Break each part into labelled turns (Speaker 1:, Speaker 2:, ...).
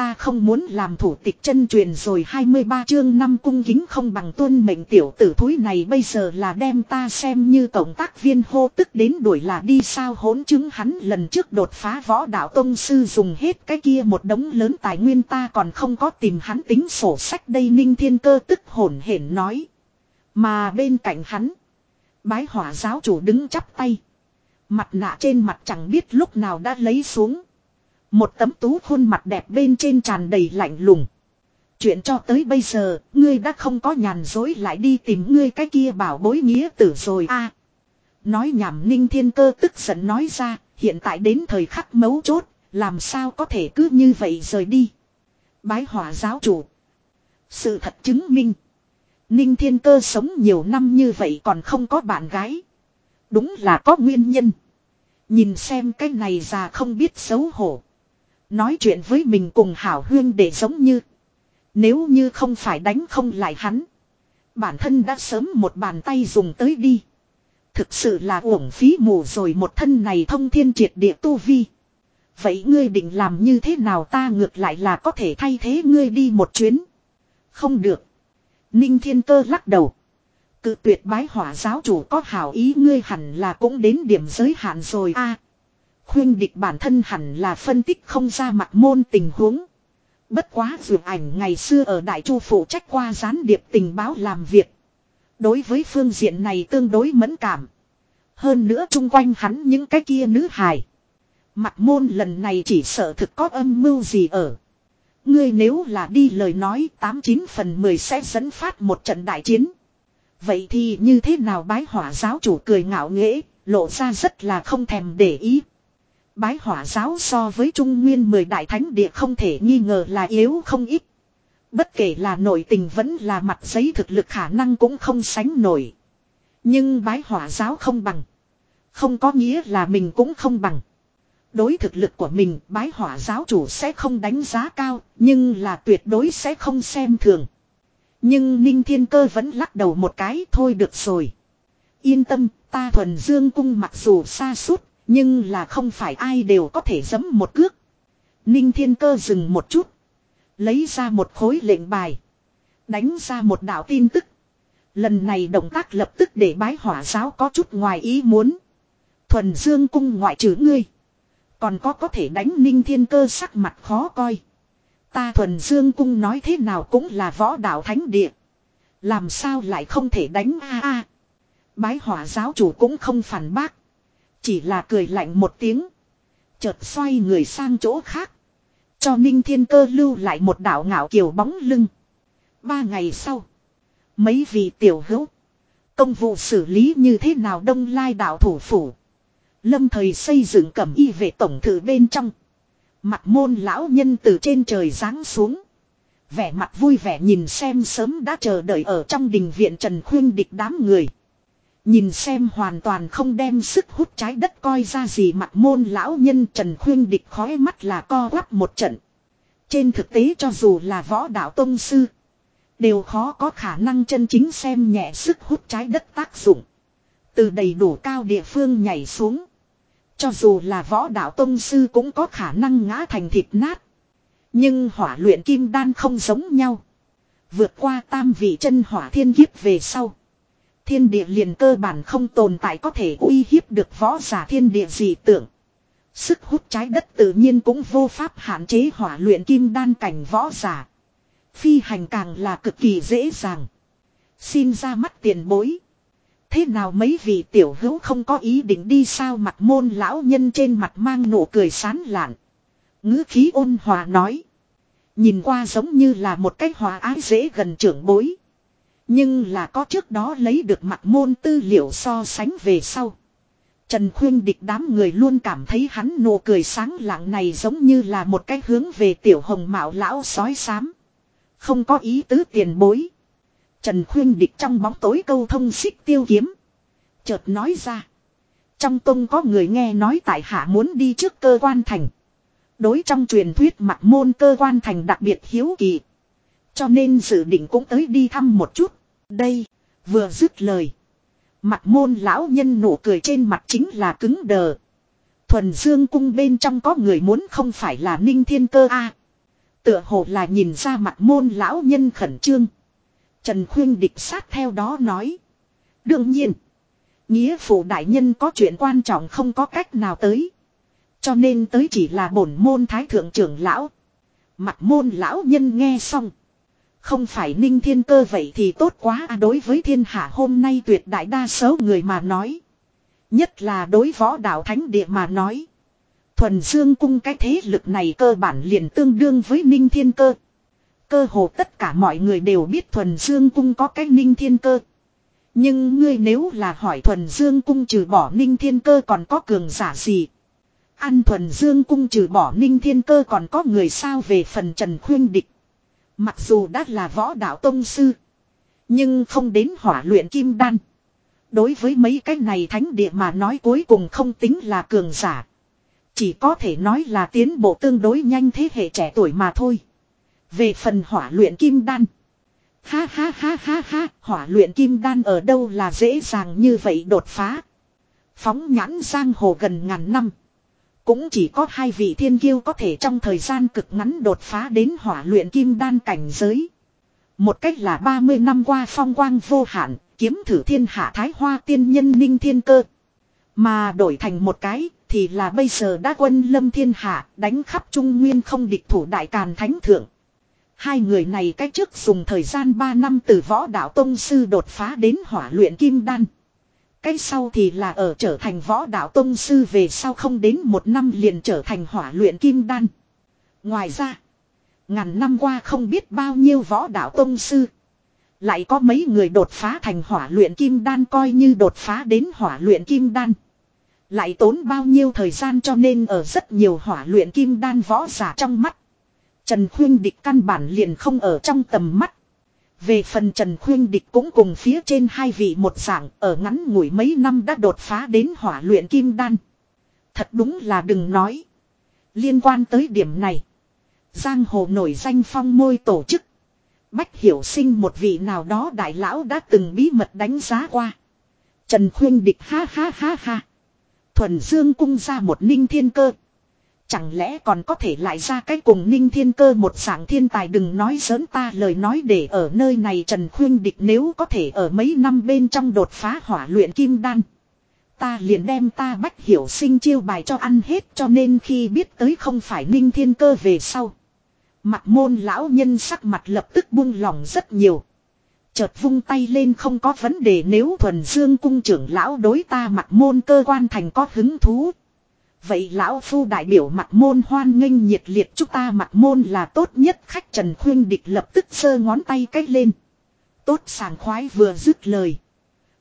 Speaker 1: ta không muốn làm thủ tịch chân truyền rồi 23 chương năm cung kính không bằng tuân mệnh tiểu tử thúi này bây giờ là đem ta xem như cộng tác viên hô tức đến đuổi là đi sao hỗn chứng hắn lần trước đột phá võ đạo tông sư dùng hết cái kia một đống lớn tài nguyên ta còn không có tìm hắn tính sổ sách đây ninh thiên cơ tức hổn hển nói. Mà bên cạnh hắn, bái hỏa giáo chủ đứng chắp tay. Mặt nạ trên mặt chẳng biết lúc nào đã lấy xuống. Một tấm tú khuôn mặt đẹp bên trên tràn đầy lạnh lùng. Chuyện cho tới bây giờ, ngươi đã không có nhàn dối lại đi tìm ngươi cái kia bảo bối nghĩa tử rồi a. nói nhảm ninh thiên cơ tức giận nói ra, hiện tại đến thời khắc mấu chốt, làm sao có thể cứ như vậy rời đi. Bái hỏa giáo chủ. Sự thật chứng minh. Ninh thiên cơ sống nhiều năm như vậy còn không có bạn gái. Đúng là có nguyên nhân. Nhìn xem cái này già không biết xấu hổ. Nói chuyện với mình cùng hảo huyên để giống như. Nếu như không phải đánh không lại hắn. Bản thân đã sớm một bàn tay dùng tới đi. Thực sự là uổng phí mù rồi một thân này thông thiên triệt địa tu vi. Vậy ngươi định làm như thế nào ta ngược lại là có thể thay thế ngươi đi một chuyến. Không được. Ninh thiên cơ lắc đầu. Cự tuyệt bái hỏa giáo chủ có hảo ý ngươi hẳn là cũng đến điểm giới hạn rồi a khuyên địch bản thân hẳn là phân tích không ra mặt môn tình huống. Bất quá dường ảnh ngày xưa ở Đại Chu phụ trách qua gián điệp tình báo làm việc. Đối với phương diện này tương đối mẫn cảm. Hơn nữa chung quanh hắn những cái kia nữ hài. Mặt môn lần này chỉ sợ thực có âm mưu gì ở. Ngươi nếu là đi lời nói 89 phần 10 sẽ dẫn phát một trận đại chiến. Vậy thì như thế nào bái hỏa giáo chủ cười ngạo nghễ, lộ ra rất là không thèm để ý. Bái hỏa giáo so với trung nguyên mười đại thánh địa không thể nghi ngờ là yếu không ít. Bất kể là nội tình vẫn là mặt giấy thực lực khả năng cũng không sánh nổi. Nhưng bái hỏa giáo không bằng. Không có nghĩa là mình cũng không bằng. Đối thực lực của mình bái hỏa giáo chủ sẽ không đánh giá cao, nhưng là tuyệt đối sẽ không xem thường. Nhưng Ninh Thiên Cơ vẫn lắc đầu một cái thôi được rồi. Yên tâm, ta thuần dương cung mặc dù xa suốt, nhưng là không phải ai đều có thể giấm một cước. Ninh Thiên Cơ dừng một chút. Lấy ra một khối lệnh bài. Đánh ra một đạo tin tức. Lần này động tác lập tức để bái hỏa giáo có chút ngoài ý muốn. Thuần dương cung ngoại trừ ngươi. Còn có có thể đánh ninh thiên cơ sắc mặt khó coi. Ta thuần dương cung nói thế nào cũng là võ đạo thánh địa. Làm sao lại không thể đánh a a. Bái hỏa giáo chủ cũng không phản bác. Chỉ là cười lạnh một tiếng. Chợt xoay người sang chỗ khác. Cho ninh thiên cơ lưu lại một đảo ngạo kiều bóng lưng. Ba ngày sau. Mấy vị tiểu hữu. Công vụ xử lý như thế nào đông lai đạo thủ phủ. Lâm thời xây dựng cẩm y về tổng thự bên trong. Mặt môn lão nhân từ trên trời giáng xuống. Vẻ mặt vui vẻ nhìn xem sớm đã chờ đợi ở trong đình viện Trần Khuyên địch đám người. Nhìn xem hoàn toàn không đem sức hút trái đất coi ra gì mặt môn lão nhân Trần Khuyên địch khói mắt là co quắp một trận. Trên thực tế cho dù là võ đạo tông sư. Đều khó có khả năng chân chính xem nhẹ sức hút trái đất tác dụng. Từ đầy đủ cao địa phương nhảy xuống. Cho dù là võ đạo tông sư cũng có khả năng ngã thành thịt nát. Nhưng hỏa luyện kim đan không giống nhau. Vượt qua tam vị chân hỏa thiên kiếp về sau. Thiên địa liền cơ bản không tồn tại có thể uy hiếp được võ giả thiên địa dị tưởng. Sức hút trái đất tự nhiên cũng vô pháp hạn chế hỏa luyện kim đan cảnh võ giả. Phi hành càng là cực kỳ dễ dàng. Xin ra mắt tiền bối. Thế nào mấy vị tiểu hữu không có ý định đi sao mặt môn lão nhân trên mặt mang nụ cười sán lạn. ngữ khí ôn hòa nói. Nhìn qua giống như là một cái hòa ái dễ gần trưởng bối. Nhưng là có trước đó lấy được mặt môn tư liệu so sánh về sau. Trần Khuyên địch đám người luôn cảm thấy hắn nụ cười sáng lạng này giống như là một cái hướng về tiểu hồng mạo lão sói xám. Không có ý tứ tiền bối. Trần Khuyên địch trong bóng tối câu thông xích tiêu kiếm. Chợt nói ra. Trong tông có người nghe nói tại hạ muốn đi trước cơ quan thành. Đối trong truyền thuyết mặt môn cơ quan thành đặc biệt hiếu kỳ. Cho nên dự định cũng tới đi thăm một chút. Đây, vừa dứt lời. Mặt môn lão nhân nụ cười trên mặt chính là cứng đờ. Thuần Dương cung bên trong có người muốn không phải là Ninh Thiên Cơ a. Tựa hồ là nhìn ra mặt môn lão nhân khẩn trương. Trần Khuyên địch sát theo đó nói. Đương nhiên. Nghĩa phụ đại nhân có chuyện quan trọng không có cách nào tới. Cho nên tới chỉ là bổn môn thái thượng trưởng lão. Mặt môn lão nhân nghe xong. Không phải ninh thiên cơ vậy thì tốt quá à đối với thiên hạ hôm nay tuyệt đại đa số người mà nói. Nhất là đối võ đạo thánh địa mà nói. Thuần Dương cung cái thế lực này cơ bản liền tương đương với ninh thiên cơ. Cơ hồ tất cả mọi người đều biết thuần Dương cung có cái ninh thiên cơ. Nhưng ngươi nếu là hỏi thuần Dương cung trừ bỏ ninh thiên cơ còn có cường giả gì. Ăn thuần Dương cung trừ bỏ ninh thiên cơ còn có người sao về phần Trần Khuyên Địch. Mặc dù đã là võ đạo tông sư. Nhưng không đến hỏa luyện kim đan. Đối với mấy cái này thánh địa mà nói cuối cùng không tính là cường giả. Chỉ có thể nói là tiến bộ tương đối nhanh thế hệ trẻ tuổi mà thôi. Về phần hỏa luyện kim đan. Ha ha ha ha ha, hỏa luyện kim đan ở đâu là dễ dàng như vậy đột phá. Phóng nhãn giang hồ gần ngàn năm. Cũng chỉ có hai vị thiên kiêu có thể trong thời gian cực ngắn đột phá đến hỏa luyện kim đan cảnh giới. Một cách là 30 năm qua phong quang vô hạn, kiếm thử thiên hạ thái hoa tiên nhân ninh thiên cơ. Mà đổi thành một cái thì là bây giờ đã quân lâm thiên hạ đánh khắp trung nguyên không địch thủ đại càn thánh thượng. Hai người này cách trước dùng thời gian 3 năm từ võ đạo tông sư đột phá đến hỏa luyện kim đan. Cái sau thì là ở trở thành võ đạo tông sư về sau không đến một năm liền trở thành hỏa luyện kim đan. Ngoài ra, ngàn năm qua không biết bao nhiêu võ đạo tông sư. Lại có mấy người đột phá thành hỏa luyện kim đan coi như đột phá đến hỏa luyện kim đan. Lại tốn bao nhiêu thời gian cho nên ở rất nhiều hỏa luyện kim đan võ giả trong mắt. Trần Khuyên Địch căn bản liền không ở trong tầm mắt. Về phần Trần Khuyên Địch cũng cùng phía trên hai vị một dạng ở ngắn ngủi mấy năm đã đột phá đến hỏa luyện kim đan. Thật đúng là đừng nói. Liên quan tới điểm này. Giang hồ nổi danh phong môi tổ chức. Bách hiểu sinh một vị nào đó đại lão đã từng bí mật đánh giá qua. Trần Khuyên Địch ha ha ha ha. Thuần Dương cung ra một ninh thiên cơ. Chẳng lẽ còn có thể lại ra cái cùng ninh thiên cơ một dạng thiên tài đừng nói giỡn ta lời nói để ở nơi này Trần Khuyên Địch nếu có thể ở mấy năm bên trong đột phá hỏa luyện kim đan. Ta liền đem ta bách hiểu sinh chiêu bài cho ăn hết cho nên khi biết tới không phải ninh thiên cơ về sau. Mặt môn lão nhân sắc mặt lập tức buông lòng rất nhiều. Chợt vung tay lên không có vấn đề nếu thuần dương cung trưởng lão đối ta mặt môn cơ quan thành có hứng thú. Vậy lão phu đại biểu mặt môn hoan nghênh nhiệt liệt chúng ta mặt môn là tốt nhất khách Trần Khuyên Địch lập tức sơ ngón tay cách lên. Tốt sàng khoái vừa dứt lời.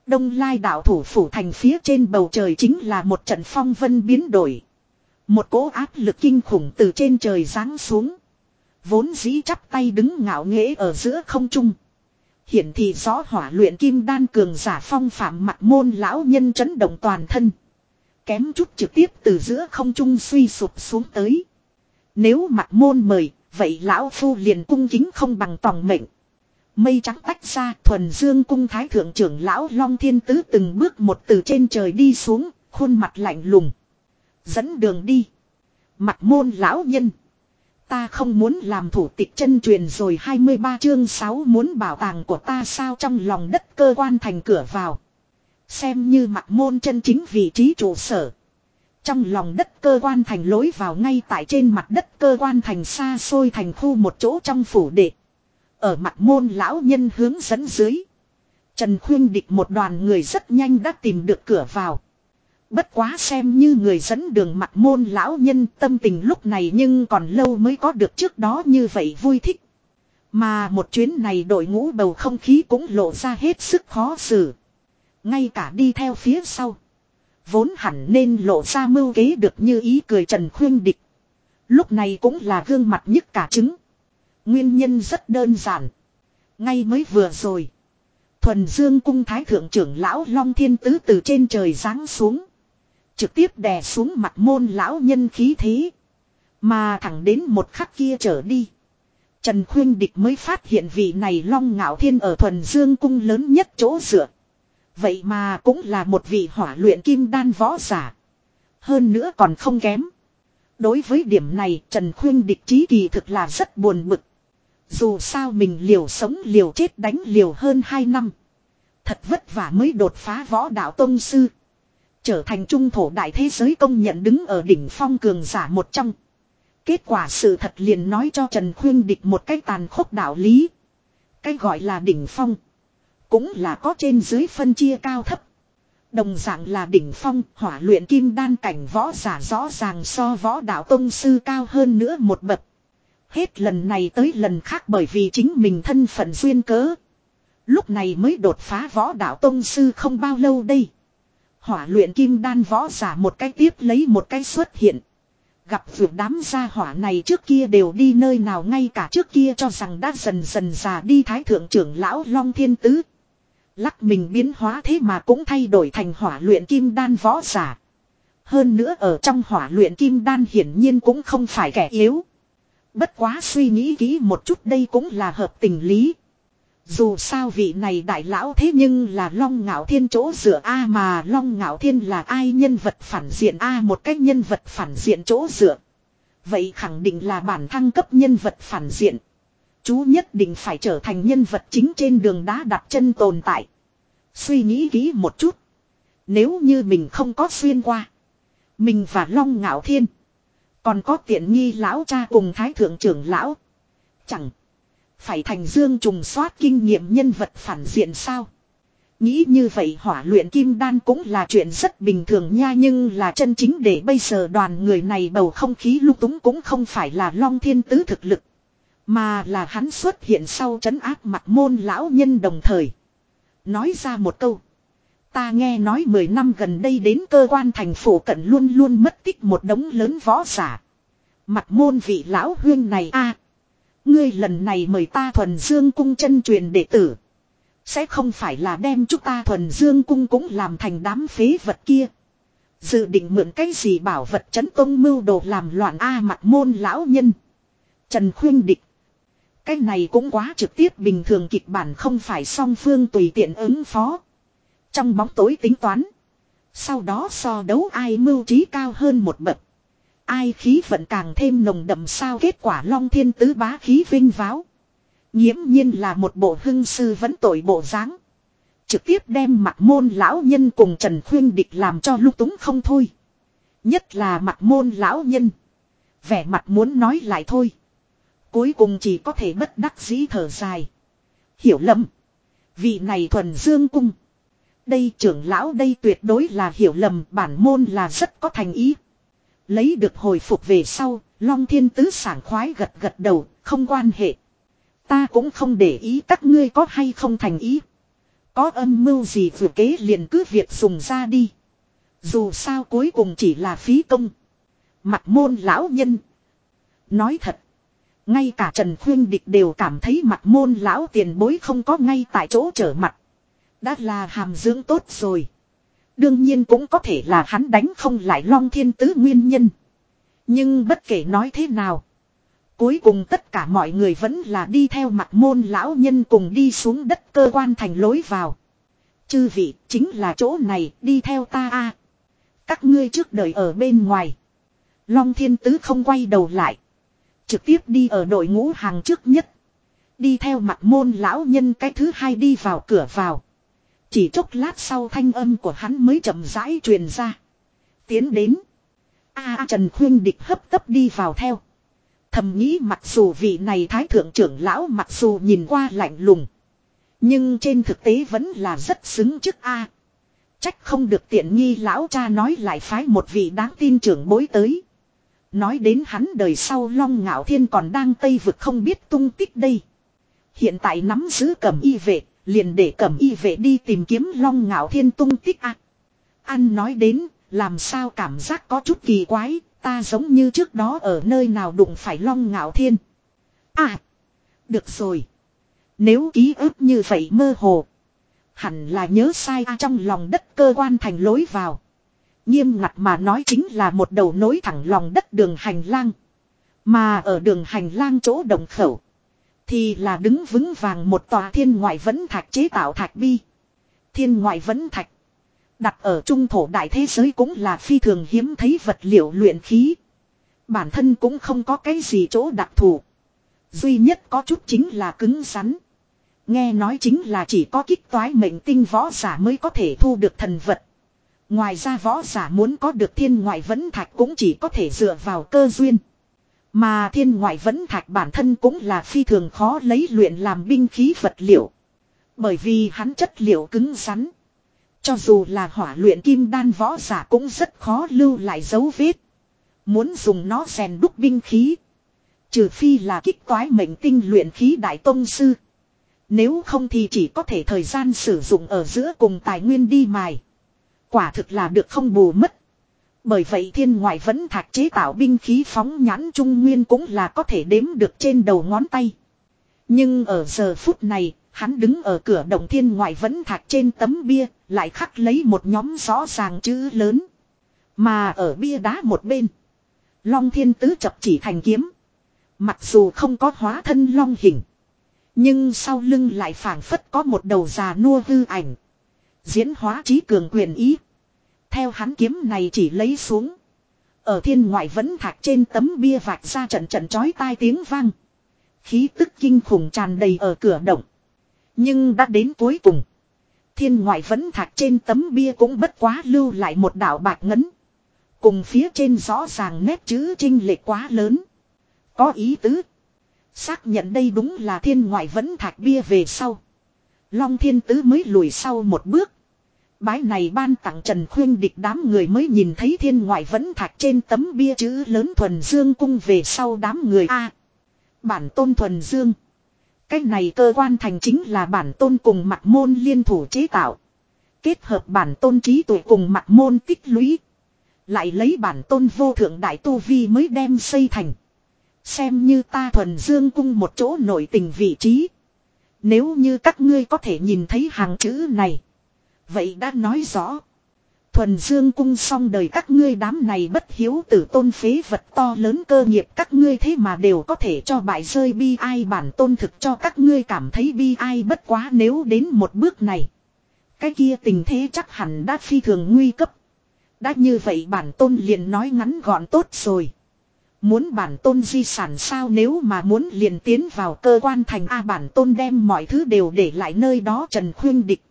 Speaker 1: Đông lai đạo thủ phủ thành phía trên bầu trời chính là một trận phong vân biến đổi. Một cỗ áp lực kinh khủng từ trên trời giáng xuống. Vốn dĩ chắp tay đứng ngạo nghễ ở giữa không trung. Hiện thì rõ hỏa luyện kim đan cường giả phong phạm mặt môn lão nhân chấn động toàn thân. Kém chút trực tiếp từ giữa không trung suy sụp xuống tới. Nếu mặt môn mời, vậy lão phu liền cung kính không bằng tòng mệnh. Mây trắng tách ra thuần dương cung thái thượng trưởng lão Long Thiên Tứ từng bước một từ trên trời đi xuống, khuôn mặt lạnh lùng. Dẫn đường đi. Mặt môn lão nhân. Ta không muốn làm thủ tịch chân truyền rồi 23 chương 6 muốn bảo tàng của ta sao trong lòng đất cơ quan thành cửa vào. Xem như mặt môn chân chính vị trí trụ sở. Trong lòng đất cơ quan thành lối vào ngay tại trên mặt đất cơ quan thành xa xôi thành khu một chỗ trong phủ đệ. Ở mặt môn lão nhân hướng dẫn dưới. Trần Khuyên Địch một đoàn người rất nhanh đã tìm được cửa vào. Bất quá xem như người dẫn đường mặt môn lão nhân tâm tình lúc này nhưng còn lâu mới có được trước đó như vậy vui thích. Mà một chuyến này đội ngũ bầu không khí cũng lộ ra hết sức khó xử. Ngay cả đi theo phía sau. Vốn hẳn nên lộ ra mưu kế được như ý cười Trần Khuyên Địch. Lúc này cũng là gương mặt nhất cả trứng. Nguyên nhân rất đơn giản. Ngay mới vừa rồi. Thuần Dương cung thái thượng trưởng lão Long Thiên Tứ từ trên trời giáng xuống. Trực tiếp đè xuống mặt môn lão nhân khí thế. Mà thẳng đến một khắc kia trở đi. Trần Khuyên Địch mới phát hiện vị này Long Ngạo Thiên ở Thuần Dương cung lớn nhất chỗ dựa. Vậy mà cũng là một vị hỏa luyện kim đan võ giả. Hơn nữa còn không kém. Đối với điểm này, Trần Khuyên địch trí kỳ thực là rất buồn bực. Dù sao mình liều sống liều chết đánh liều hơn 2 năm. Thật vất vả mới đột phá võ đạo tông sư. Trở thành trung thổ đại thế giới công nhận đứng ở đỉnh phong cường giả một trong. Kết quả sự thật liền nói cho Trần Khuyên địch một cách tàn khốc đạo lý. Cái gọi là đỉnh phong. Cũng là có trên dưới phân chia cao thấp. Đồng dạng là đỉnh phong, hỏa luyện kim đan cảnh võ giả rõ ràng so võ đạo tông sư cao hơn nữa một bậc. Hết lần này tới lần khác bởi vì chính mình thân phận duyên cớ. Lúc này mới đột phá võ đạo tông sư không bao lâu đây. Hỏa luyện kim đan võ giả một cái tiếp lấy một cái xuất hiện. Gặp vượt đám gia hỏa này trước kia đều đi nơi nào ngay cả trước kia cho rằng đã dần dần già đi thái thượng trưởng lão Long Thiên Tứ. Lắc mình biến hóa thế mà cũng thay đổi thành hỏa luyện kim đan võ giả. Hơn nữa ở trong hỏa luyện kim đan hiển nhiên cũng không phải kẻ yếu. Bất quá suy nghĩ kỹ một chút đây cũng là hợp tình lý. Dù sao vị này đại lão thế nhưng là Long Ngạo Thiên chỗ dựa A mà Long Ngạo Thiên là ai nhân vật phản diện A một cách nhân vật phản diện chỗ dựa. Vậy khẳng định là bản thăng cấp nhân vật phản diện. Chú nhất định phải trở thành nhân vật chính trên đường đá đặt chân tồn tại. Suy nghĩ kỹ một chút. Nếu như mình không có xuyên qua. Mình và Long Ngạo Thiên. Còn có tiện nghi lão cha cùng thái thượng trưởng lão. Chẳng. Phải thành dương trùng soát kinh nghiệm nhân vật phản diện sao. Nghĩ như vậy hỏa luyện kim đan cũng là chuyện rất bình thường nha, nhưng là chân chính để bây giờ đoàn người này bầu không khí lúc túng cũng không phải là long thiên tứ thực lực. Mà là hắn xuất hiện sau trấn áp mặt môn lão nhân đồng thời. Nói ra một câu. Ta nghe nói 10 năm gần đây đến cơ quan thành phủ cận luôn luôn mất tích một đống lớn võ giả. Mặt môn vị lão huyên này a Ngươi lần này mời ta thuần dương cung chân truyền đệ tử. Sẽ không phải là đem chúng ta thuần dương cung cũng làm thành đám phế vật kia. Dự định mượn cái gì bảo vật chấn tông mưu đồ làm loạn A mặt môn lão nhân. Trần khuyên địch. Cái này cũng quá trực tiếp bình thường kịch bản không phải song phương tùy tiện ứng phó. Trong bóng tối tính toán. Sau đó so đấu ai mưu trí cao hơn một bậc. Ai khí vận càng thêm nồng đậm sao kết quả long thiên tứ bá khí vinh váo. Nhiễm nhiên là một bộ hưng sư vẫn tội bộ dáng Trực tiếp đem mặt môn lão nhân cùng Trần Khuyên Địch làm cho lúc túng không thôi. Nhất là mặt môn lão nhân. Vẻ mặt muốn nói lại thôi. Cuối cùng chỉ có thể bất đắc dĩ thở dài. Hiểu lầm. Vị này thuần dương cung. Đây trưởng lão đây tuyệt đối là hiểu lầm bản môn là rất có thành ý. Lấy được hồi phục về sau, Long Thiên Tứ sảng khoái gật gật đầu, không quan hệ. Ta cũng không để ý các ngươi có hay không thành ý. Có âm mưu gì vừa kế liền cứ việc dùng ra đi. Dù sao cuối cùng chỉ là phí công. Mặt môn lão nhân. Nói thật. Ngay cả Trần Khuyên Địch đều cảm thấy mặt môn lão tiền bối không có ngay tại chỗ trở mặt. Đã là hàm dưỡng tốt rồi. Đương nhiên cũng có thể là hắn đánh không lại long thiên tứ nguyên nhân. Nhưng bất kể nói thế nào. Cuối cùng tất cả mọi người vẫn là đi theo mặt môn lão nhân cùng đi xuống đất cơ quan thành lối vào. Chư vị, chính là chỗ này, đi theo ta a Các ngươi trước đời ở bên ngoài. Long thiên tứ không quay đầu lại. Trực tiếp đi ở đội ngũ hàng trước nhất. Đi theo mặt môn lão nhân cái thứ hai đi vào cửa vào. Chỉ chốc lát sau thanh âm của hắn mới chậm rãi truyền ra. Tiến đến. A à, Trần Khuyên Địch hấp tấp đi vào theo. Thầm nghĩ mặc dù vị này thái thượng trưởng lão mặc dù nhìn qua lạnh lùng. Nhưng trên thực tế vẫn là rất xứng chức A. Trách không được tiện nghi lão cha nói lại phái một vị đáng tin trưởng bối tới. Nói đến hắn đời sau long ngạo thiên còn đang tây vực không biết tung tích đây. Hiện tại nắm giữ cẩm y vệ, liền để cẩm y vệ đi tìm kiếm long ngạo thiên tung tích ạ. À. Ăn nói đến, làm sao cảm giác có chút kỳ quái, ta giống như trước đó ở nơi nào đụng phải long ngạo thiên. À, được rồi. Nếu ký ức như vậy mơ hồ, hẳn là nhớ sai à trong lòng đất cơ quan thành lối vào. Nghiêm ngặt mà nói chính là một đầu nối thẳng lòng đất đường hành lang. Mà ở đường hành lang chỗ đồng khẩu. Thì là đứng vững vàng một tòa thiên ngoại vẫn thạch chế tạo thạch bi. Thiên ngoại vẫn thạch. Đặt ở trung thổ đại thế giới cũng là phi thường hiếm thấy vật liệu luyện khí. Bản thân cũng không có cái gì chỗ đặc thù. Duy nhất có chút chính là cứng rắn. Nghe nói chính là chỉ có kích toái mệnh tinh võ giả mới có thể thu được thần vật. Ngoài ra võ giả muốn có được thiên ngoại vẫn thạch cũng chỉ có thể dựa vào cơ duyên. Mà thiên ngoại vẫn thạch bản thân cũng là phi thường khó lấy luyện làm binh khí vật liệu. Bởi vì hắn chất liệu cứng rắn. Cho dù là hỏa luyện kim đan võ giả cũng rất khó lưu lại dấu vết. Muốn dùng nó rèn đúc binh khí. Trừ phi là kích toái mệnh tinh luyện khí đại tông sư. Nếu không thì chỉ có thể thời gian sử dụng ở giữa cùng tài nguyên đi mài. Quả thực là được không bù mất. Bởi vậy thiên ngoại vẫn thạch chế tạo binh khí phóng nhãn trung nguyên cũng là có thể đếm được trên đầu ngón tay. Nhưng ở giờ phút này, hắn đứng ở cửa động thiên ngoại vẫn thạch trên tấm bia, lại khắc lấy một nhóm rõ ràng chữ lớn. Mà ở bia đá một bên, Long thiên tứ chập chỉ thành kiếm. Mặc dù không có hóa thân long hình. Nhưng sau lưng lại phảng phất có một đầu già nua hư ảnh. Diễn hóa trí cường quyền ý. Theo hắn kiếm này chỉ lấy xuống. Ở thiên ngoại vẫn thạch trên tấm bia vạch ra trận trận chói tai tiếng vang. Khí tức kinh khủng tràn đầy ở cửa động. Nhưng đã đến cuối cùng. Thiên ngoại vẫn thạch trên tấm bia cũng bất quá lưu lại một đạo bạc ngấn. Cùng phía trên rõ ràng nét chữ trinh lệ quá lớn. Có ý tứ. Xác nhận đây đúng là thiên ngoại vẫn thạch bia về sau. Long thiên tứ mới lùi sau một bước. Bái này ban tặng Trần Khuyên địch đám người mới nhìn thấy thiên ngoại vẫn thạch trên tấm bia chữ lớn thuần dương cung về sau đám người A. bản tôn thuần dương. cách này cơ quan thành chính là bản tôn cùng mặt môn liên thủ chế tạo. Kết hợp bản tôn trí tuệ cùng mặt môn tích lũy. Lại lấy bản tôn vô thượng đại tu vi mới đem xây thành. Xem như ta thuần dương cung một chỗ nổi tình vị trí. Nếu như các ngươi có thể nhìn thấy hàng chữ này. Vậy đã nói rõ. Thuần dương cung xong đời các ngươi đám này bất hiếu tử tôn phế vật to lớn cơ nghiệp các ngươi thế mà đều có thể cho bại rơi bi ai bản tôn thực cho các ngươi cảm thấy bi ai bất quá nếu đến một bước này. Cái kia tình thế chắc hẳn đã phi thường nguy cấp. Đã như vậy bản tôn liền nói ngắn gọn tốt rồi. Muốn bản tôn di sản sao nếu mà muốn liền tiến vào cơ quan thành A bản tôn đem mọi thứ đều để lại nơi đó Trần Khuyên Địch.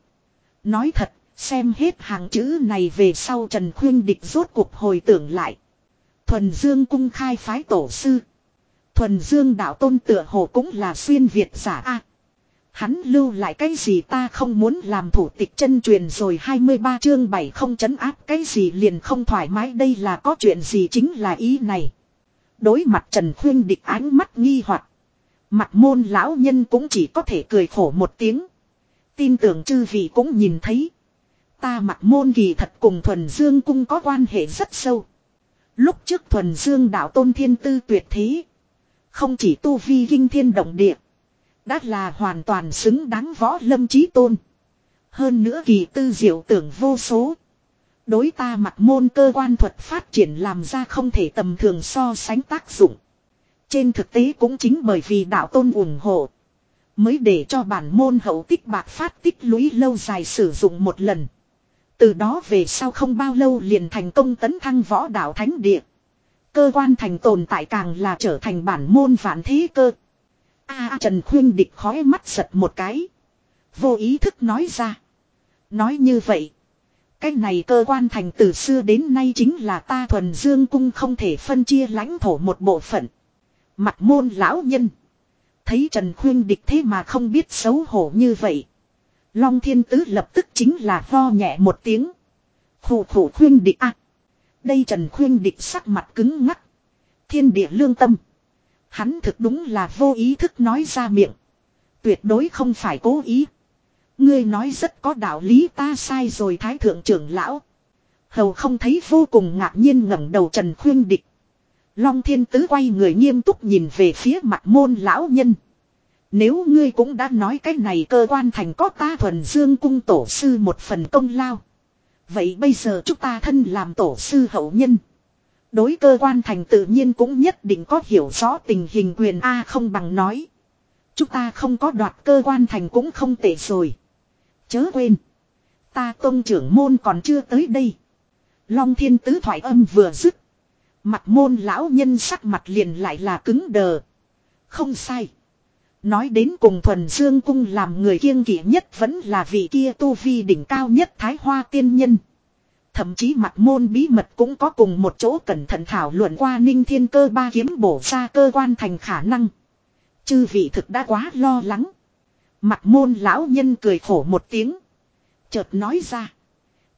Speaker 1: Nói thật, xem hết hàng chữ này về sau Trần Khuyên Địch rốt cuộc hồi tưởng lại. Thuần Dương cung khai phái tổ sư. Thuần Dương đạo tôn tựa hồ cũng là xuyên Việt giả A. Hắn lưu lại cái gì ta không muốn làm thủ tịch chân truyền rồi 23 chương 7 không chấn áp cái gì liền không thoải mái đây là có chuyện gì chính là ý này. Đối mặt Trần Khuyên địch ánh mắt nghi hoặc Mặt môn lão nhân cũng chỉ có thể cười khổ một tiếng. Tin tưởng chư vị cũng nhìn thấy. Ta mặt môn kỳ thật cùng thuần dương cung có quan hệ rất sâu. Lúc trước thuần dương đạo tôn thiên tư tuyệt thế. Không chỉ tu vi kinh thiên động địa. Đã là hoàn toàn xứng đáng võ lâm trí tôn. Hơn nữa kỳ tư diệu tưởng vô số. Đối ta mặt môn cơ quan thuật phát triển làm ra không thể tầm thường so sánh tác dụng. Trên thực tế cũng chính bởi vì đạo tôn ủng hộ. Mới để cho bản môn hậu tích bạc phát tích lũy lâu dài sử dụng một lần. Từ đó về sau không bao lâu liền thành công tấn thăng võ đạo thánh địa. Cơ quan thành tồn tại càng là trở thành bản môn vạn thế cơ. A à, Trần Khuyên địch khói mắt giật một cái. Vô ý thức nói ra. Nói như vậy. Cái này cơ quan thành từ xưa đến nay chính là ta thuần dương cung không thể phân chia lãnh thổ một bộ phận. Mặt môn lão nhân. Thấy Trần Khuyên địch thế mà không biết xấu hổ như vậy. Long thiên tứ lập tức chính là vo nhẹ một tiếng. Khủ khủ khuyên địch à. Đây Trần Khuyên địch sắc mặt cứng ngắc. Thiên địa lương tâm. Hắn thực đúng là vô ý thức nói ra miệng. Tuyệt đối không phải cố ý. Ngươi nói rất có đạo lý ta sai rồi thái thượng trưởng lão. Hầu không thấy vô cùng ngạc nhiên ngẩng đầu Trần Khuyên Địch. Long thiên tứ quay người nghiêm túc nhìn về phía mặt môn lão nhân. Nếu ngươi cũng đã nói cái này cơ quan thành có ta thuần dương cung tổ sư một phần công lao. Vậy bây giờ chúng ta thân làm tổ sư hậu nhân. Đối cơ quan thành tự nhiên cũng nhất định có hiểu rõ tình hình quyền A không bằng nói. Chúng ta không có đoạt cơ quan thành cũng không tệ rồi. Chớ quên. Ta tôn trưởng môn còn chưa tới đây. Long thiên tứ thoại âm vừa dứt. Mặt môn lão nhân sắc mặt liền lại là cứng đờ. Không sai. Nói đến cùng thuần dương cung làm người kiêng kỵ nhất vẫn là vị kia tu vi đỉnh cao nhất thái hoa tiên nhân. Thậm chí mặt môn bí mật cũng có cùng một chỗ cẩn thận thảo luận qua ninh thiên cơ ba kiếm bổ ra cơ quan thành khả năng. Chư vị thực đã quá lo lắng. Mặt môn lão nhân cười khổ một tiếng. Chợt nói ra.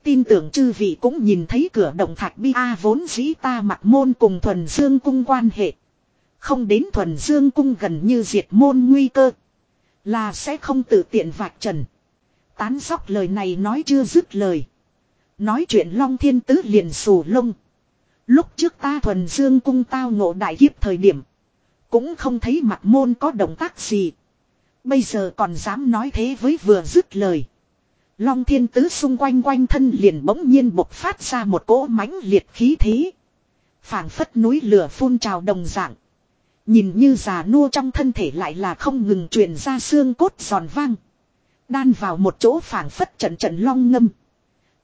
Speaker 1: Tin tưởng chư vị cũng nhìn thấy cửa động thạch bi a vốn dĩ ta mặt môn cùng thuần dương cung quan hệ. Không đến thuần dương cung gần như diệt môn nguy cơ. Là sẽ không tự tiện vạch trần. Tán sóc lời này nói chưa dứt lời. Nói chuyện Long Thiên Tứ liền sù lông. Lúc trước ta thuần dương cung tao ngộ đại kiếp thời điểm. Cũng không thấy mặt môn có động tác gì. Bây giờ còn dám nói thế với vừa dứt lời. Long thiên tứ xung quanh quanh thân liền bỗng nhiên bộc phát ra một cỗ mãnh liệt khí thế. phảng phất núi lửa phun trào đồng dạng. Nhìn như già nua trong thân thể lại là không ngừng truyền ra xương cốt giòn vang. Đan vào một chỗ phảng phất trận trận long ngâm.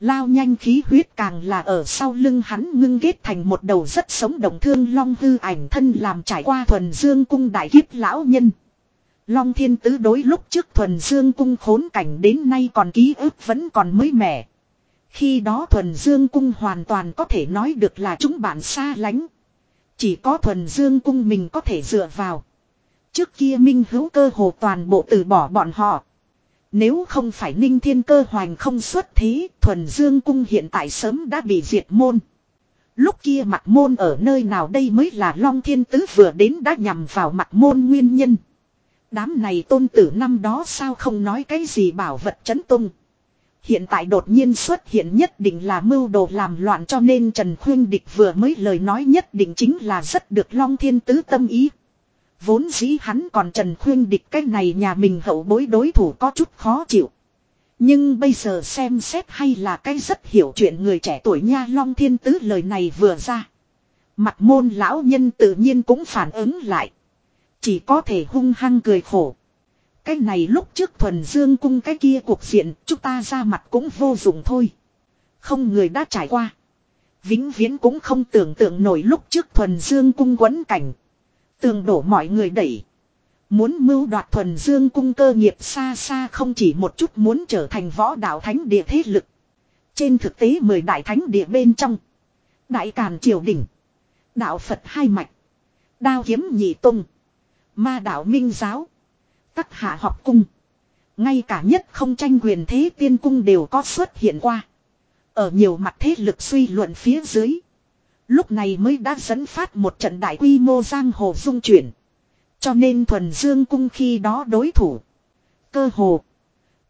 Speaker 1: Lao nhanh khí huyết càng là ở sau lưng hắn ngưng kết thành một đầu rất sống động thương long hư ảnh thân làm trải qua thuần dương cung đại kiếp lão nhân. Long thiên tứ đối lúc trước thuần dương cung khốn cảnh đến nay còn ký ức vẫn còn mới mẻ. Khi đó thuần dương cung hoàn toàn có thể nói được là chúng bạn xa lánh. Chỉ có thuần dương cung mình có thể dựa vào. Trước kia minh hữu cơ hồ toàn bộ từ bỏ bọn họ. Nếu không phải ninh thiên cơ hoành không xuất thế, thuần dương cung hiện tại sớm đã bị diệt môn. Lúc kia mặt môn ở nơi nào đây mới là long thiên tứ vừa đến đã nhằm vào mặt môn nguyên nhân. Đám này tôn tử năm đó sao không nói cái gì bảo vật chấn tung. Hiện tại đột nhiên xuất hiện nhất định là mưu đồ làm loạn cho nên Trần Khuyên Địch vừa mới lời nói nhất định chính là rất được Long Thiên Tứ tâm ý. Vốn dĩ hắn còn Trần Khuyên Địch cái này nhà mình hậu bối đối thủ có chút khó chịu. Nhưng bây giờ xem xét hay là cái rất hiểu chuyện người trẻ tuổi nha Long Thiên Tứ lời này vừa ra. Mặt môn lão nhân tự nhiên cũng phản ứng lại. Chỉ có thể hung hăng cười khổ. Cái này lúc trước thuần dương cung cái kia cuộc diện, chúng ta ra mặt cũng vô dụng thôi. Không người đã trải qua. Vĩnh viễn cũng không tưởng tượng nổi lúc trước thuần dương cung quấn cảnh. Tường đổ mọi người đẩy. Muốn mưu đoạt thuần dương cung cơ nghiệp xa xa không chỉ một chút muốn trở thành võ đạo thánh địa thế lực. Trên thực tế mười đại thánh địa bên trong. Đại Càn Triều Đình. Đạo Phật hai mạch. Đao kiếm nhị tung. Ma đạo minh giáo. Các hạ học cung. Ngay cả nhất không tranh quyền thế tiên cung đều có xuất hiện qua. Ở nhiều mặt thế lực suy luận phía dưới. Lúc này mới đã dẫn phát một trận đại quy mô giang hồ dung chuyển. Cho nên thuần dương cung khi đó đối thủ. Cơ hồ.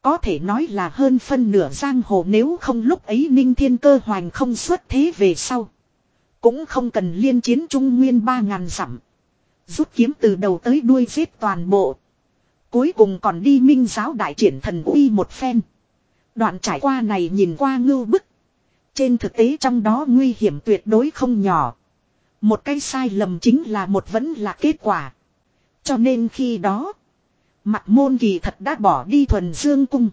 Speaker 1: Có thể nói là hơn phân nửa giang hồ nếu không lúc ấy ninh thiên cơ hoành không xuất thế về sau. Cũng không cần liên chiến trung nguyên ba ngàn dặm. Rút kiếm từ đầu tới đuôi giết toàn bộ. Cuối cùng còn đi minh giáo đại triển thần uy một phen. Đoạn trải qua này nhìn qua ngưu bức. Trên thực tế trong đó nguy hiểm tuyệt đối không nhỏ. Một cái sai lầm chính là một vẫn là kết quả. Cho nên khi đó. Mặt môn kỳ thật đã bỏ đi thuần dương cung.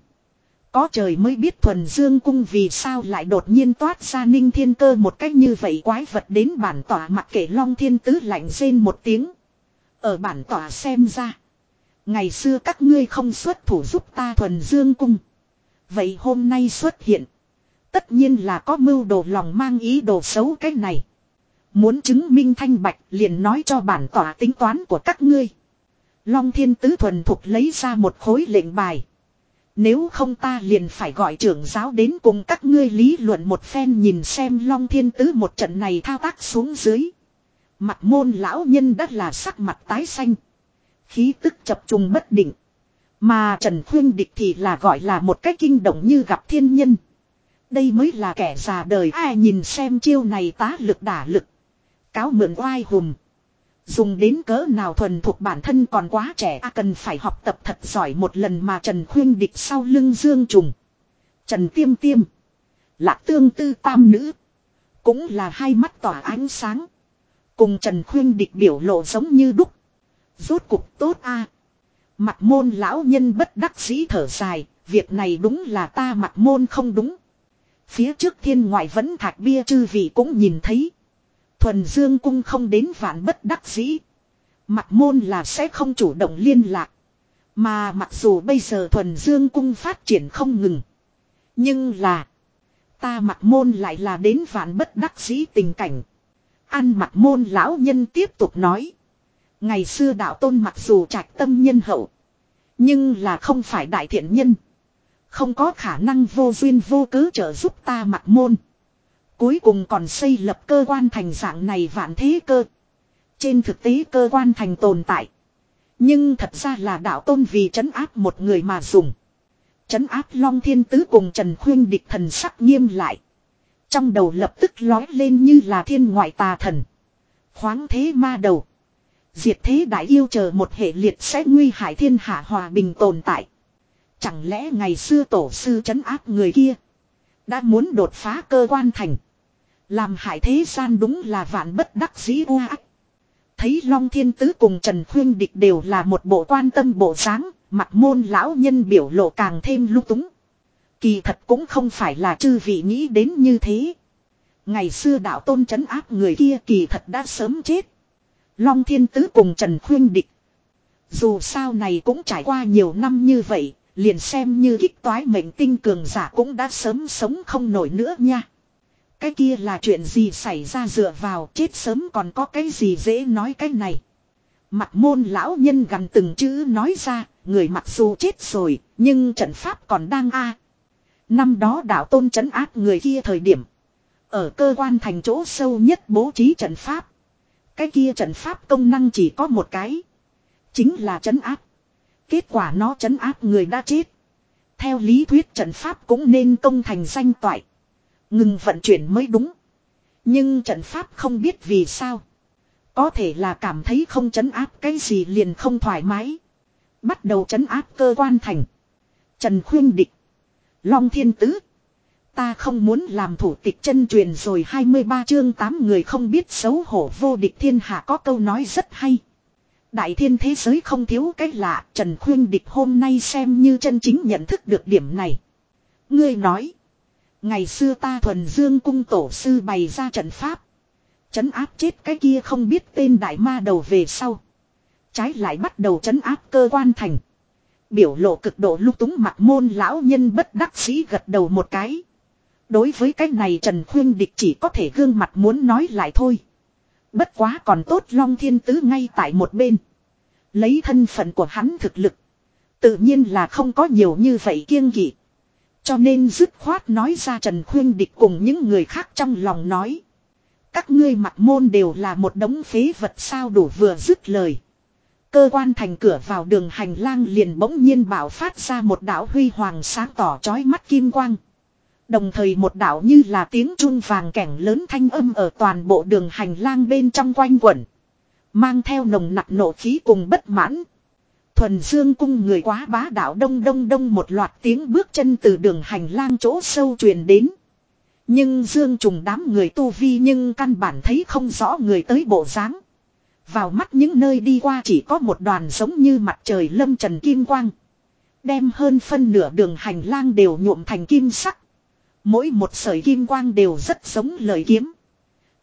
Speaker 1: Có trời mới biết thuần dương cung vì sao lại đột nhiên toát ra ninh thiên cơ một cách như vậy quái vật đến bản tỏa mặc kể long thiên tứ lạnh rên một tiếng. Ở bản tỏa xem ra. Ngày xưa các ngươi không xuất thủ giúp ta thuần dương cung. Vậy hôm nay xuất hiện. Tất nhiên là có mưu đồ lòng mang ý đồ xấu cái này. Muốn chứng minh thanh bạch liền nói cho bản tỏa tính toán của các ngươi. Long thiên tứ thuần thục lấy ra một khối lệnh bài. Nếu không ta liền phải gọi trưởng giáo đến cùng các ngươi lý luận một phen nhìn xem Long Thiên Tứ một trận này thao tác xuống dưới. Mặt môn lão nhân đã là sắc mặt tái xanh. Khí tức chập trùng bất định. Mà Trần Khuyên Địch thì là gọi là một cách kinh động như gặp thiên nhân. Đây mới là kẻ già đời ai nhìn xem chiêu này tá lực đả lực. Cáo mượn oai hùm. Dùng đến cỡ nào thuần thuộc bản thân còn quá trẻ à, cần phải học tập thật giỏi một lần mà Trần Khuyên Địch sau lưng Dương Trùng. Trần Tiêm Tiêm. Lạc tương tư tam nữ. Cũng là hai mắt tỏa ánh sáng. Cùng Trần Khuyên Địch biểu lộ giống như đúc. Rốt cục tốt a Mặt môn lão nhân bất đắc dĩ thở dài. Việc này đúng là ta mặt môn không đúng. Phía trước thiên ngoại vẫn thạch bia chư vị cũng nhìn thấy. Thuần Dương cung không đến vạn bất đắc dĩ. Mặt môn là sẽ không chủ động liên lạc. Mà mặc dù bây giờ thuần dương cung phát triển không ngừng. Nhưng là. Ta mặt môn lại là đến vạn bất đắc dĩ tình cảnh. Ăn mặc môn lão nhân tiếp tục nói. Ngày xưa đạo tôn mặc dù trạch tâm nhân hậu. Nhưng là không phải đại thiện nhân. Không có khả năng vô duyên vô cớ trợ giúp ta mặc môn. Cuối cùng còn xây lập cơ quan thành dạng này vạn thế cơ. Trên thực tế cơ quan thành tồn tại. Nhưng thật ra là đạo tôn vì trấn áp một người mà dùng. Trấn áp Long Thiên Tứ cùng Trần Khuyên địch thần sắc nghiêm lại. Trong đầu lập tức lói lên như là thiên ngoại tà thần. Khoáng thế ma đầu. Diệt thế đại yêu chờ một hệ liệt sẽ nguy hại thiên hạ hòa bình tồn tại. Chẳng lẽ ngày xưa tổ sư trấn áp người kia. Đã muốn đột phá cơ quan thành. Làm hại thế gian đúng là vạn bất đắc dĩ hoa. Thấy Long Thiên Tứ cùng Trần Khuyên Địch đều là một bộ quan tâm bộ dáng, mặt môn lão nhân biểu lộ càng thêm lung túng. Kỳ thật cũng không phải là chư vị nghĩ đến như thế. Ngày xưa đạo tôn trấn áp người kia kỳ thật đã sớm chết. Long Thiên Tứ cùng Trần Khuyên Địch. Dù sao này cũng trải qua nhiều năm như vậy, liền xem như kích toái mệnh tinh cường giả cũng đã sớm sống không nổi nữa nha. Cái kia là chuyện gì xảy ra dựa vào chết sớm còn có cái gì dễ nói cái này. Mặt môn lão nhân gần từng chữ nói ra, người mặc dù chết rồi, nhưng trận pháp còn đang a. Năm đó đạo tôn trấn áp người kia thời điểm. Ở cơ quan thành chỗ sâu nhất bố trí trận pháp. Cái kia trận pháp công năng chỉ có một cái. Chính là trấn áp. Kết quả nó trấn áp người đã chết. Theo lý thuyết trận pháp cũng nên công thành danh toại. Ngừng vận chuyển mới đúng. Nhưng trận pháp không biết vì sao. Có thể là cảm thấy không chấn áp cái gì liền không thoải mái. Bắt đầu chấn áp cơ quan thành. Trần Khuyên Địch. Long Thiên Tứ. Ta không muốn làm thủ tịch chân truyền rồi 23 chương 8 người không biết xấu hổ vô địch thiên hạ có câu nói rất hay. Đại thiên thế giới không thiếu cái lạ, Trần Khuyên Địch hôm nay xem như chân chính nhận thức được điểm này. Ngươi nói. Ngày xưa ta thuần dương cung tổ sư bày ra trận pháp. Chấn áp chết cái kia không biết tên đại ma đầu về sau. Trái lại bắt đầu chấn áp cơ quan thành. Biểu lộ cực độ lúc túng mặt môn lão nhân bất đắc sĩ gật đầu một cái. Đối với cái này Trần Khuyên Địch chỉ có thể gương mặt muốn nói lại thôi. Bất quá còn tốt Long Thiên Tứ ngay tại một bên. Lấy thân phận của hắn thực lực. Tự nhiên là không có nhiều như vậy kiêng kỵ. Cho nên dứt khoát nói ra Trần Khuyên Địch cùng những người khác trong lòng nói. Các ngươi mặt môn đều là một đống phế vật sao đủ vừa dứt lời. Cơ quan thành cửa vào đường hành lang liền bỗng nhiên bảo phát ra một đạo huy hoàng sáng tỏ chói mắt kim quang. Đồng thời một đạo như là tiếng chun vàng kẻng lớn thanh âm ở toàn bộ đường hành lang bên trong quanh quẩn. Mang theo nồng nặc nộ khí cùng bất mãn. Thuần Dương cung người quá bá đạo đông đông đông một loạt tiếng bước chân từ đường hành lang chỗ sâu truyền đến. Nhưng Dương trùng đám người tu vi nhưng căn bản thấy không rõ người tới bộ dáng. Vào mắt những nơi đi qua chỉ có một đoàn giống như mặt trời lâm trần kim quang. Đem hơn phân nửa đường hành lang đều nhuộm thành kim sắc. Mỗi một sợi kim quang đều rất giống lời kiếm.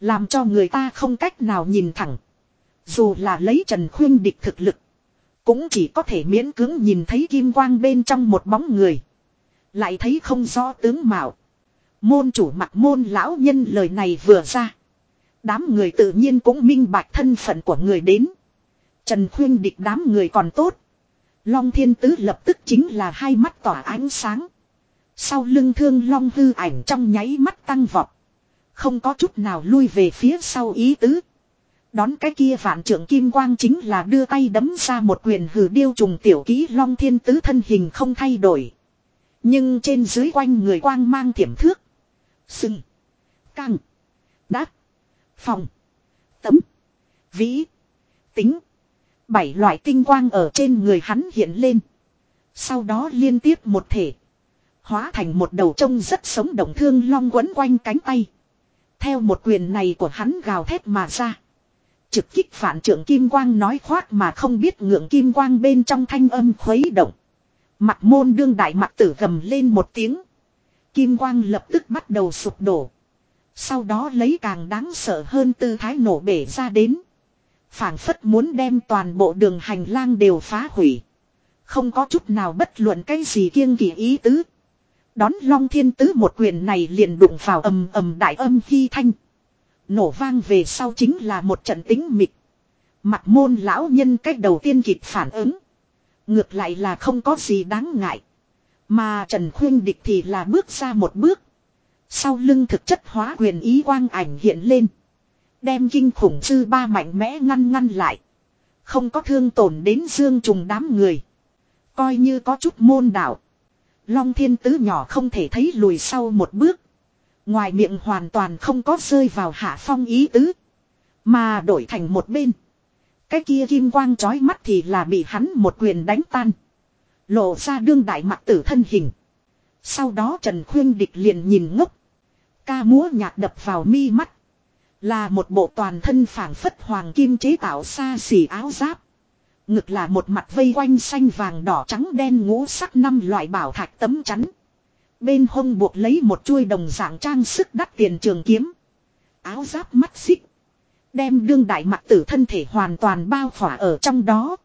Speaker 1: Làm cho người ta không cách nào nhìn thẳng. Dù là lấy Trần Khuyên địch thực lực. Cũng chỉ có thể miễn cưỡng nhìn thấy kim quang bên trong một bóng người. Lại thấy không rõ tướng mạo. Môn chủ mặt môn lão nhân lời này vừa ra. Đám người tự nhiên cũng minh bạch thân phận của người đến. Trần khuyên địch đám người còn tốt. Long thiên tứ lập tức chính là hai mắt tỏa ánh sáng. Sau lưng thương long hư ảnh trong nháy mắt tăng vọt. Không có chút nào lui về phía sau ý tứ. Đón cái kia vạn trưởng kim quang chính là đưa tay đấm ra một quyền hử điêu trùng tiểu ký long thiên tứ thân hình không thay đổi. Nhưng trên dưới quanh người quang mang thiểm thước. Sưng. Căng. Đát. Phòng. Tấm. Vĩ. Tính. Bảy loại tinh quang ở trên người hắn hiện lên. Sau đó liên tiếp một thể. Hóa thành một đầu trông rất sống động thương long quấn quanh cánh tay. Theo một quyền này của hắn gào thét mà ra. Trực kích phản trưởng kim quang nói khoác mà không biết ngượng kim quang bên trong thanh âm khuấy động. Mặt môn đương đại mặt tử gầm lên một tiếng. Kim quang lập tức bắt đầu sụp đổ. Sau đó lấy càng đáng sợ hơn tư thái nổ bể ra đến. phảng phất muốn đem toàn bộ đường hành lang đều phá hủy. Không có chút nào bất luận cái gì kiêng kỳ ý tứ. Đón long thiên tứ một quyền này liền đụng vào ầm ầm đại âm hy thanh. Nổ vang về sau chính là một trận tính mịch. Mặt môn lão nhân cách đầu tiên kịp phản ứng. Ngược lại là không có gì đáng ngại. Mà Trần Khuyên Địch thì là bước ra một bước. Sau lưng thực chất hóa quyền ý quang ảnh hiện lên. Đem kinh khủng sư ba mạnh mẽ ngăn ngăn lại. Không có thương tổn đến dương trùng đám người. Coi như có chút môn đạo. Long thiên tứ nhỏ không thể thấy lùi sau một bước. Ngoài miệng hoàn toàn không có rơi vào hạ phong ý tứ. Mà đổi thành một bên. Cái kia kim quang chói mắt thì là bị hắn một quyền đánh tan. Lộ ra đương đại mặt tử thân hình. Sau đó Trần Khuyên Địch liền nhìn ngốc. Ca múa nhạc đập vào mi mắt. Là một bộ toàn thân phảng phất hoàng kim chế tạo xa xỉ áo giáp. Ngực là một mặt vây quanh xanh vàng đỏ trắng đen ngũ sắc năm loại bảo thạch tấm chắn. Bên hông buộc lấy một chuôi đồng dạng trang sức đắt tiền trường kiếm. Áo giáp mắt xích. Đem đương đại mặt tử thân thể hoàn toàn bao khỏa ở trong đó.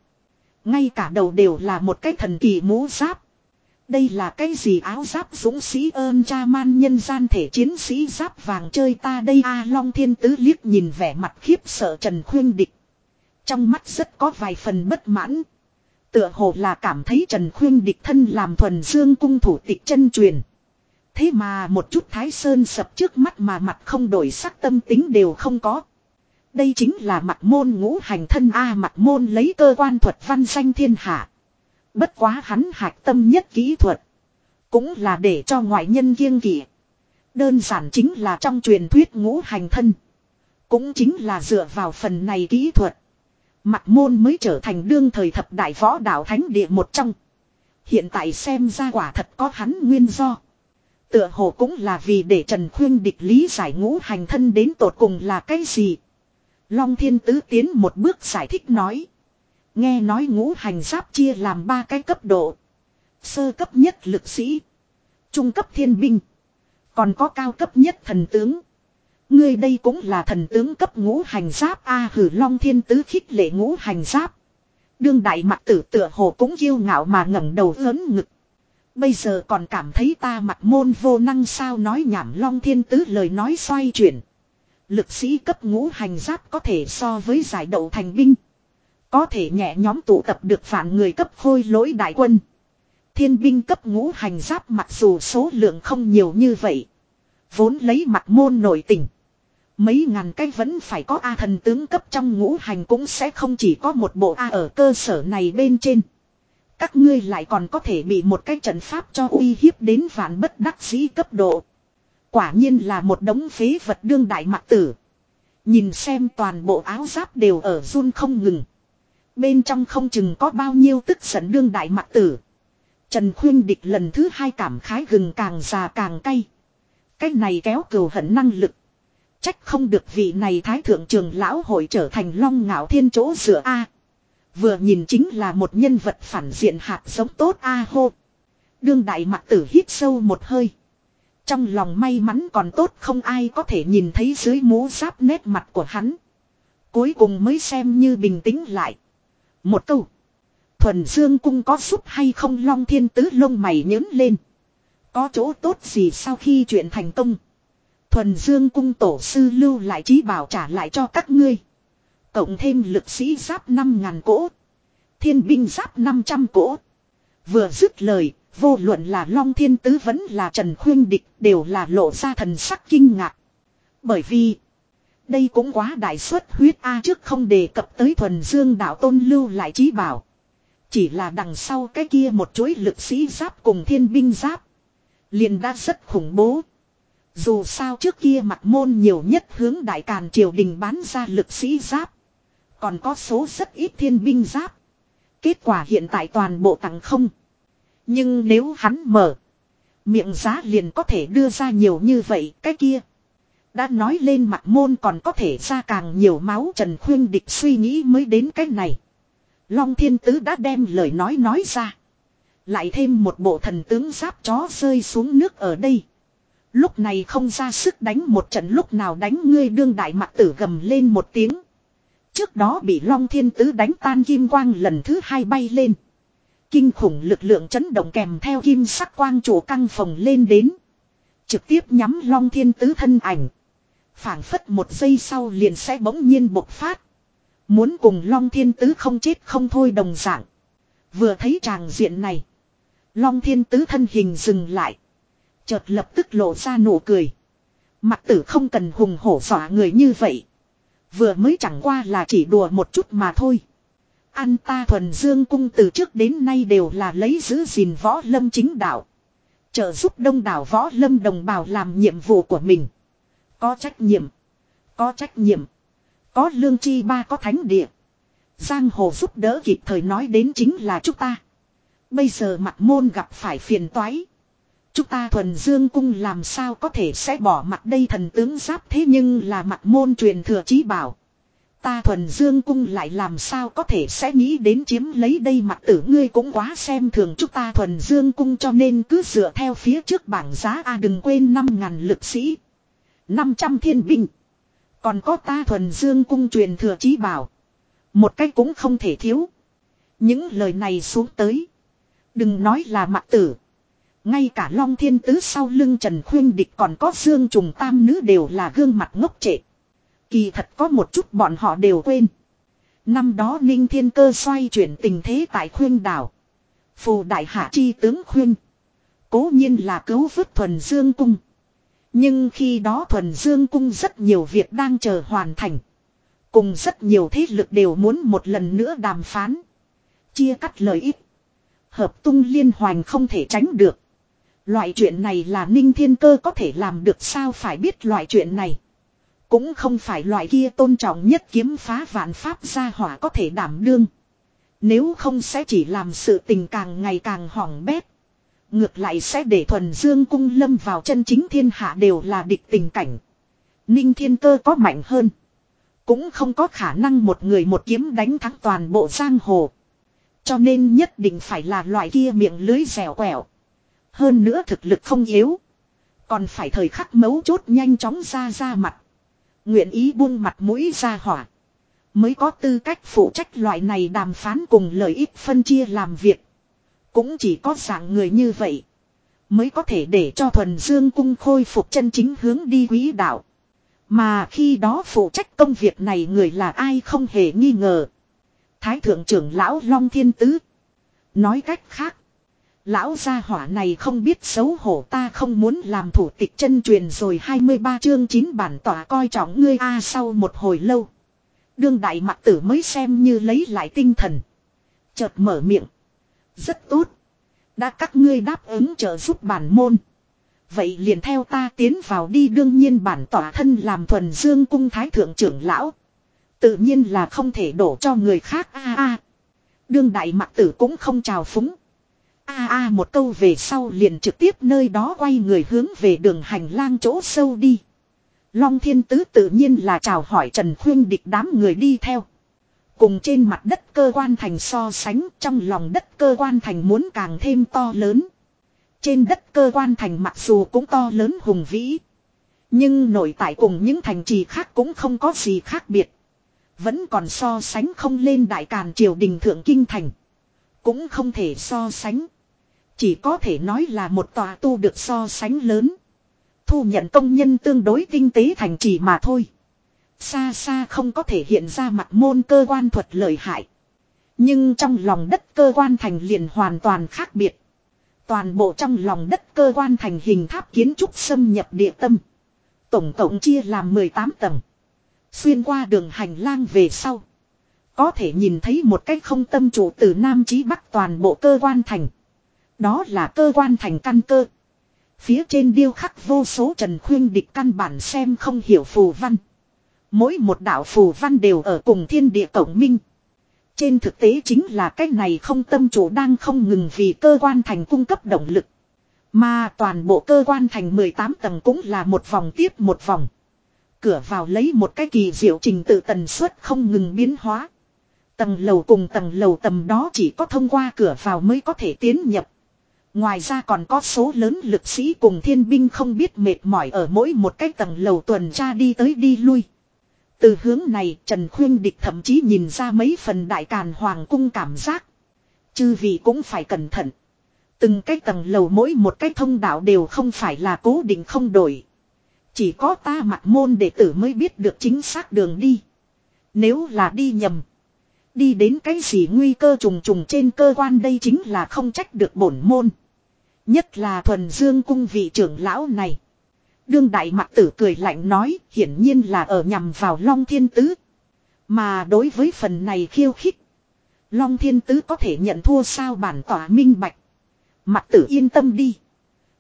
Speaker 1: Ngay cả đầu đều là một cái thần kỳ mũ giáp. Đây là cái gì áo giáp dũng sĩ ơn cha man nhân gian thể chiến sĩ giáp vàng chơi ta đây a long thiên tứ liếc nhìn vẻ mặt khiếp sợ trần khuyên địch. Trong mắt rất có vài phần bất mãn. Tựa hồ là cảm thấy Trần Khuyên địch thân làm thuần dương cung thủ tịch chân truyền. Thế mà một chút thái sơn sập trước mắt mà mặt không đổi sắc tâm tính đều không có. Đây chính là mặt môn ngũ hành thân A, mặt môn lấy cơ quan thuật văn danh thiên hạ. Bất quá hắn hạch tâm nhất kỹ thuật. Cũng là để cho ngoại nhân kiêng kỵ. Đơn giản chính là trong truyền thuyết ngũ hành thân. Cũng chính là dựa vào phần này kỹ thuật. Mặt môn mới trở thành đương thời thập đại võ đạo thánh địa một trong. Hiện tại xem ra quả thật có hắn nguyên do. Tựa hồ cũng là vì để Trần Khuyên địch lý giải ngũ hành thân đến tột cùng là cái gì. Long Thiên Tứ tiến một bước giải thích nói. Nghe nói ngũ hành giáp chia làm ba cái cấp độ. Sơ cấp nhất lực sĩ. Trung cấp thiên binh. Còn có cao cấp nhất thần tướng. Ngươi đây cũng là thần tướng cấp ngũ hành giáp A hử long thiên tứ khích lệ ngũ hành giáp. Đương đại mặt tử tựa hồ cũng kiêu ngạo mà ngẩng đầu lớn ngực. Bây giờ còn cảm thấy ta mặt môn vô năng sao nói nhảm long thiên tứ lời nói xoay chuyển. Lực sĩ cấp ngũ hành giáp có thể so với giải đậu thành binh. Có thể nhẹ nhóm tụ tập được phản người cấp khôi lỗi đại quân. Thiên binh cấp ngũ hành giáp mặc dù số lượng không nhiều như vậy. Vốn lấy mặt môn nổi tình. Mấy ngàn cái vẫn phải có A thần tướng cấp trong ngũ hành cũng sẽ không chỉ có một bộ A ở cơ sở này bên trên. Các ngươi lại còn có thể bị một cái trận pháp cho uy hiếp đến vạn bất đắc dĩ cấp độ. Quả nhiên là một đống phế vật đương đại mặt tử. Nhìn xem toàn bộ áo giáp đều ở run không ngừng. Bên trong không chừng có bao nhiêu tức giận đương đại mặt tử. Trần Khuyên Địch lần thứ hai cảm khái gừng càng già càng cay. Cái này kéo cừu hận năng lực. Trách không được vị này thái thượng trường lão hội trở thành long ngạo thiên chỗ dựa A. Vừa nhìn chính là một nhân vật phản diện hạt giống tốt A hô. Đương đại mặt tử hít sâu một hơi. Trong lòng may mắn còn tốt không ai có thể nhìn thấy dưới mũ giáp nét mặt của hắn. Cuối cùng mới xem như bình tĩnh lại. Một câu. Thuần Dương cung có giúp hay không long thiên tứ lông mày nhớn lên. Có chỗ tốt gì sau khi chuyện thành công. Thuần Dương cung tổ sư lưu lại trí bảo trả lại cho các ngươi. Cộng thêm lực sĩ giáp 5.000 cỗ. Thiên binh giáp 500 cỗ. Vừa dứt lời, vô luận là Long Thiên Tứ vẫn là Trần Khuyên Địch đều là lộ ra thần sắc kinh ngạc. Bởi vì, đây cũng quá đại suất huyết A trước không đề cập tới thuần dương đạo tôn lưu lại trí bảo. Chỉ là đằng sau cái kia một chuỗi lực sĩ giáp cùng thiên binh giáp. liền đã rất khủng bố. Dù sao trước kia mặt môn nhiều nhất hướng đại càn triều đình bán ra lực sĩ giáp. Còn có số rất ít thiên binh giáp. Kết quả hiện tại toàn bộ tặng không. Nhưng nếu hắn mở. Miệng giá liền có thể đưa ra nhiều như vậy cái kia. Đã nói lên mặt môn còn có thể ra càng nhiều máu Trần Khuyên Địch suy nghĩ mới đến cái này. Long Thiên Tứ đã đem lời nói nói ra. Lại thêm một bộ thần tướng giáp chó rơi xuống nước ở đây. Lúc này không ra sức đánh một trận, lúc nào đánh ngươi đương đại mặt tử gầm lên một tiếng. Trước đó bị Long Thiên Tứ đánh tan kim quang lần thứ hai bay lên. Kinh khủng lực lượng chấn động kèm theo kim sắc quang chủ căng phồng lên đến. Trực tiếp nhắm Long Thiên Tứ thân ảnh phảng phất một giây sau liền sẽ bỗng nhiên bộc phát. Muốn cùng Long Thiên Tứ không chết không thôi đồng dạng. Vừa thấy tràng diện này. Long Thiên Tứ thân hình dừng lại. Chợt lập tức lộ ra nụ cười. Mặt tử không cần hùng hổ dọa người như vậy. Vừa mới chẳng qua là chỉ đùa một chút mà thôi. An ta thuần dương cung từ trước đến nay đều là lấy giữ gìn võ lâm chính đạo. Trợ giúp đông đảo võ lâm đồng bào làm nhiệm vụ của mình. Có trách nhiệm. Có trách nhiệm. Có lương chi ba, có thánh địa. Giang hồ giúp đỡ kịp thời nói đến chính là chúng ta. Bây giờ mặt môn gặp phải phiền toái. Chúng ta thuần dương cung làm sao có thể sẽ bỏ mặt đây thần tướng giáp thế nhưng là mặt môn truyền thừa chí bảo. Ta thuần dương cung lại làm sao có thể sẽ nghĩ đến chiếm lấy đây mặt tử ngươi cũng quá xem thường chúng ta thuần dương cung cho nên cứ dựa theo phía trước bảng giá a, đừng quên 5.000 lực sĩ. 500 thiên binh. Còn có ta thuần dương cung truyền thừa chí bảo. Một cách cũng không thể thiếu. Những lời này xuống tới. Đừng nói là mặt tử. Ngay cả Long Thiên Tứ sau lưng Trần Khuyên Địch còn có Dương Trùng Tam Nữ đều là gương mặt ngốc trệ. Kỳ thật có một chút bọn họ đều quên. Năm đó Ninh Thiên Cơ xoay chuyển tình thế tại Khuyên Đảo. Phù Đại Hạ Chi Tướng Khuyên. Cố nhiên là cứu vớt Thuần Dương Cung. Nhưng khi đó Thuần Dương Cung rất nhiều việc đang chờ hoàn thành. Cùng rất nhiều thế lực đều muốn một lần nữa đàm phán. Chia cắt lợi ích. Hợp tung liên hoành không thể tránh được. Loại chuyện này là ninh thiên cơ có thể làm được sao phải biết loại chuyện này. Cũng không phải loại kia tôn trọng nhất kiếm phá vạn pháp gia hỏa có thể đảm đương. Nếu không sẽ chỉ làm sự tình càng ngày càng hỏng bét. Ngược lại sẽ để thuần dương cung lâm vào chân chính thiên hạ đều là địch tình cảnh. Ninh thiên cơ có mạnh hơn. Cũng không có khả năng một người một kiếm đánh thắng toàn bộ giang hồ. Cho nên nhất định phải là loại kia miệng lưới dẻo quẹo. Hơn nữa thực lực không yếu. Còn phải thời khắc mấu chốt nhanh chóng ra ra mặt. Nguyện ý buông mặt mũi ra hỏa. Mới có tư cách phụ trách loại này đàm phán cùng lợi ích phân chia làm việc. Cũng chỉ có dạng người như vậy. Mới có thể để cho thuần dương cung khôi phục chân chính hướng đi quý đạo. Mà khi đó phụ trách công việc này người là ai không hề nghi ngờ. Thái thượng trưởng lão Long Thiên Tứ. Nói cách khác. Lão gia hỏa này không biết xấu hổ ta không muốn làm thủ tịch chân truyền rồi 23 chương 9 bản tỏa coi trọng ngươi a sau một hồi lâu. Đương đại mặt tử mới xem như lấy lại tinh thần. Chợt mở miệng. Rất tốt. Đã các ngươi đáp ứng trợ giúp bản môn. Vậy liền theo ta tiến vào đi đương nhiên bản tỏa thân làm thuần dương cung thái thượng trưởng lão. Tự nhiên là không thể đổ cho người khác a a. Đương đại Mặc tử cũng không chào phúng a a, một câu về sau liền trực tiếp nơi đó quay người hướng về đường hành lang chỗ sâu đi. Long thiên tứ tự nhiên là chào hỏi Trần Khuyên địch đám người đi theo. Cùng trên mặt đất cơ quan thành so sánh, trong lòng đất cơ quan thành muốn càng thêm to lớn. Trên đất cơ quan thành mặc dù cũng to lớn hùng vĩ. Nhưng nội tại cùng những thành trì khác cũng không có gì khác biệt. Vẫn còn so sánh không lên đại càn triều đình thượng kinh thành. Cũng không thể so sánh. Chỉ có thể nói là một tòa tu được so sánh lớn. Thu nhận công nhân tương đối tinh tế thành trì mà thôi. Xa xa không có thể hiện ra mặt môn cơ quan thuật lợi hại. Nhưng trong lòng đất cơ quan thành liền hoàn toàn khác biệt. Toàn bộ trong lòng đất cơ quan thành hình tháp kiến trúc xâm nhập địa tâm. Tổng cộng chia làm 18 tầng. Xuyên qua đường hành lang về sau. Có thể nhìn thấy một cách không tâm chủ từ Nam chí Bắc toàn bộ cơ quan thành. Đó là cơ quan thành căn cơ. Phía trên điêu khắc vô số trần khuyên địch căn bản xem không hiểu phù văn. Mỗi một đạo phù văn đều ở cùng thiên địa cộng minh. Trên thực tế chính là cách này không tâm chủ đang không ngừng vì cơ quan thành cung cấp động lực. Mà toàn bộ cơ quan thành 18 tầng cũng là một vòng tiếp một vòng. Cửa vào lấy một cái kỳ diệu trình tự tần suất không ngừng biến hóa. Tầng lầu cùng tầng lầu tầm đó chỉ có thông qua cửa vào mới có thể tiến nhập. Ngoài ra còn có số lớn lực sĩ cùng thiên binh không biết mệt mỏi ở mỗi một cái tầng lầu tuần tra đi tới đi lui. Từ hướng này, Trần Khuyên Địch thậm chí nhìn ra mấy phần đại càn hoàng cung cảm giác. Chư vị cũng phải cẩn thận. Từng cái tầng lầu mỗi một cái thông đạo đều không phải là cố định không đổi. Chỉ có ta mặt môn đệ tử mới biết được chính xác đường đi. Nếu là đi nhầm. Đi đến cái gì nguy cơ trùng trùng trên cơ quan đây chính là không trách được bổn môn. Nhất là thuần dương cung vị trưởng lão này. Đương đại mặt tử cười lạnh nói, hiển nhiên là ở nhằm vào Long Thiên Tứ. Mà đối với phần này khiêu khích. Long Thiên Tứ có thể nhận thua sao bản tỏa minh bạch. Mặt tử yên tâm đi.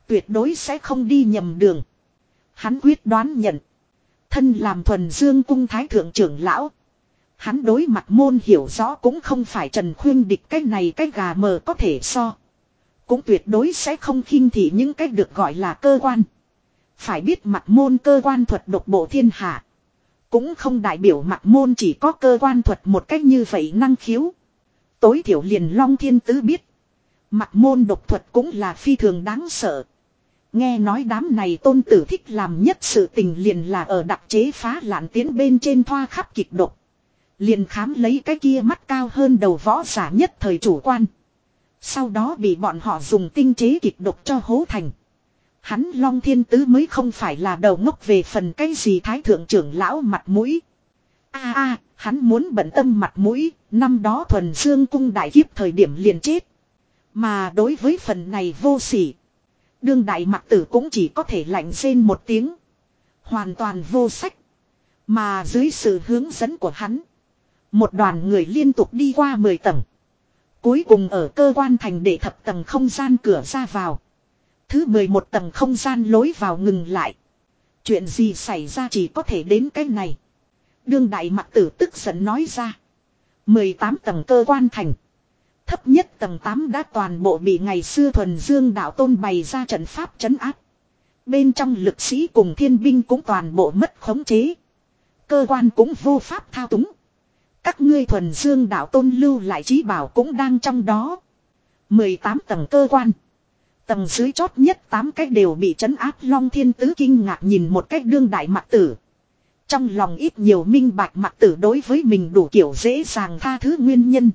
Speaker 1: Tuyệt đối sẽ không đi nhầm đường. Hắn quyết đoán nhận. Thân làm thuần dương cung thái thượng trưởng lão. Hắn đối mặt môn hiểu rõ cũng không phải Trần Khuyên địch cái này cái gà mờ có thể so. Cũng tuyệt đối sẽ không khinh thị những cái được gọi là cơ quan. Phải biết mặt môn cơ quan thuật độc bộ thiên hạ. Cũng không đại biểu mặt môn chỉ có cơ quan thuật một cách như vậy năng khiếu. Tối thiểu liền Long Thiên Tứ biết. Mặt môn độc thuật cũng là phi thường đáng sợ. Nghe nói đám này tôn tử thích làm nhất sự tình liền là ở đặc chế phá lạn tiến bên trên thoa khắp kịch độc. Liền khám lấy cái kia mắt cao hơn đầu võ giả nhất thời chủ quan. Sau đó bị bọn họ dùng tinh chế kịch độc cho hố thành. Hắn Long Thiên Tứ mới không phải là đầu ngốc về phần cái gì thái thượng trưởng lão mặt mũi. a a hắn muốn bận tâm mặt mũi, năm đó thuần dương cung đại kiếp thời điểm liền chết. Mà đối với phần này vô sỉ. Đương đại mặt tử cũng chỉ có thể lạnh rên một tiếng. Hoàn toàn vô sách. Mà dưới sự hướng dẫn của hắn. Một đoàn người liên tục đi qua 10 tầng. Cuối cùng ở cơ quan thành để thập tầng không gian cửa ra vào. Thứ 11 tầng không gian lối vào ngừng lại. Chuyện gì xảy ra chỉ có thể đến cái này. Đương đại mặt tử tức giận nói ra. 18 tầng cơ quan thành. Thấp nhất tầng 8 đã toàn bộ bị ngày xưa thuần dương đạo tôn bày ra trận pháp chấn áp. Bên trong lực sĩ cùng thiên binh cũng toàn bộ mất khống chế. Cơ quan cũng vô pháp thao túng. Các ngươi thuần dương đạo tôn lưu lại trí bảo cũng đang trong đó. 18 tầng cơ quan. Tầng dưới chót nhất tám cách đều bị trấn áp long thiên tứ kinh ngạc nhìn một cách đương đại mặt tử. Trong lòng ít nhiều minh bạch mặt tử đối với mình đủ kiểu dễ dàng tha thứ nguyên nhân.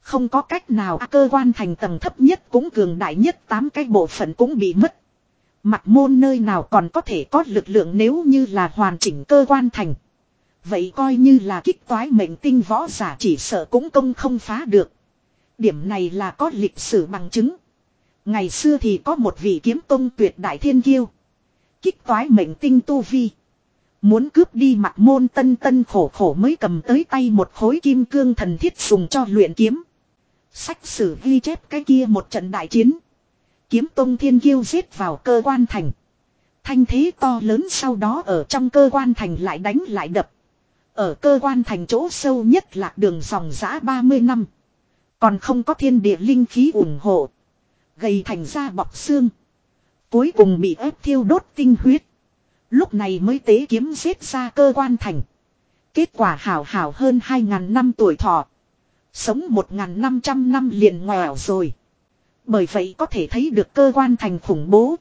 Speaker 1: Không có cách nào, cơ quan thành tầng thấp nhất cũng cường đại nhất tám cái bộ phận cũng bị mất. Mặt môn nơi nào còn có thể có lực lượng nếu như là hoàn chỉnh cơ quan thành. Vậy coi như là kích toái mệnh tinh võ giả chỉ sợ cũng công không phá được. Điểm này là có lịch sử bằng chứng. Ngày xưa thì có một vị kiếm tông tuyệt đại thiên kiêu. Kích toái mệnh tinh tu vi. Muốn cướp đi mặt môn tân tân khổ khổ mới cầm tới tay một khối kim cương thần thiết dùng cho luyện kiếm. Sách sử ghi chép cái kia một trận đại chiến. Kiếm tông thiên kiêu giết vào cơ quan thành. Thanh thế to lớn sau đó ở trong cơ quan thành lại đánh lại đập. Ở cơ quan thành chỗ sâu nhất là đường dòng giã 30 năm. Còn không có thiên địa linh khí ủng hộ. Gầy thành ra bọc xương. Cuối cùng bị ép thiêu đốt tinh huyết. Lúc này mới tế kiếm giết ra cơ quan thành. Kết quả hảo hảo hơn 2.000 năm tuổi thọ. Sống 1.500 năm liền nghèo rồi. Bởi vậy có thể thấy được cơ quan thành khủng bố.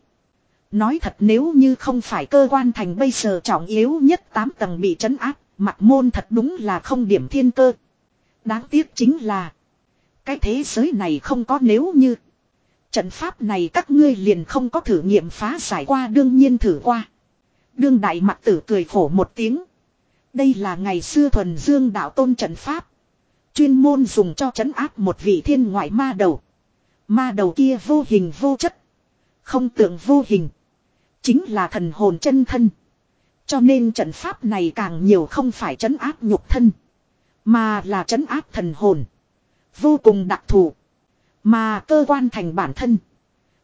Speaker 1: Nói thật nếu như không phải cơ quan thành bây giờ trọng yếu nhất 8 tầng bị trấn áp. Mặt môn thật đúng là không điểm thiên cơ. Đáng tiếc chính là. Cái thế giới này không có nếu như. Trận pháp này các ngươi liền không có thử nghiệm phá giải qua, đương nhiên thử qua. Đương đại mặt tử cười khổ một tiếng. Đây là ngày xưa thuần dương đạo tôn trận pháp. Chuyên môn dùng cho trấn áp một vị thiên ngoại ma đầu. Ma đầu kia vô hình vô chất. Không tượng vô hình. Chính là thần hồn chân thân. Cho nên trận pháp này càng nhiều không phải trấn áp nhục thân. Mà là trấn áp thần hồn. Vô cùng đặc thù. Mà cơ quan thành bản thân.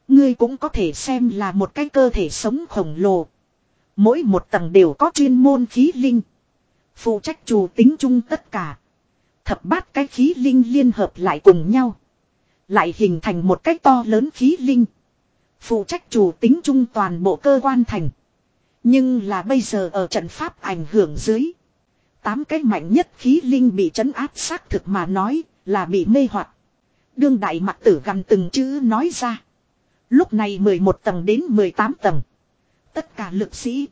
Speaker 1: Ngươi cũng có thể xem là một cái cơ thể sống khổng lồ. Mỗi một tầng đều có chuyên môn khí linh. Phụ trách chủ tính chung tất cả. Thập bát cái khí linh liên hợp lại cùng nhau. Lại hình thành một cái to lớn khí linh. Phụ trách chủ tính chung toàn bộ cơ quan thành. Nhưng là bây giờ ở trận pháp ảnh hưởng dưới. Tám cái mạnh nhất khí linh bị trấn áp xác thực mà nói là bị mê hoặc. Đương đại mặt tử gần từng chữ nói ra. Lúc này 11 tầng đến 18 tầng. Tất cả lực sĩ,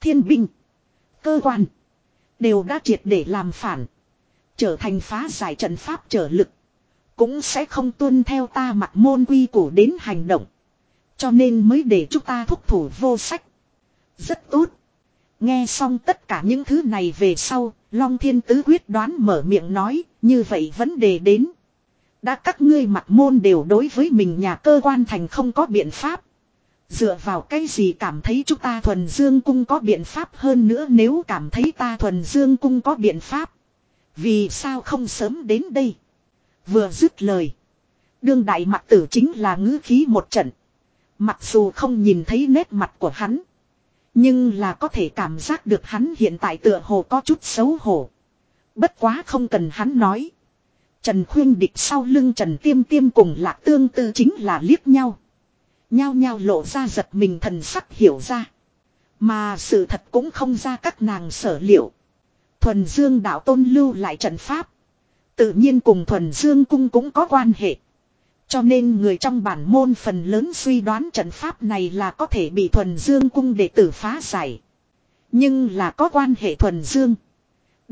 Speaker 1: thiên binh, cơ quan, đều đã triệt để làm phản. Trở thành phá giải trận pháp trở lực. Cũng sẽ không tuân theo ta mặt môn quy củ đến hành động. Cho nên mới để chúng ta thúc thủ vô sách. Rất tốt. Nghe xong tất cả những thứ này về sau, Long Thiên Tứ quyết đoán mở miệng nói, như vậy vấn đề đến. Đã các ngươi mặt môn đều đối với mình nhà cơ quan thành không có biện pháp. Dựa vào cái gì cảm thấy chúng ta thuần dương cung có biện pháp hơn nữa nếu cảm thấy ta thuần dương cung có biện pháp. Vì sao không sớm đến đây? Vừa dứt lời. Đương đại mặt tử chính là ngữ khí một trận. Mặc dù không nhìn thấy nét mặt của hắn. Nhưng là có thể cảm giác được hắn hiện tại tựa hồ có chút xấu hổ. Bất quá không cần hắn nói. Trần khuyên địch sau lưng Trần tiêm tiêm cùng lạc tương tư chính là liếc nhau. Nhao nhao lộ ra giật mình thần sắc hiểu ra. Mà sự thật cũng không ra các nàng sở liệu. Thuần Dương đạo tôn lưu lại trận pháp. Tự nhiên cùng Thuần Dương cung cũng có quan hệ. Cho nên người trong bản môn phần lớn suy đoán trận pháp này là có thể bị Thuần Dương cung đệ tử phá giải. Nhưng là có quan hệ Thuần Dương.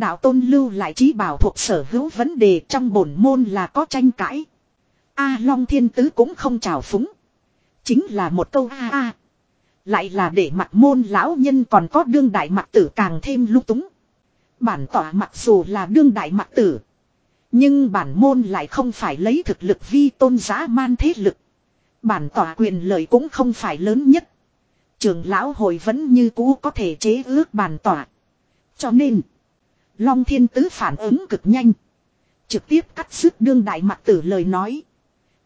Speaker 1: Đạo tôn lưu lại trí bảo thuộc sở hữu vấn đề trong bổn môn là có tranh cãi. A Long Thiên Tứ cũng không trào phúng. Chính là một câu a a. Lại là để mặt môn lão nhân còn có đương đại mặt tử càng thêm lung túng. Bản tỏa mặc dù là đương đại mặt tử. Nhưng bản môn lại không phải lấy thực lực vi tôn giá man thế lực. Bản tỏa quyền lợi cũng không phải lớn nhất. Trường lão hội vẫn như cũ có thể chế ước bản tỏa. Cho nên, Long Thiên Tứ phản ứng cực nhanh. Trực tiếp cắt sức đương đại mặt tử lời nói.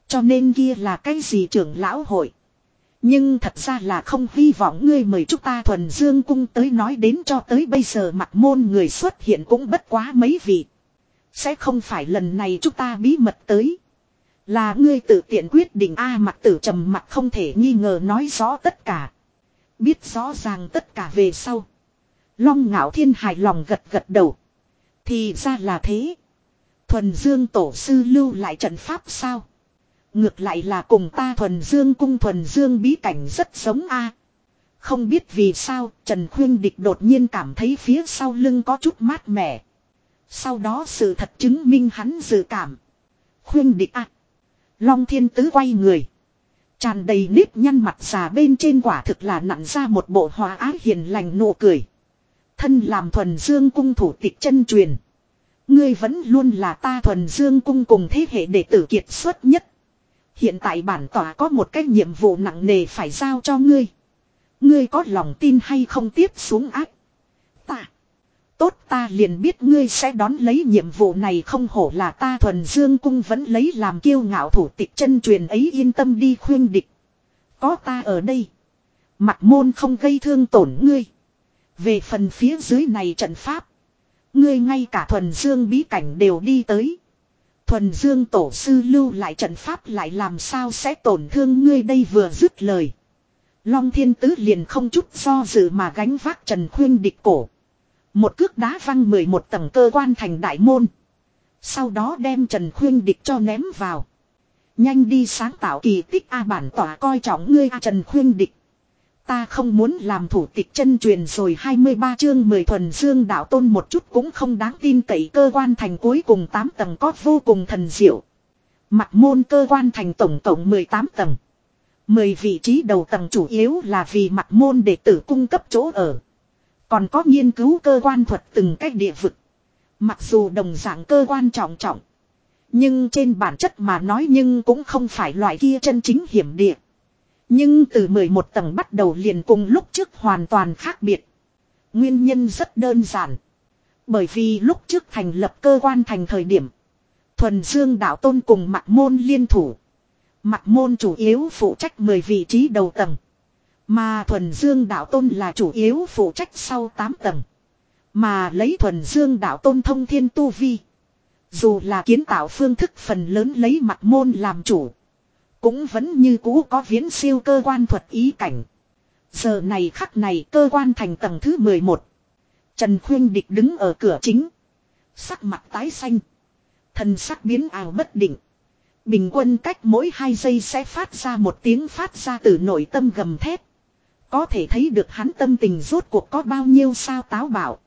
Speaker 1: Cho nên kia là cái gì trưởng lão hội. Nhưng thật ra là không hy vọng ngươi mời chúng ta thuần dương cung tới nói đến cho tới bây giờ mặt môn người xuất hiện cũng bất quá mấy vị. Sẽ không phải lần này chúng ta bí mật tới. Là ngươi tự tiện quyết định A mặt tử trầm mặt không thể nghi ngờ nói rõ tất cả. Biết rõ ràng tất cả về sau. Long ngạo thiên hài lòng gật gật đầu. Thì ra là thế. Thuần dương tổ sư lưu lại trận pháp sao? Ngược lại là cùng ta thuần dương cung thuần dương bí cảnh rất giống a. Không biết vì sao, Trần Khuyên Địch đột nhiên cảm thấy phía sau lưng có chút mát mẻ. Sau đó sự thật chứng minh hắn dự cảm. Khuyên Địch a. Long Thiên Tứ quay người. Tràn đầy nếp nhăn mặt già bên trên quả thực là nặn ra một bộ hòa ái hiền lành nụ cười. Thân làm thuần dương cung thủ tịch chân truyền. Ngươi vẫn luôn là ta thuần dương cung cùng thế hệ đệ tử kiệt xuất nhất. Hiện tại bản tỏa có một cái nhiệm vụ nặng nề phải giao cho ngươi. Ngươi có lòng tin hay không tiếp xuống ác. Ta. Tốt ta liền biết ngươi sẽ đón lấy nhiệm vụ này không hổ là ta thuần dương cung vẫn lấy làm kiêu ngạo thủ tịch chân truyền ấy yên tâm đi khuyên địch. Có ta ở đây. Mặt môn không gây thương tổn ngươi. Về phần phía dưới này trận pháp. Ngươi ngay cả thuần dương bí cảnh đều đi tới. Thuần Dương tổ sư lưu lại trận pháp lại làm sao sẽ tổn thương ngươi đây vừa dứt lời. Long Thiên Tứ liền không chút do dự mà gánh vác Trần Khuyên địch cổ. Một cước đá văng 11 tầng cơ quan thành đại môn. Sau đó đem Trần Khuyên địch cho ném vào. Nhanh đi sáng tạo kỳ tích A bản tỏa coi trọng ngươi A Trần Khuyên địch. Ta không muốn làm thủ tịch chân truyền rồi 23 chương 10 thuần dương đạo tôn một chút cũng không đáng tin cậy cơ quan thành cuối cùng 8 tầng có vô cùng thần diệu. Mặt môn cơ quan thành tổng tổng 18 tầng. 10 vị trí đầu tầng chủ yếu là vì mặt môn đệ tử cung cấp chỗ ở. Còn có nghiên cứu cơ quan thuật từng cách địa vực. Mặc dù đồng dạng cơ quan trọng trọng. Nhưng trên bản chất mà nói nhưng cũng không phải loại kia chân chính hiểm địa. Nhưng từ 11 tầng bắt đầu liền cùng lúc trước hoàn toàn khác biệt. Nguyên nhân rất đơn giản. Bởi vì lúc trước thành lập cơ quan thành thời điểm. Thuần Dương đạo tôn cùng Mạc môn liên thủ. Mạc môn chủ yếu phụ trách 10 vị trí đầu tầng. Mà thuần Dương đạo tôn là chủ yếu phụ trách sau 8 tầng. Mà lấy thuần Dương đạo tôn thông thiên tu vi. Dù là kiến tạo phương thức phần lớn lấy Mạc môn làm chủ. Cũng vẫn như cũ có viễn siêu cơ quan thuật ý cảnh. Giờ này khắc này cơ quan thành tầng thứ 11. Trần Khuyên Địch đứng ở cửa chính. Sắc mặt tái xanh. Thần sắc biến ảo bất định. Bình quân cách mỗi 2 giây sẽ phát ra một tiếng phát ra từ nội tâm gầm thét. Có thể thấy được hắn tâm tình rốt cuộc có bao nhiêu sao táo bảo.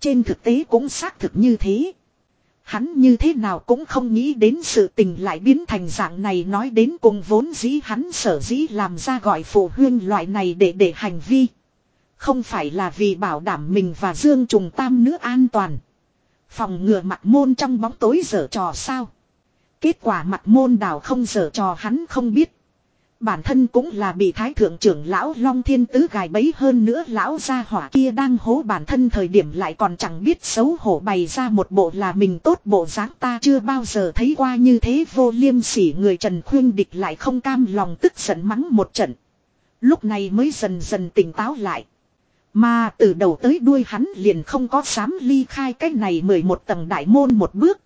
Speaker 1: Trên thực tế cũng xác thực như thế. Hắn như thế nào cũng không nghĩ đến sự tình lại biến thành dạng này nói đến cùng vốn dĩ hắn sở dĩ làm ra gọi phụ huyên loại này để để hành vi. Không phải là vì bảo đảm mình và Dương Trùng Tam nữa an toàn. Phòng ngừa mặt môn trong bóng tối dở trò sao. Kết quả mặt môn đào không dở trò hắn không biết. Bản thân cũng là bị thái thượng trưởng lão Long Thiên Tứ gài bấy hơn nữa lão gia hỏa kia đang hố bản thân thời điểm lại còn chẳng biết xấu hổ bày ra một bộ là mình tốt bộ dáng ta chưa bao giờ thấy qua như thế vô liêm sỉ người Trần Khuyên Địch lại không cam lòng tức giận mắng một trận. Lúc này mới dần dần tỉnh táo lại. Mà từ đầu tới đuôi hắn liền không có dám ly khai cái này 11 tầng đại môn một bước.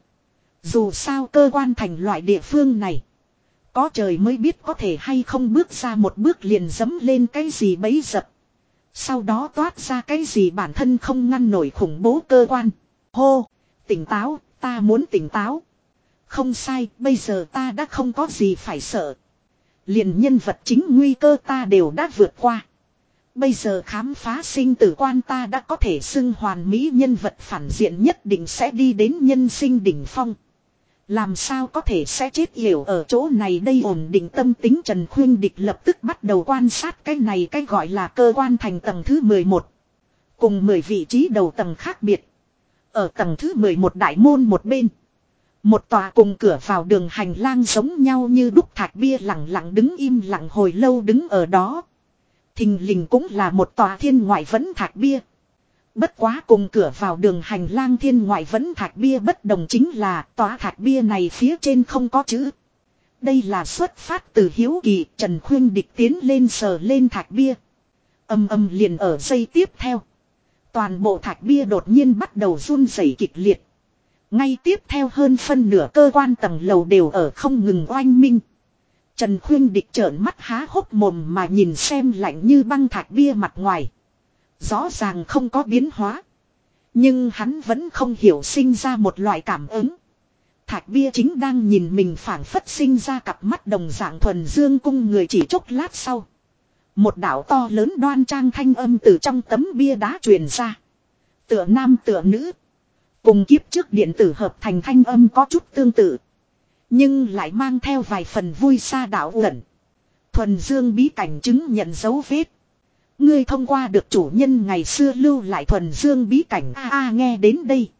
Speaker 1: Dù sao cơ quan thành loại địa phương này. Có trời mới biết có thể hay không bước ra một bước liền dấm lên cái gì bấy dập. Sau đó toát ra cái gì bản thân không ngăn nổi khủng bố cơ quan. Hô, tỉnh táo, ta muốn tỉnh táo. Không sai, bây giờ ta đã không có gì phải sợ. Liền nhân vật chính nguy cơ ta đều đã vượt qua. Bây giờ khám phá sinh tử quan ta đã có thể xưng hoàn mỹ nhân vật phản diện nhất định sẽ đi đến nhân sinh đỉnh phong. Làm sao có thể sẽ chết hiểu ở chỗ này đây ổn định tâm tính Trần Khuyên Địch lập tức bắt đầu quan sát cái này cái gọi là cơ quan thành tầng thứ 11. Cùng 10 vị trí đầu tầng khác biệt. Ở tầng thứ 11 đại môn một bên. Một tòa cùng cửa vào đường hành lang giống nhau như đúc thạch bia lặng lặng đứng im lặng hồi lâu đứng ở đó. Thình lình cũng là một tòa thiên ngoại vẫn thạch bia. Bất quá cùng cửa vào đường hành lang thiên ngoại vẫn thạch bia bất đồng chính là tòa thạch bia này phía trên không có chữ. Đây là xuất phát từ hiếu kỳ, Trần Khuyên địch tiến lên sờ lên thạch bia. Âm âm liền ở dây tiếp theo. Toàn bộ thạch bia đột nhiên bắt đầu run rẩy kịch liệt. Ngay tiếp theo hơn phân nửa cơ quan tầng lầu đều ở không ngừng oanh minh. Trần Khuyên địch trợn mắt há hốc mồm mà nhìn xem lạnh như băng thạch bia mặt ngoài. Rõ ràng không có biến hóa. Nhưng hắn vẫn không hiểu sinh ra một loại cảm ứng. Thạch bia chính đang nhìn mình phản phất sinh ra cặp mắt đồng dạng thuần dương cung người chỉ chốc lát sau. Một đảo to lớn đoan trang thanh âm từ trong tấm bia đá truyền ra. Tựa nam tựa nữ. Cùng kiếp trước điện tử hợp thành thanh âm có chút tương tự. Nhưng lại mang theo vài phần vui xa đảo ẩn. Thuần dương bí cảnh chứng nhận dấu vết. Ngươi thông qua được chủ nhân ngày xưa lưu lại thuần dương bí cảnh a a nghe đến đây.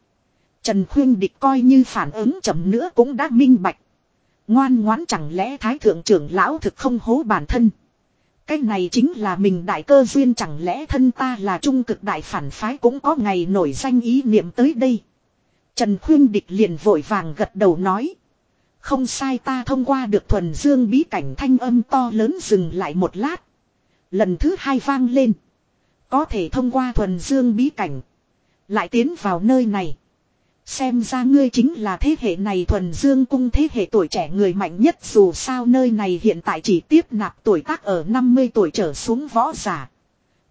Speaker 1: Trần Khuyên Địch coi như phản ứng chậm nữa cũng đã minh bạch. Ngoan ngoãn chẳng lẽ thái thượng trưởng lão thực không hố bản thân. Cái này chính là mình đại cơ duyên chẳng lẽ thân ta là trung cực đại phản phái cũng có ngày nổi danh ý niệm tới đây. Trần Khuyên Địch liền vội vàng gật đầu nói. Không sai ta thông qua được thuần dương bí cảnh thanh âm to lớn dừng lại một lát. Lần thứ hai vang lên. Có thể thông qua thuần dương bí cảnh. Lại tiến vào nơi này. Xem ra ngươi chính là thế hệ này thuần dương cung thế hệ tuổi trẻ người mạnh nhất dù sao nơi này hiện tại chỉ tiếp nạp tuổi tác ở 50 tuổi trở xuống võ giả.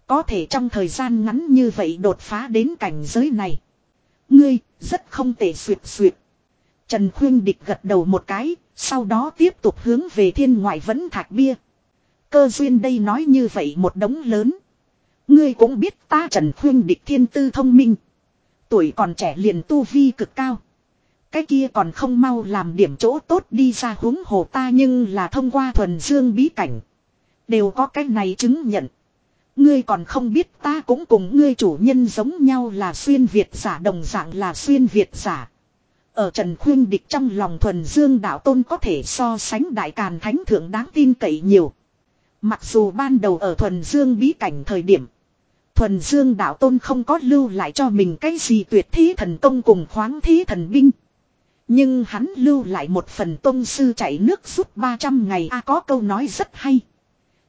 Speaker 1: Có thể trong thời gian ngắn như vậy đột phá đến cảnh giới này. Ngươi, rất không tệ suyệt suyệt. Trần Khuyên Địch gật đầu một cái, sau đó tiếp tục hướng về thiên ngoại vẫn thạch bia. Cơ duyên đây nói như vậy một đống lớn. Ngươi cũng biết ta Trần Khuyên Địch thiên tư thông minh. Tuổi còn trẻ liền tu vi cực cao. Cái kia còn không mau làm điểm chỗ tốt đi ra huống hồ ta nhưng là thông qua thuần dương bí cảnh. Đều có cái này chứng nhận. Ngươi còn không biết ta cũng cùng ngươi chủ nhân giống nhau là xuyên Việt giả, đồng dạng là xuyên Việt giả. Ở Trần Khuyên Địch trong lòng thuần dương đạo tôn có thể so sánh đại càn thánh thượng đáng tin cậy nhiều. Mặc dù ban đầu ở thuần dương bí cảnh thời điểm. Thuần dương đạo tôn không có lưu lại cho mình cái gì tuyệt thí thần công cùng khoáng thí thần binh. Nhưng hắn lưu lại một phần tôn sư chạy nước suốt 300 ngày a, có câu nói rất hay.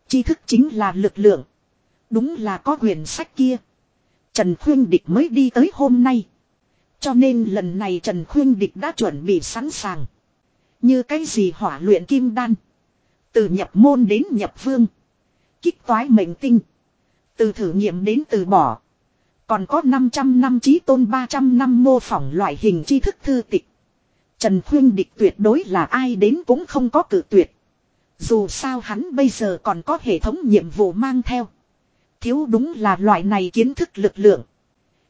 Speaker 1: Tri thức chính là lực lượng. Đúng là có quyển sách kia. Trần Khuyên Địch mới đi tới hôm nay. Cho nên lần này Trần Khuyên Địch đã chuẩn bị sẵn sàng. Như cái gì hỏa luyện kim đan. Từ nhập môn đến nhập vương. Kích toái mệnh tinh. Từ thử nghiệm đến từ bỏ. Còn có 500 năm trí tôn 300 năm mô phỏng loại hình tri thức thư tịch. Trần Khuyên Địch tuyệt đối là ai đến cũng không có cử tuyệt. Dù sao hắn bây giờ còn có hệ thống nhiệm vụ mang theo. Thiếu đúng là loại này kiến thức lực lượng.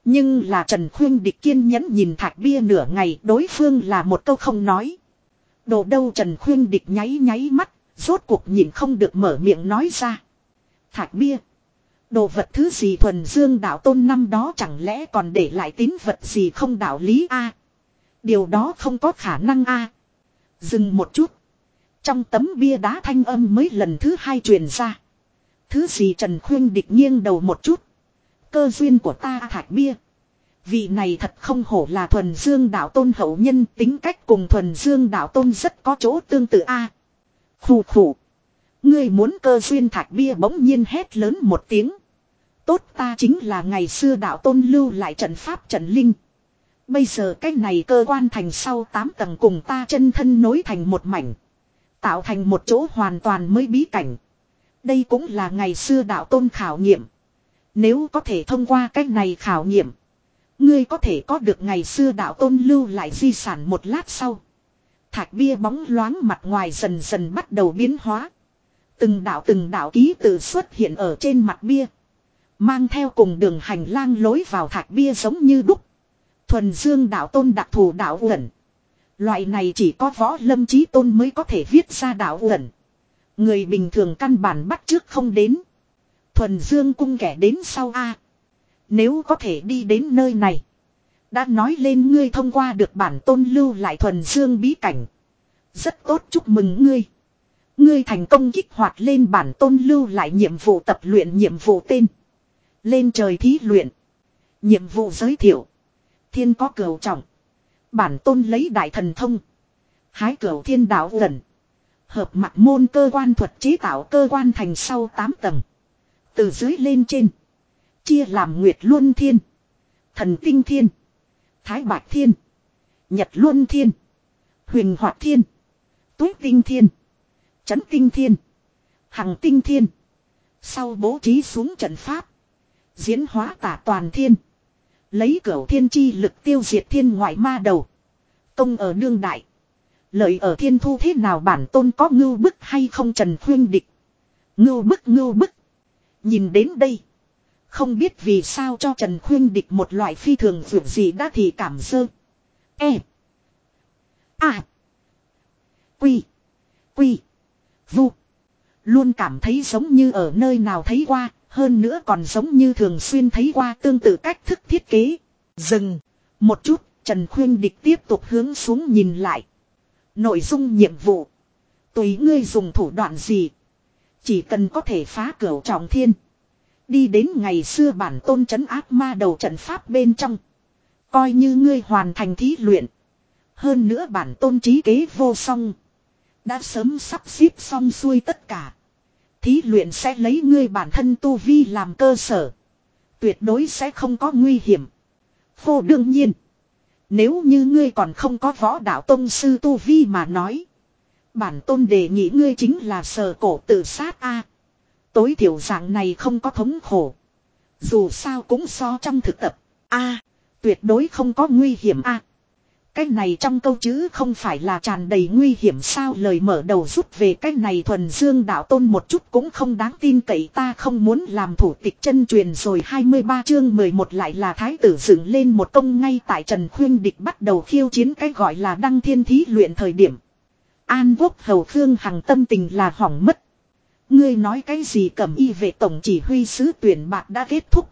Speaker 1: Nhưng là Trần Khuyên Địch kiên nhẫn nhìn thạch bia nửa ngày đối phương là một câu không nói. Đồ đâu Trần Khuyên Địch nháy nháy mắt, rốt cuộc nhìn không được mở miệng nói ra. Thạch bia. Đồ vật thứ gì thuần dương đạo tôn năm đó chẳng lẽ còn để lại tín vật gì không đạo lý a Điều đó không có khả năng a Dừng một chút. Trong tấm bia đá thanh âm mới lần thứ hai truyền ra. Thứ gì Trần Khuyên địch nghiêng đầu một chút. Cơ duyên của ta thạch bia. Vị này thật không hổ là thuần dương đạo tôn hậu nhân tính cách cùng thuần dương đạo tôn rất có chỗ tương tự a. À, khủ khủ. Ngươi muốn cơ duyên thạch bia bỗng nhiên hét lớn một tiếng. Tốt ta chính là ngày xưa đạo tôn lưu lại trận pháp trận linh. Bây giờ cái này cơ quan thành sau 8 tầng cùng ta chân thân nối thành một mảnh. Tạo thành một chỗ hoàn toàn mới bí cảnh. Đây cũng là ngày xưa đạo tôn khảo nghiệm. Nếu có thể thông qua cách này khảo nghiệm. Ngươi có thể có được ngày xưa đạo tôn lưu lại di sản một lát sau. Thạch bia bóng loáng mặt ngoài dần dần bắt đầu biến hóa. Từng đạo từng đạo ký tự xuất hiện ở trên mặt bia. Mang theo cùng đường hành lang lối vào thạch bia giống như đúc. Thuần dương đạo tôn đặc thù đạo uẩn. Loại này chỉ có võ lâm chí tôn mới có thể viết ra đạo uẩn. Người bình thường căn bản bắt trước không đến. Thuần dương cung kẻ đến sau A. Nếu có thể đi đến nơi này. Đã nói lên ngươi thông qua được bản tôn lưu lại thuần dương bí cảnh. Rất tốt, chúc mừng ngươi. Ngươi thành công kích hoạt lên bản tôn lưu lại nhiệm vụ tập luyện nhiệm vụ tên. Lên trời thí luyện. Nhiệm vụ giới thiệu. Thiên có cửu trọng. Bản tôn lấy đại thần thông. Hái cửu thiên đạo gần. Hợp mặt môn cơ quan thuật chế tạo cơ quan thành sau 8 tầng. Từ dưới lên trên. Chia làm Nguyệt Luân Thiên. Thần Tinh Thiên. Thái Bạch Thiên. Nhật Luân Thiên. Huyền Hoạt Thiên. Tuế Tinh Thiên. Chấn Tinh Thiên. Hằng Tinh Thiên. Sau bố trí xuống trận pháp. Diễn hóa tả toàn thiên. Lấy cửu thiên chi lực tiêu diệt thiên ngoại ma đầu. Công ở đương đại. Lợi ở thiên thu thế nào bản tôn có ngưu bức hay không trần khuyên địch. Ngưu bức ngưu bức. Nhìn đến đây. Không biết vì sao cho Trần Khuyên địch một loại phi thường vượt gì đã thì cảm sơ. E. À. Quy. Quy. Vu. Luôn cảm thấy giống như ở nơi nào thấy qua, hơn nữa còn giống như thường xuyên thấy qua tương tự cách thức thiết kế. Dừng. Một chút, Trần Khuyên Địch tiếp tục hướng xuống nhìn lại. Nội dung nhiệm vụ. Tùy ngươi dùng thủ đoạn gì. Chỉ cần có thể phá cửa trọng thiên. Đi đến ngày xưa bản tôn trấn áp ma đầu trận pháp bên trong. Coi như ngươi hoàn thành thí luyện. Hơn nữa bản tôn trí kế vô song. Đã sớm sắp xếp xong xuôi tất cả. Thí luyện sẽ lấy ngươi bản thân tu vi làm cơ sở. Tuyệt đối sẽ không có nguy hiểm. Phô đương nhiên. Nếu như ngươi còn không có võ đạo tông sư tu vi mà nói. Bản tôn đề nghị ngươi chính là sờ cổ tự sát a. Tối thiểu dạng này không có thống khổ. Dù sao cũng so trong thực tập. a, tuyệt đối không có nguy hiểm a. cái này trong câu chữ không phải là tràn đầy nguy hiểm sao lời mở đầu rút về cái này thuần dương đạo tôn một chút cũng không đáng tin cậy ta không muốn làm thủ tịch chân truyền rồi 23 chương 11 lại là thái tử dựng lên một công ngay tại Trần Khuyên Địch bắt đầu khiêu chiến cái gọi là đăng thiên thí luyện thời điểm. An quốc hầu khương hằng tâm tình là hỏng mất. Ngươi nói cái gì cầm y về tổng chỉ huy sứ tuyển bạc đã kết thúc.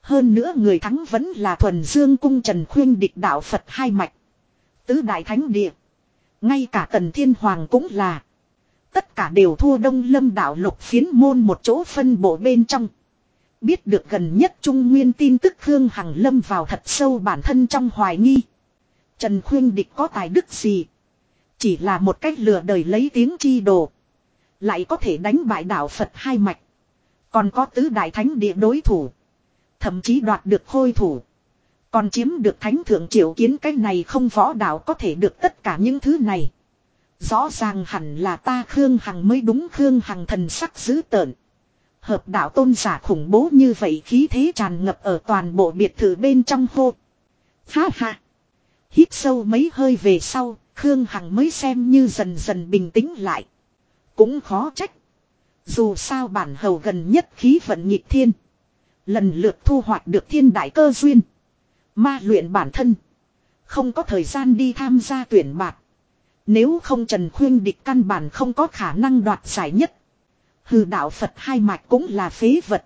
Speaker 1: Hơn nữa người thắng vẫn là thuần dương cung trần khuyên địch đạo Phật hai mạch. Tứ đại thánh địa. Ngay cả tần thiên hoàng cũng là. Tất cả đều thua đông lâm đạo lục phiến môn một chỗ phân bộ bên trong. Biết được gần nhất trung nguyên tin tức Khương Hằng lâm vào thật sâu bản thân trong hoài nghi. Trần khuyên địch có tài đức gì. Chỉ là một cách lừa đời lấy tiếng chi đồ. Lại có thể đánh bại đạo Phật hai mạch. Còn có tứ đại thánh địa đối thủ. Thậm chí đoạt được khôi thủ. Còn chiếm được thánh thượng triệu kiến cái này không võ đạo có thể được tất cả những thứ này. Rõ ràng hẳn là ta Khương Hằng mới đúng Khương Hằng thần sắc dữ tợn. Hợp đạo tôn giả khủng bố như vậy khí thế tràn ngập ở toàn bộ biệt thự bên trong hô. Ha ha. Hít sâu mấy hơi về sau, Khương Hằng mới xem như dần dần bình tĩnh lại. Cũng khó trách. Dù sao bản hầu gần nhất khí vận nhịp thiên. Lần lượt thu hoạch được thiên đại cơ duyên. Ma luyện bản thân. Không có thời gian đi tham gia tuyển bạc. Nếu không Trần Khuyên địch căn bản không có khả năng đoạt giải nhất. Hừ đạo Phật hai mạch cũng là phế vật.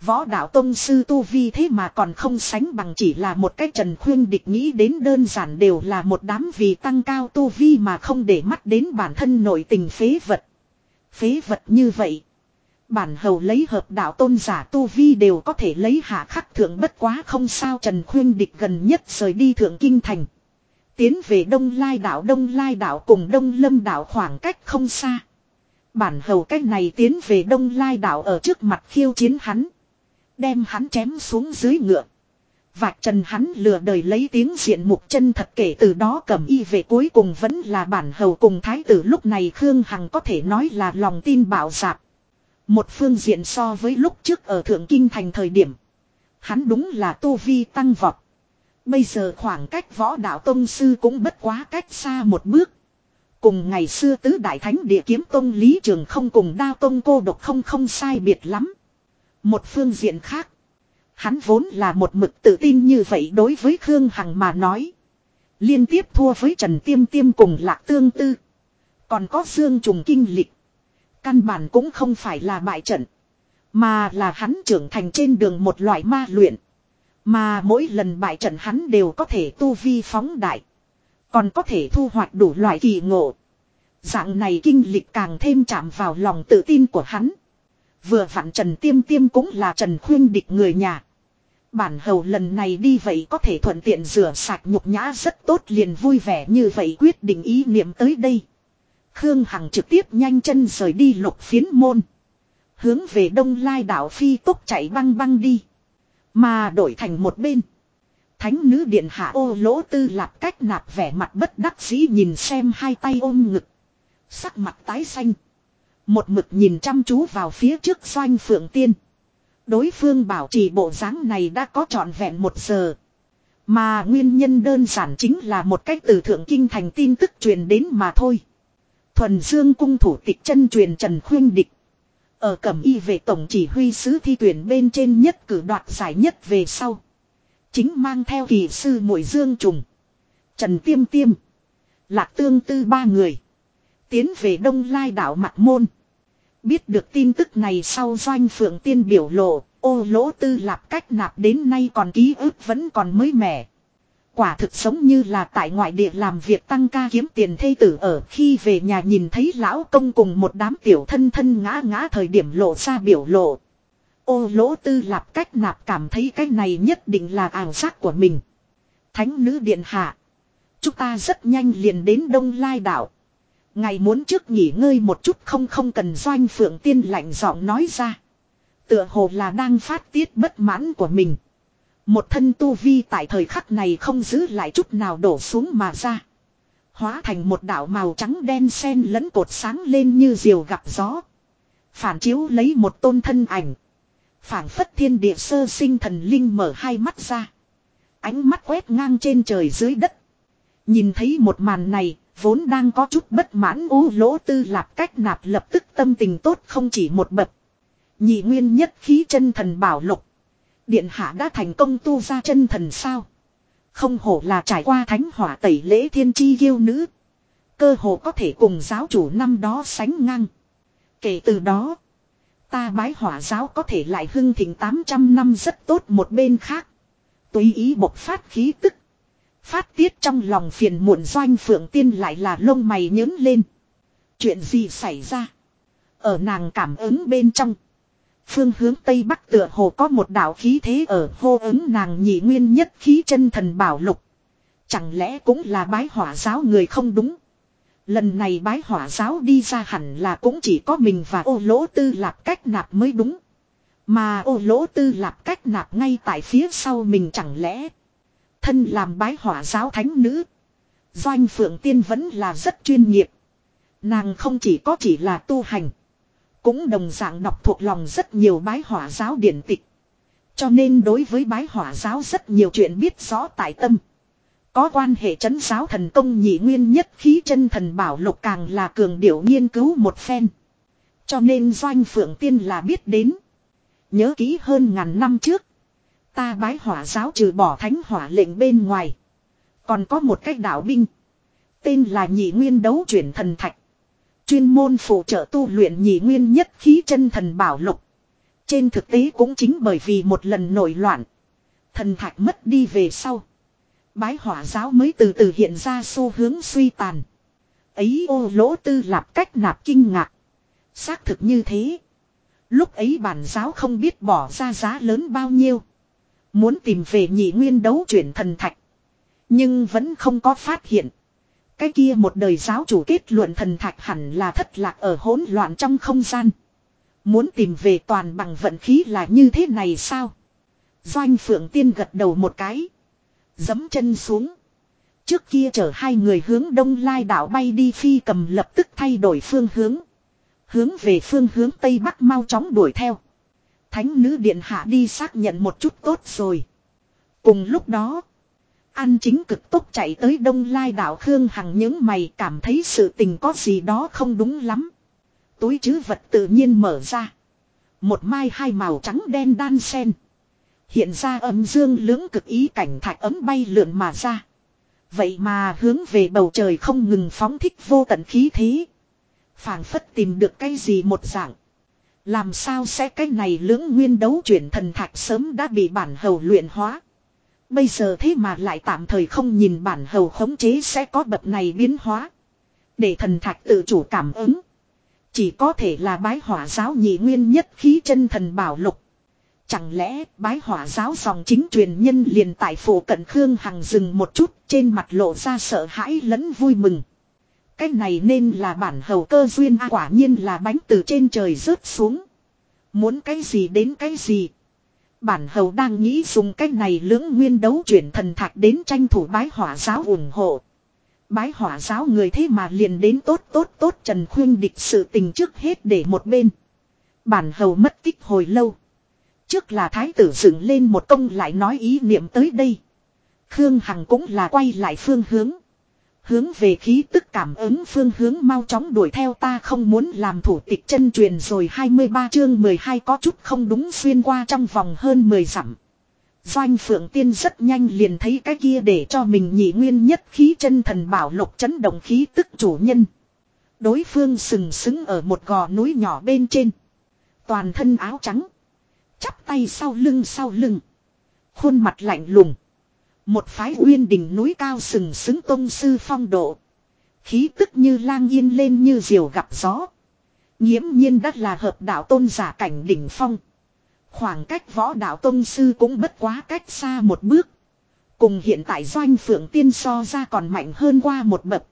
Speaker 1: Võ đạo tông sư tu vi thế mà còn không sánh bằng chỉ là một cái Trần Khuyên địch nghĩ đến đơn giản đều là một đám vì tăng cao tu vi mà không để mắt đến bản thân nội tình phế vật. Phế vật như vậy. Bản hầu lấy hợp đạo tôn giả tu vi đều có thể lấy hạ khắc thượng bất quá không sao Trần Khuyên địch gần nhất rời đi thượng kinh thành. Tiến về Đông Lai đảo Đông Lai đảo cùng Đông Lâm đảo khoảng cách không xa. Bản hầu cách này tiến về Đông Lai đảo ở trước mặt khiêu chiến hắn. Đem hắn chém xuống dưới ngựa. Vạch trần hắn lừa đời lấy tiếng diện mục chân thật kể từ đó cẩm y về cuối cùng vẫn là bản hầu cùng thái tử lúc này Khương Hằng có thể nói là lòng tin bảo dạp. Một phương diện so với lúc trước ở Thượng Kinh thành thời điểm. Hắn đúng là tu vi tăng vọt. Bây giờ khoảng cách võ đạo tông sư cũng bất quá cách xa một bước. Cùng ngày xưa tứ đại thánh địa kiếm tông lý trường không cùng đao tông cô độc không không sai biệt lắm. Một phương diện khác. Hắn vốn là một mực tự tin như vậy đối với Khương Hằng mà nói. Liên tiếp thua với Trần Tiêm Tiêm cùng Lạc Tương Tư. Còn có Dương Trùng Kinh Lịch. Căn bản cũng không phải là bại trận. Mà là hắn trưởng thành trên đường một loại ma luyện. Mà mỗi lần bại trận hắn đều có thể tu vi phóng đại. Còn có thể thu hoạch đủ loại kỳ ngộ. Dạng này kinh lịch càng thêm chạm vào lòng tự tin của hắn. Vừa vặn Trần Tiêm Tiêm cũng là Trần Khuyên địch người nhà. Bản hầu lần này đi vậy có thể thuận tiện rửa sạch nhục nhã rất tốt liền vui vẻ như vậy quyết định ý niệm tới đây. Khương Hằng trực tiếp nhanh chân rời đi lục phiến môn. Hướng về đông lai đảo phi tốc chạy băng băng đi. Mà đổi thành một bên. Thánh nữ điện hạ ô lỗ tư lạp cách nạp vẻ mặt bất đắc dĩ nhìn xem hai tay ôm ngực. Sắc mặt tái xanh. Một mực nhìn chăm chú vào phía trước doanh phượng tiên. Đối phương bảo trì bộ dáng này đã có trọn vẹn một giờ. Mà nguyên nhân đơn giản chính là một cách từ thượng kinh thành tin tức truyền đến mà thôi. Thuần Dương cung thủ tịch chân truyền Trần Khuyên Địch. Ở cẩm y về tổng chỉ huy sứ thi tuyển bên trên nhất cử đoạt giải nhất về sau. Chính mang theo kỳ sư Mùi Dương Trùng. Trần Tiêm Tiêm. Lạc Tương Tư ba người. Tiến về Đông Lai đảo Mặt Môn. Biết được tin tức này sau doanh phượng tiên biểu lộ, ô lỗ tư lạp cách nạp đến nay còn ký ức vẫn còn mới mẻ. Quả thực sống như là tại ngoại địa làm việc tăng ca kiếm tiền thê tử ở khi về nhà nhìn thấy lão công cùng một đám tiểu thân thân ngã ngã thời điểm lộ ra biểu lộ. Ô lỗ tư lạp cách nạp cảm thấy cái này nhất định là ảo giác của mình. Thánh nữ điện hạ. Chúng ta rất nhanh liền đến Đông Lai đảo. Ngày muốn trước nghỉ ngơi một chút không không cần doanh phượng tiên lạnh giọng nói ra. Tựa hồ là đang phát tiết bất mãn của mình. Một thân tu vi tại thời khắc này không giữ lại chút nào đổ xuống mà ra. Hóa thành một đảo màu trắng đen sen lẫn cột sáng lên như diều gặp gió. Phản chiếu lấy một tôn thân ảnh. phản phất thiên địa sơ sinh thần linh mở hai mắt ra. Ánh mắt quét ngang trên trời dưới đất. Nhìn thấy một màn này, vốn đang có chút bất mãn u lỗ tư lạp cách nạp lập tức tâm tình tốt không chỉ một bậc. Nhị nguyên nhất khí chân thần bảo lục. Điện hạ đã thành công tu ra chân thần sao. Không hổ là trải qua thánh hỏa tẩy lễ thiên chi yêu nữ. Cơ hồ có thể cùng giáo chủ năm đó sánh ngang. Kể từ đó. Ta bái hỏa giáo có thể lại hưng thịnh 800 năm rất tốt một bên khác. Tùy ý bộc phát khí tức. Phát tiết trong lòng phiền muộn doanh phượng tiên lại là lông mày nhớn lên. Chuyện gì xảy ra? Ở nàng cảm ứng bên trong. Phương hướng Tây Bắc tựa hồ có một đạo khí thế ở hô ứng nàng nhị nguyên nhất khí chân thần bảo lục. Chẳng lẽ cũng là bái hỏa giáo người không đúng? Lần này bái hỏa giáo đi ra hẳn là cũng chỉ có mình và ô lỗ tư lạp cách nạp mới đúng. Mà ô lỗ tư lạp cách nạp ngay tại phía sau mình chẳng lẽ. Thân làm bái hỏa giáo thánh nữ. Doanh phượng tiên vẫn là rất chuyên nghiệp. Nàng không chỉ có chỉ là tu hành. Cũng đồng dạng đọc thuộc lòng rất nhiều bái hỏa giáo điển tịch. Cho nên đối với bái hỏa giáo rất nhiều chuyện biết rõ tại tâm. Có quan hệ chấn giáo thần công nhị nguyên nhất khí chân thần bảo lục càng là cường điệu nghiên cứu một phen. Cho nên doanh phượng tiên là biết đến. Nhớ kỹ hơn ngàn năm trước. Ta bái hỏa giáo trừ bỏ thánh hỏa lệnh bên ngoài. Còn có một cách đạo binh. Tên là nhị nguyên đấu chuyển thần thạch. Chuyên môn phụ trợ tu luyện nhị nguyên nhất khí chân thần bảo lục. Trên thực tế cũng chính bởi vì một lần nổi loạn. Thần thạch mất đi về sau. Bái hỏa giáo mới từ từ hiện ra xu hướng suy tàn. Ấy ô lỗ tư lạp cách nạp kinh ngạc. Xác thực như thế. Lúc ấy bản giáo không biết bỏ ra giá lớn bao nhiêu. Muốn tìm về nhị nguyên đấu chuyển thần thạch. Nhưng vẫn không có phát hiện. Cái kia một đời giáo chủ kết luận thần thạch hẳn là thất lạc ở hỗn loạn trong không gian. Muốn tìm về toàn bằng vận khí là như thế này sao? Doanh Phượng Tiên gật đầu một cái. Dấm chân xuống. Trước kia chở hai người hướng đông lai đảo bay đi phi cầm lập tức thay đổi phương hướng. Hướng về phương hướng tây bắc mau chóng đuổi theo. Thánh nữ điện hạ đi xác nhận một chút tốt rồi. Cùng lúc đó. An chính cực tốc chạy tới đông lai đảo Khương Hằng những mày cảm thấy sự tình có gì đó không đúng lắm. Túi chứ vật tự nhiên mở ra. Một mai hai màu trắng đen đan sen. Hiện ra âm dương lưỡng cực ý cảnh thạch ấm bay lượn mà ra. Vậy mà hướng về bầu trời không ngừng phóng thích vô tận khí thế. phảng phất tìm được cái gì một dạng. Làm sao sẽ cái này lưỡng nguyên đấu chuyển thần thạch sớm đã bị bản hầu luyện hóa. Bây giờ thế mà lại tạm thời không nhìn bản hầu khống chế sẽ có bậc này biến hóa. Để thần thạch tự chủ cảm ứng. Chỉ có thể là bái hỏa giáo nhị nguyên nhất khí chân thần bảo lục. Chẳng lẽ bái hỏa giáo dòng chính truyền nhân liền tại phủ cận Khương Hằng dừng một chút trên mặt lộ ra sợ hãi lẫn vui mừng. Cái này nên là bản hầu cơ duyên à, quả nhiên là bánh từ trên trời rớt xuống. Muốn cái gì đến cái gì. Bản hầu đang nghĩ dùng cái này lưỡng nguyên đấu chuyển thần thạch đến tranh thủ bái hỏa giáo ủng hộ. Bái hỏa giáo người thế mà liền đến tốt tốt tốt Trần Khuyên địch sự tình trước hết để một bên. Bản hầu mất tích hồi lâu. Trước là thái tử dựng lên một công lại nói ý niệm tới đây. Khương Hằng cũng là quay lại phương hướng. Hướng về khí tức cảm ứng phương hướng mau chóng đuổi theo ta không muốn làm thủ tịch chân truyền rồi 23 chương 12 có chút không đúng xuyên qua trong vòng hơn 10 dặm. Doanh Phượng Tiên rất nhanh liền thấy cái kia để cho mình nhị nguyên nhất khí chân thần bảo lục chấn động khí tức chủ nhân. Đối phương sừng sững ở một gò núi nhỏ bên trên. Toàn thân áo trắng. Chắp tay sau lưng sau lưng. Khuôn mặt lạnh lùng. Một phái uyên đỉnh núi cao sừng sững tông sư phong độ. Khí tức như lang yên lên như diều gặp gió. Nhiễm nhiên đất là hợp đạo tôn giả cảnh đỉnh phong. Khoảng cách võ đạo tôn sư cũng bất quá cách xa một bước. Cùng hiện tại doanh phượng tiên so ra còn mạnh hơn qua một bậc.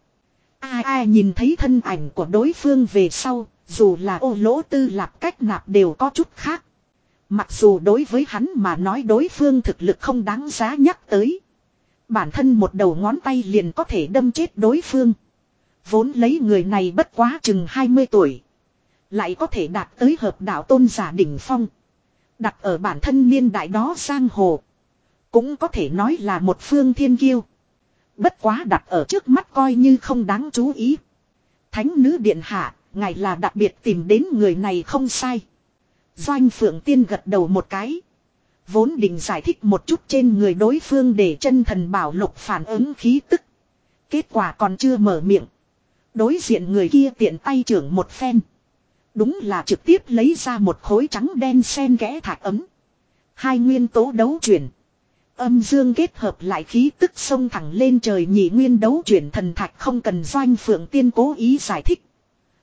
Speaker 1: Ai ai nhìn thấy thân ảnh của đối phương về sau, dù là ô lỗ tư lạp cách nạp đều có chút khác. Mặc dù đối với hắn mà nói đối phương thực lực không đáng giá nhắc tới. Bản thân một đầu ngón tay liền có thể đâm chết đối phương. Vốn lấy người này bất quá chừng 20 tuổi. Lại có thể đạt tới hợp đạo tôn giả đỉnh phong. Đặt ở bản thân niên đại đó sang hồ. Cũng có thể nói là một phương thiên kiêu. Bất quá đặt ở trước mắt coi như không đáng chú ý. Thánh nữ điện hạ, ngài là đặc biệt tìm đến người này không sai. Doanh Phượng Tiên gật đầu một cái. Vốn định giải thích một chút trên người đối phương để chân thần bảo lục phản ứng khí tức. Kết quả còn chưa mở miệng. Đối diện người kia tiện tay trưởng một phen. Đúng là trực tiếp lấy ra một khối trắng đen sen kẽ thạch ấm. Hai nguyên tố đấu chuyển. Âm dương kết hợp lại khí tức sông thẳng lên trời nhị nguyên đấu chuyển thần thạch không cần doanh phượng tiên cố ý giải thích.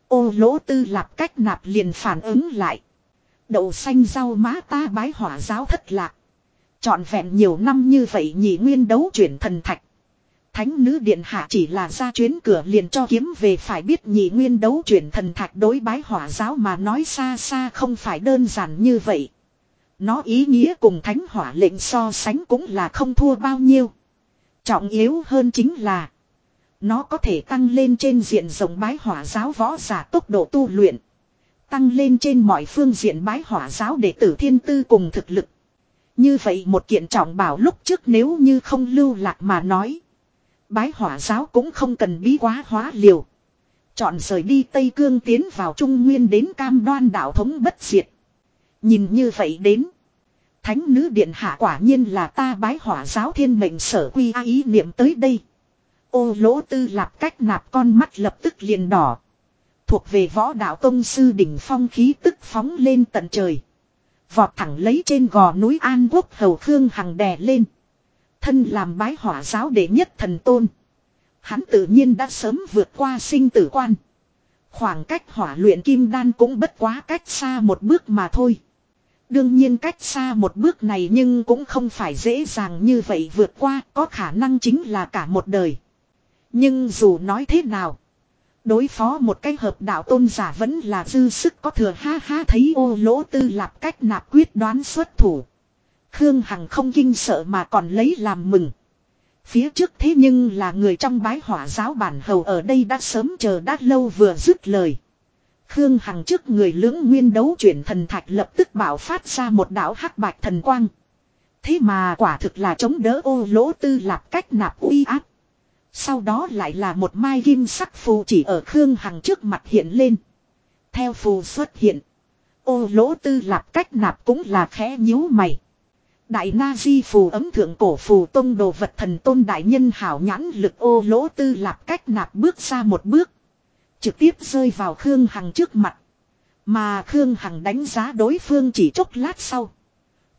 Speaker 1: Ô lỗ tư lạp cách nạp liền phản ứng lại. Đậu xanh rau má ta bái hỏa giáo thất lạc. Chọn vẹn nhiều năm như vậy nhị nguyên đấu chuyển thần thạch. Thánh nữ điện hạ chỉ là ra chuyến cửa liền cho kiếm về phải biết nhị nguyên đấu chuyển thần thạch đối bái hỏa giáo mà nói xa xa không phải đơn giản như vậy. Nó ý nghĩa cùng thánh hỏa lệnh so sánh cũng là không thua bao nhiêu. Trọng yếu hơn chính là, nó có thể tăng lên trên diện rộng bái hỏa giáo võ giả tốc độ tu luyện. Tăng lên trên mọi phương diện bái hỏa giáo đệ tử thiên tư cùng thực lực. Như vậy một kiện trọng bảo lúc trước nếu như không lưu lạc mà nói. Bái hỏa giáo cũng không cần bí quá hóa liều. Chọn rời đi Tây Cương tiến vào Trung Nguyên đến cam đoan đạo thống bất diệt. Nhìn như vậy đến. Thánh nữ điện hạ quả nhiên là ta bái hỏa giáo thiên mệnh sở quy ý niệm tới đây. Ô lỗ tư lạp cách nạp con mắt lập tức liền đỏ. Thuộc về võ đạo tông sư đỉnh phong khí tức phóng lên tận trời. Vọt thẳng lấy trên gò núi An Quốc hầu Khương Hằng đè lên. Thân làm bái hỏa giáo đệ nhất thần tôn. Hắn tự nhiên đã sớm vượt qua sinh tử quan. Khoảng cách hỏa luyện kim đan cũng bất quá cách xa một bước mà thôi. Đương nhiên cách xa một bước này nhưng cũng không phải dễ dàng như vậy vượt qua, có khả năng chính là cả một đời. Nhưng dù nói thế nào, đối phó một cái hợp đạo tôn giả vẫn là dư sức có thừa ha ha thấy ô lỗ tư lạp cách nạp quyết đoán xuất thủ. Khương Hằng không kinh sợ mà còn lấy làm mừng. Phía trước thế nhưng là người trong bái hỏa giáo bản hầu ở đây đã sớm chờ đã lâu vừa dứt lời. Khương Hằng trước người lưỡng nguyên đấu chuyển thần thạch lập tức bảo phát ra một đạo hắc bạch thần quang. Thế mà quả thực là chống đỡ ô lỗ tư lạp cách nạp uy áp. Sau đó lại là một mai kim sắc phù chỉ ở Khương Hằng trước mặt hiện lên. Theo phù xuất hiện. Ô lỗ tư lạp cách nạp cũng là khẽ nhíu mày. Đại na di phù ấm thượng cổ phù tông đồ vật thần tôn đại nhân hảo nhãn lực ô lỗ tư lạp cách nạp bước ra một bước. Trực tiếp rơi vào Khương Hằng trước mặt. Mà Khương Hằng đánh giá đối phương chỉ chốc lát sau.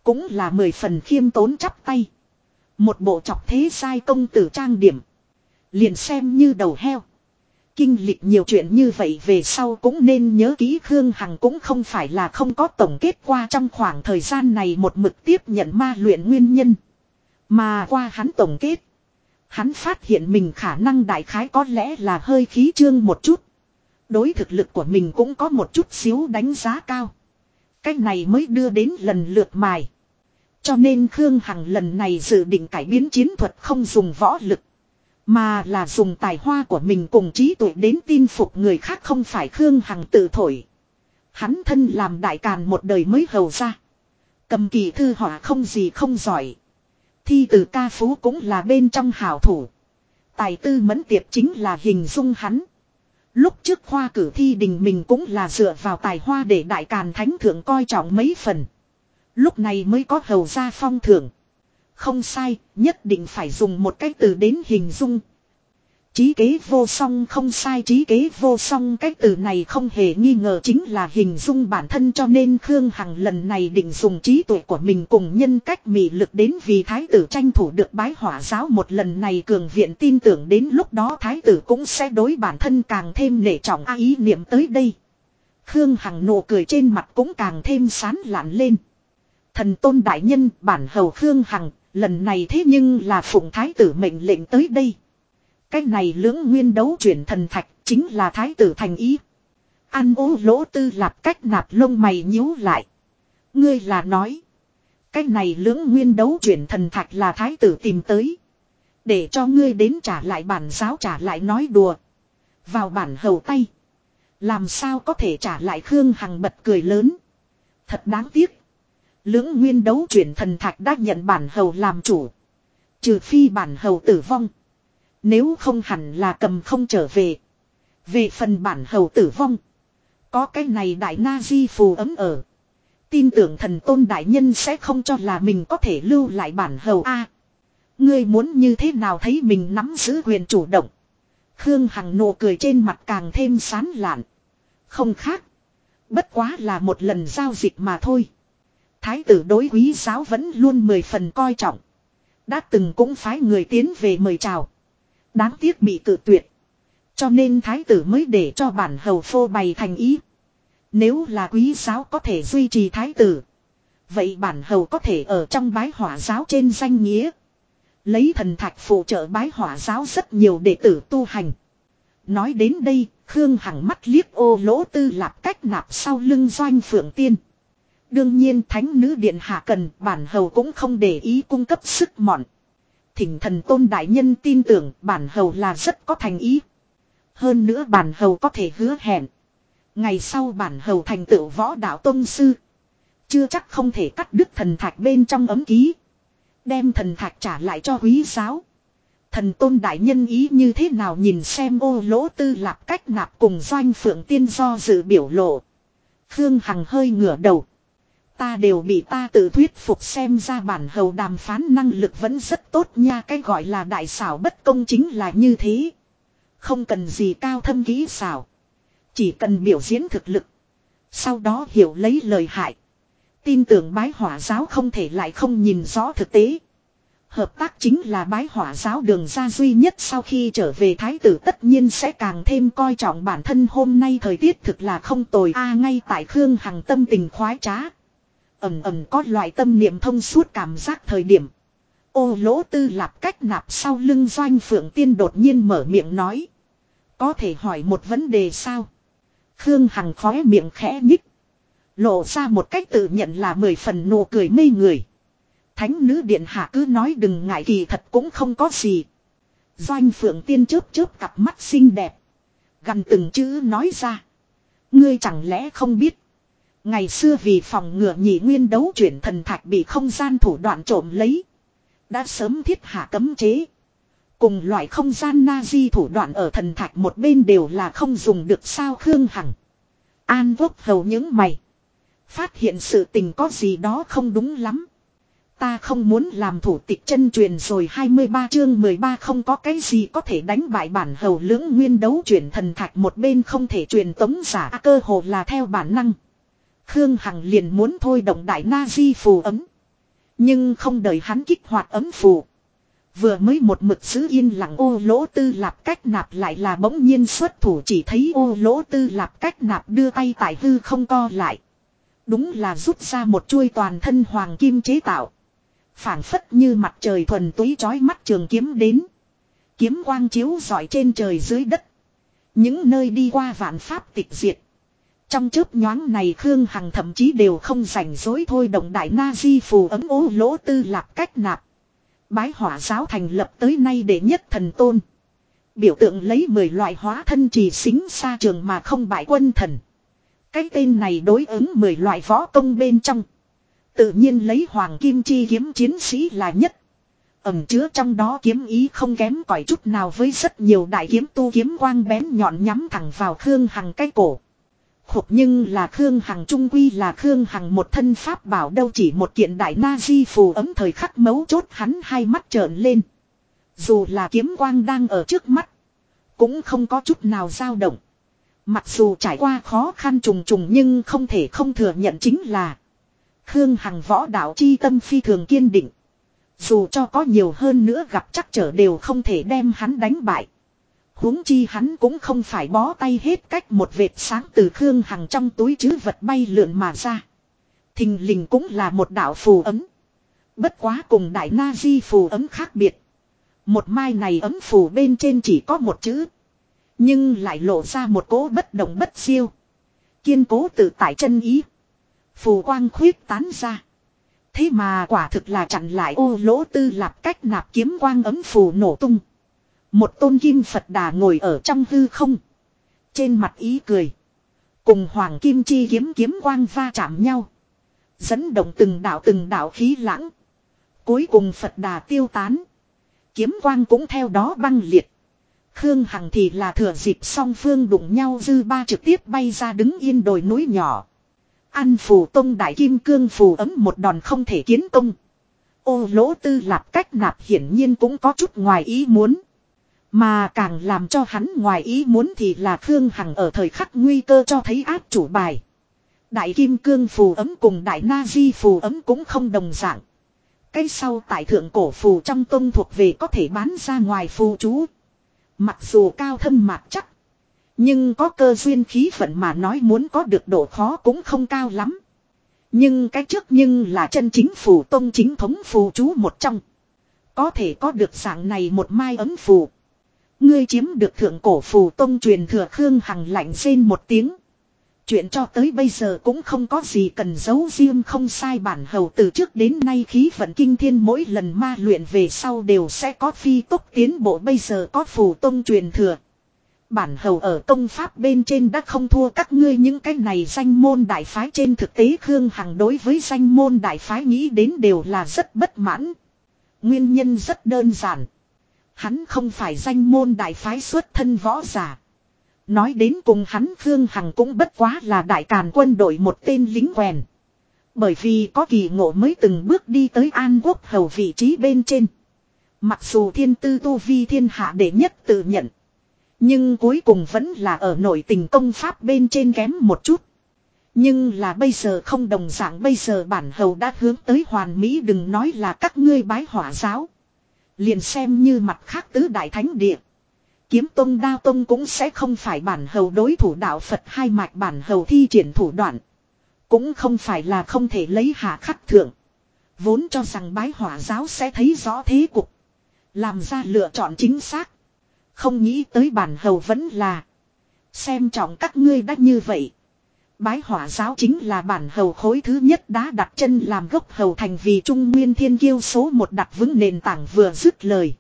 Speaker 1: Cũng là mười phần khiêm tốn chắp tay. Một bộ chọc thế sai công tử trang điểm. Liền xem như đầu heo. Kinh lịch nhiều chuyện như vậy về sau cũng nên nhớ kỹ Khương Hằng cũng không phải là không có tổng kết qua trong khoảng thời gian này một mực tiếp nhận ma luyện nguyên nhân. Mà qua hắn tổng kết. Hắn phát hiện mình khả năng đại khái có lẽ là hơi khí trương một chút. Đối thực lực của mình cũng có một chút xíu đánh giá cao. Cách này mới đưa đến lần lượt mài. Cho nên Khương Hằng lần này dự định cải biến chiến thuật không dùng võ lực. Mà là dùng tài hoa của mình cùng trí tuệ đến tin phục người khác không phải Khương Hằng tự thổi. Hắn thân làm đại càn một đời mới hầu ra. Cầm kỳ thư họa không gì không giỏi. Thi từ ca phú cũng là bên trong hảo thủ. Tài tư mẫn tiệp chính là hình dung hắn. Lúc trước khoa cử thi đình mình cũng là dựa vào tài hoa để đại càn thánh thượng coi trọng mấy phần. Lúc này mới có hầu ra phong thưởng. Không sai, nhất định phải dùng một cái từ đến hình dung. Trí kế vô song không sai trí kế vô song cái từ này không hề nghi ngờ chính là hình dung bản thân cho nên Khương Hằng lần này định dùng trí tuệ của mình cùng nhân cách mị lực đến vì thái tử tranh thủ được bái hỏa giáo một lần này cường viện tin tưởng đến lúc đó thái tử cũng sẽ đối bản thân càng thêm nể trọng a ý niệm tới đây. Khương Hằng nụ cười trên mặt cũng càng thêm sán lạn lên. Thần tôn đại nhân bản hầu Khương Hằng lần này thế nhưng là phụng thái tử mệnh lệnh tới đây. Cái này lưỡng nguyên đấu chuyển thần thạch chính là thái tử thành ý. An ô lỗ tư lạp cách nạp lông mày nhíu lại. Ngươi là nói. Cái này lưỡng nguyên đấu chuyển thần thạch là thái tử tìm tới. Để cho ngươi đến trả lại bản giáo trả lại nói đùa. Vào bản hầu tay. Làm sao có thể trả lại Khương Hằng bật cười lớn. Thật đáng tiếc. Lưỡng nguyên đấu chuyển thần thạch đã nhận bản hầu làm chủ. Trừ phi bản hầu tử vong. Nếu không hẳn là cầm không trở về. Về phần bản hầu tử vong. Có cái này đại na di phù ấm ở. Tin tưởng thần tôn đại nhân sẽ không cho là mình có thể lưu lại bản hầu A. ngươi muốn như thế nào thấy mình nắm giữ quyền chủ động. Khương Hằng nụ cười trên mặt càng thêm sán lạn. Không khác. Bất quá là một lần giao dịch mà thôi. Thái tử đối quý giáo vẫn luôn mười phần coi trọng. Đã từng cũng phái người tiến về mời chào. Đáng tiếc bị cự tuyệt. Cho nên thái tử mới để cho bản hầu phô bày thành ý. Nếu là quý giáo có thể duy trì thái tử. Vậy bản hầu có thể ở trong bái hỏa giáo trên danh nghĩa. Lấy thần thạch phụ trợ bái hỏa giáo rất nhiều đệ tử tu hành. Nói đến đây, Khương Hằng mắt liếc ô lỗ tư lạp cách nạp sau lưng doanh phượng tiên. Đương nhiên thánh nữ điện hạ cần, bản hầu cũng không để ý cung cấp sức mọn thỉnh thần tôn đại nhân tin tưởng, bản hầu là rất có thành ý. Hơn nữa bản hầu có thể hứa hẹn. Ngày sau bản hầu thành tựu võ đạo tôn sư. Chưa chắc không thể cắt đứt thần thạch bên trong ấm ký. Đem thần thạch trả lại cho quý giáo. Thần tôn đại nhân ý như thế nào nhìn xem ô lỗ tư lạp cách nạp cùng doanh phượng tiên do dự biểu lộ. Khương Hằng hơi ngửa đầu. Ta đều bị ta tự thuyết phục xem ra bản hầu đàm phán năng lực vẫn rất tốt nha, cái gọi là đại xảo bất công chính là như thế. Không cần gì cao thâm kỹ xảo. Chỉ cần biểu diễn thực lực. Sau đó hiểu lấy lời hại. Tin tưởng bái hỏa giáo không thể lại không nhìn rõ thực tế. Hợp tác chính là bái hỏa giáo đường ra duy nhất, sau khi trở về thái tử tất nhiên sẽ càng thêm coi trọng bản thân hôm nay thời tiết thực là không tồi, a, ngay tại Khương Hằng tâm tình khoái trá ầm ầm có loại tâm niệm thông suốt cảm giác thời điểm. Ô lỗ tư lạp cách nạp sau lưng doanh phượng tiên đột nhiên mở miệng nói. Có thể hỏi một vấn đề sao? Khương Hằng khóe miệng khẽ nhích. Lộ ra một cách tự nhận là mười phần nụ cười mê người. Thánh nữ điện hạ cứ nói đừng ngại kỳ thật cũng không có gì. Doanh phượng tiên chớp chớp cặp mắt xinh đẹp. Gần từng chữ nói ra. Ngươi chẳng lẽ không biết. Ngày xưa vì phòng ngừa nhị nguyên đấu chuyển thần thạch bị không gian thủ đoạn trộm lấy. Đã sớm thiết hạ cấm chế. Cùng loại không gian na di thủ đoạn ở thần thạch một bên đều là không dùng được sao Khương Hằng. An quốc hầu những mày. Phát hiện sự tình có gì đó không đúng lắm. Ta không muốn làm thủ tịch chân truyền rồi 23 chương 13 không có cái gì có thể đánh bại bản hầu lưỡng nguyên đấu chuyển thần thạch một bên không thể truyền tống giả, cơ hồ là theo bản năng. Khương Hằng liền muốn thôi động đại na di phù ấm. Nhưng không đợi hắn kích hoạt ấm phù. Vừa mới một mực giữ yên lặng ô lỗ tư lạp cách nạp lại là bỗng nhiên xuất thủ chỉ thấy ô lỗ tư lạp cách nạp đưa tay tại hư không co lại. Đúng là rút ra một chuôi toàn thân hoàng kim chế tạo phảng phất như mặt trời thuần túy chói mắt trường kiếm đến. Kiếm quang chiếu rọi trên trời dưới đất. Những nơi đi qua vạn pháp tịch diệt. Trong chớp nhoáng này Khương Hằng thậm chí đều không rảnh dối thôi, động đại na di phù ấm ố lỗ tư lạc cách nạp. Bái hỏa giáo thành lập tới nay để nhất thần tôn. Biểu tượng lấy 10 loại hóa thân trì xính xa trường mà không bại quân thần. Cái tên này đối ứng 10 loại võ công bên trong. Tự nhiên lấy hoàng kim chi kiếm chiến sĩ là nhất. Ẩm chứa trong đó kiếm ý không kém cỏi chút nào với rất nhiều đại kiếm tu kiếm quang bén nhọn nhắm thẳng vào Khương Hằng cái cổ. Khục nhưng là Khương Hằng trung quy là Khương Hằng một thân pháp bảo đâu chỉ một kiện đại na di phù ấm thời khắc mấu chốt hắn hai mắt trợn lên. Dù là kiếm quang đang ở trước mắt. Cũng không có chút nào dao động. Mặc dù trải qua khó khăn trùng trùng nhưng không thể không thừa nhận chính là. Khương Hằng võ đạo chi tâm phi thường kiên định. Dù cho có nhiều hơn nữa gặp chắc trở đều không thể đem hắn đánh bại huống chi hắn cũng không phải bó tay hết cách một vệt sáng từ Khương Hằng trong túi chứ vật bay lượn mà ra. Thình lình cũng là một đạo phù ấm. Bất quá cùng đại na di phù ấm khác biệt. Một mai này ấm phù bên trên chỉ có một chữ. Nhưng lại lộ ra một cố bất động bất siêu. Kiên cố tự tại chân ý. Phù quang khuyết tán ra. Thế mà quả thực là chặn lại ô lỗ tư lạp cách nạp kiếm quang ấm phù nổ tung. Một tôn kim Phật đà ngồi ở trong hư không. Trên mặt ý cười. Cùng hoàng kim chi kiếm kiếm quang va chạm nhau. Dẫn động từng đạo từng đạo khí lãng. Cuối cùng Phật đà tiêu tán. Kiếm quang cũng theo đó băng liệt. Khương Hằng thì là thừa dịp song phương đụng nhau dư ba trực tiếp bay ra đứng yên đồi núi nhỏ. Ăn phù tông đại kim cương phù ấm một đòn không thể kiến tông. Ô lỗ tư lạp cách nạp hiển nhiên cũng có chút ngoài ý muốn. Mà càng làm cho hắn ngoài ý muốn thì là Khương Hằng ở thời khắc nguy cơ cho thấy áp chủ bài. Đại kim cương phù ấm cùng đại na di phù ấm cũng không đồng dạng. Cái sau tại thượng cổ phù trong tông thuộc về có thể bán ra ngoài phù chú. Mặc dù cao thâm mạc chắc. Nhưng có cơ duyên khí phận mà nói muốn có được độ khó cũng không cao lắm. Nhưng cái trước nhưng là chân chính phù tông chính thống phù chú một trong. Có thể có được dạng này một mai ấm phù. Ngươi chiếm được thượng cổ phù tông truyền thừa Khương Hằng lạnh rên một tiếng. Chuyện cho tới bây giờ cũng không có gì cần giấu riêng không sai bản hầu từ trước đến nay khí vận kinh thiên mỗi lần ma luyện về sau đều sẽ có phi tốc tiến bộ bây giờ có phù tông truyền thừa. Bản hầu ở công pháp bên trên đã không thua các ngươi những cái này danh môn đại phái trên thực tế Khương Hằng đối với danh môn đại phái nghĩ đến đều là rất bất mãn. Nguyên nhân rất đơn giản. Hắn không phải danh môn đại phái xuất thân võ giả. Nói đến cùng hắn Khương Hằng cũng bất quá là đại càn quân đội một tên lính quèn. Bởi vì có kỳ ngộ mới từng bước đi tới An Quốc hầu vị trí bên trên. Mặc dù thiên tư tu vi thiên hạ đệ nhất tự nhận. Nhưng cuối cùng vẫn là ở nội tình công pháp bên trên kém một chút. Nhưng là bây giờ không đồng dạng, bây giờ bản hầu đã hướng tới hoàn mỹ, đừng nói là các ngươi bái hỏa giáo. Liền xem như mặt khác tứ đại thánh địa. Kiếm tông đao tông cũng sẽ không phải bản hầu đối thủ đạo Phật hai mạch bản hầu thi triển thủ đoạn. Cũng không phải là không thể lấy hạ khắc thượng. Vốn cho rằng bái hỏa giáo sẽ thấy rõ thế cục. Làm ra lựa chọn chính xác. Không nghĩ tới bản hầu vẫn là. Xem trọng các ngươi đã như vậy. Bái hỏa giáo chính là bản hầu khối thứ nhất đã đặt chân làm gốc hầu thành vì trung nguyên thiên kiêu số một đặt vững nền tảng vừa dứt lời.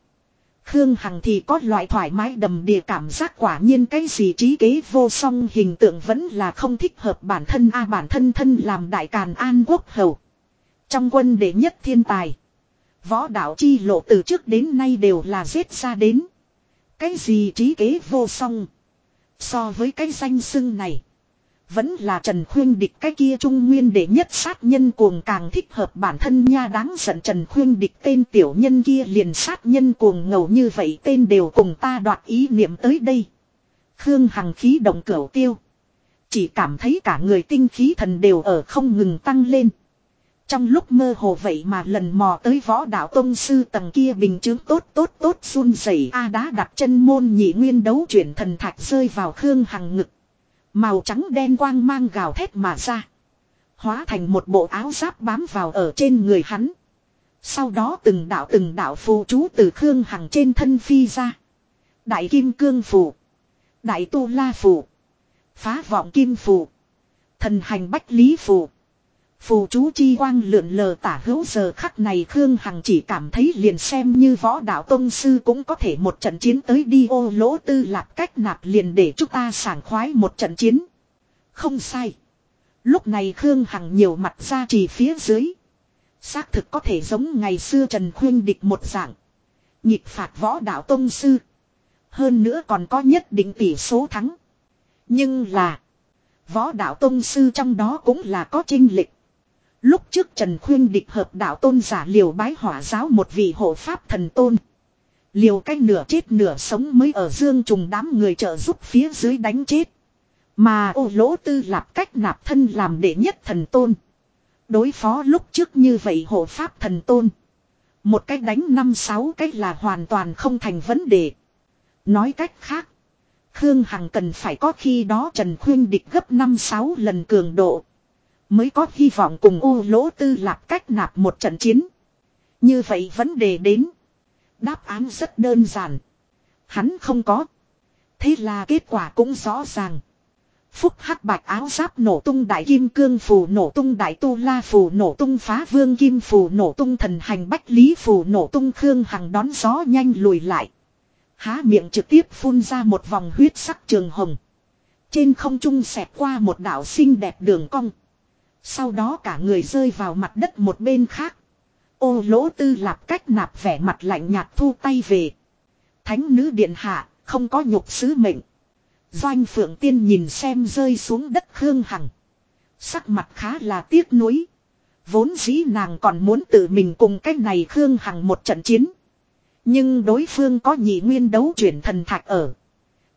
Speaker 1: Khương Hằng thì có loại thoải mái đầm đìa cảm giác quả nhiên cái gì trí kế vô song hình tượng vẫn là không thích hợp bản thân a bản thân thân làm đại càn an quốc hầu. Trong quân đệ nhất thiên tài. Võ đạo chi lộ từ trước đến nay đều là giết ra đến. Cái gì trí kế vô song. So với cái danh xưng này. Vẫn là Trần Khuyên Địch cái kia trung nguyên để nhất sát nhân cuồng càng thích hợp bản thân nha đáng giận Trần Khuyên Địch tên tiểu nhân kia liền sát nhân cuồng ngầu như vậy tên đều cùng ta đoạt ý niệm tới đây. Khương Hằng khí động cửa tiêu. Chỉ cảm thấy cả người tinh khí thần đều ở không ngừng tăng lên. Trong lúc mơ hồ vậy mà lần mò tới võ đạo tông sư tầng kia bình chứng tốt tốt tốt run rẩy A đá đặt chân môn nhị nguyên đấu chuyển thần thạch rơi vào Khương Hằng ngực. Màu trắng đen quang mang gào thét mà ra. Hóa thành một bộ áo giáp bám vào ở trên người hắn. Sau đó từng đạo từng đạo phù chú từ Khương Hằng trên thân phi ra. Đại kim cương phù. Đại tu la phù. Phá vọng kim phù. Thần hành bách lý phù. Phù chú chi quang lượn lờ tả hữu giờ khắc này Khương Hằng chỉ cảm thấy liền xem như võ đạo tông sư cũng có thể một trận chiến tới đi ô lỗ tư lạc cách nạp liền để chúng ta sảng khoái một trận chiến. Không sai. Lúc này Khương Hằng nhiều mặt ra chỉ phía dưới. Xác thực có thể giống ngày xưa Trần Khuyên địch một dạng. Nhịp phạt võ đạo tông sư. Hơn nữa còn có nhất định tỷ số thắng. Nhưng là. Võ đạo tông sư trong đó cũng là có trinh lịch. Lúc trước Trần Khuyên địch hợp đạo tôn giả liều bái hỏa giáo một vị hộ pháp thần tôn. Liều cách nửa chết nửa sống mới ở dương trùng đám người trợ giúp phía dưới đánh chết. Mà ô lỗ tư lạp cách nạp thân làm đệ nhất thần tôn. Đối phó lúc trước như vậy hộ pháp thần tôn. Một cách đánh năm sáu cách là hoàn toàn không thành vấn đề. Nói cách khác. Khương Hằng cần phải có khi đó Trần Khuyên địch gấp năm sáu lần cường độ. Mới có hy vọng cùng U lỗ tư lạp cách nạp một trận chiến. Như vậy vấn đề đến. Đáp án rất đơn giản. Hắn không có. Thế là kết quả cũng rõ ràng. Phúc hắc bạch áo giáp nổ tung đại kim cương phù nổ tung đại tu la phù nổ tung phá vương kim phù nổ tung thần hành bách lý phù nổ tung khương hằng đón gió nhanh lùi lại. Há miệng trực tiếp phun ra một vòng huyết sắc trường hồng. Trên không trung xẹt qua một đảo xinh đẹp đường cong. Sau đó cả người rơi vào mặt đất một bên khác. Ô lỗ tư lạp cách nạp vẻ mặt lạnh nhạt thu tay về. Thánh nữ điện hạ, không có nhục sứ mệnh. Doanh phượng tiên nhìn xem rơi xuống đất Khương Hằng. Sắc mặt khá là tiếc nuối. Vốn dĩ nàng còn muốn tự mình cùng cái này Khương Hằng một trận chiến. Nhưng đối phương có nhị nguyên đấu chuyển thần thạch ở.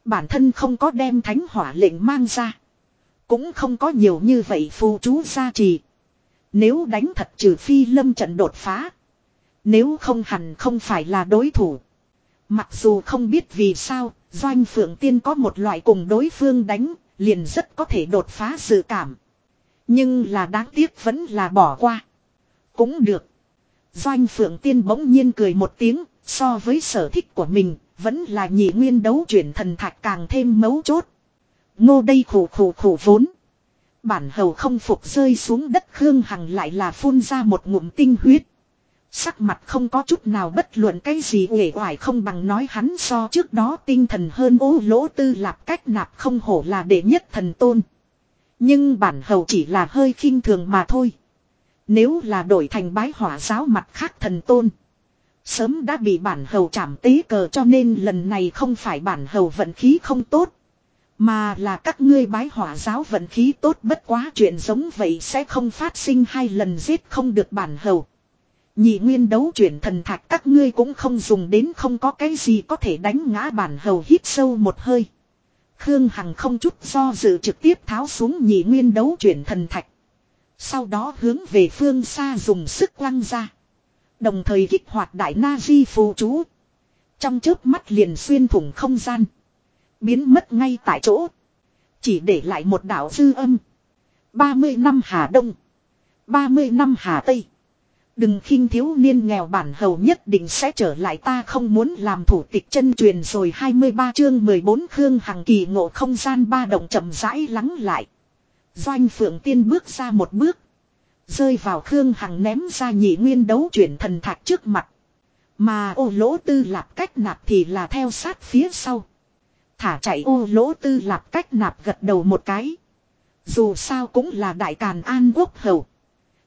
Speaker 1: Bản thân không có đem thánh hỏa lệnh mang ra. Cũng không có nhiều như vậy phù chú gia trì. Nếu đánh thật trừ phi lâm trận đột phá. Nếu không hẳn không phải là đối thủ. Mặc dù không biết vì sao, Doanh Phượng Tiên có một loại cùng đối phương đánh, liền rất có thể đột phá sự cảm. Nhưng là đáng tiếc vẫn là bỏ qua. Cũng được. Doanh Phượng Tiên bỗng nhiên cười một tiếng, so với sở thích của mình, vẫn là nhị nguyên đấu chuyển thần thạch càng thêm mấu chốt. Ngô đây khổ khổ khổ vốn. Bản hầu không phục rơi xuống đất Khương Hằng lại là phun ra một ngụm tinh huyết. Sắc mặt không có chút nào bất luận cái gì uể oải không bằng nói hắn so trước đó tinh thần hơn ô lỗ tư lạp cách nạp không hổ là đệ nhất thần tôn. Nhưng bản hầu chỉ là hơi khinh thường mà thôi. Nếu là đổi thành bái hỏa giáo mặt khác thần tôn. Sớm đã bị bản hầu chạm tế cờ cho nên lần này không phải bản hầu vận khí không tốt. Mà là các ngươi bái hỏa giáo vận khí tốt bất quá chuyện giống vậy sẽ không phát sinh hai lần giết không được bản hầu. Nhị nguyên đấu chuyển thần thạch các ngươi cũng không dùng đến không có cái gì có thể đánh ngã bản hầu hít sâu một hơi. Khương Hằng không chút do dự trực tiếp tháo xuống nhị nguyên đấu chuyển thần thạch. Sau đó hướng về phương xa dùng sức quăng ra. Đồng thời kích hoạt đại na di phù chú. Trong chớp mắt liền xuyên thủng không gian. Biến mất ngay tại chỗ. Chỉ để lại một đảo dư âm. 30 năm Hà Đông. 30 năm Hà Tây. Đừng khinh thiếu niên nghèo bản hầu nhất định sẽ trở lại ta không muốn làm thủ tịch chân truyền rồi 23 chương 14 Khương Hằng kỳ ngộ không gian ba động chậm rãi lắng lại. Doanh Phượng Tiên bước ra một bước. Rơi vào Khương Hằng ném ra nhị nguyên đấu chuyển thần thạch trước mặt. Mà ô lỗ tư lạp cách nạp thì là theo sát phía sau. Thả chạy ô lỗ tư lạp cách nạp gật đầu một cái. Dù sao cũng là đại càn an quốc hầu.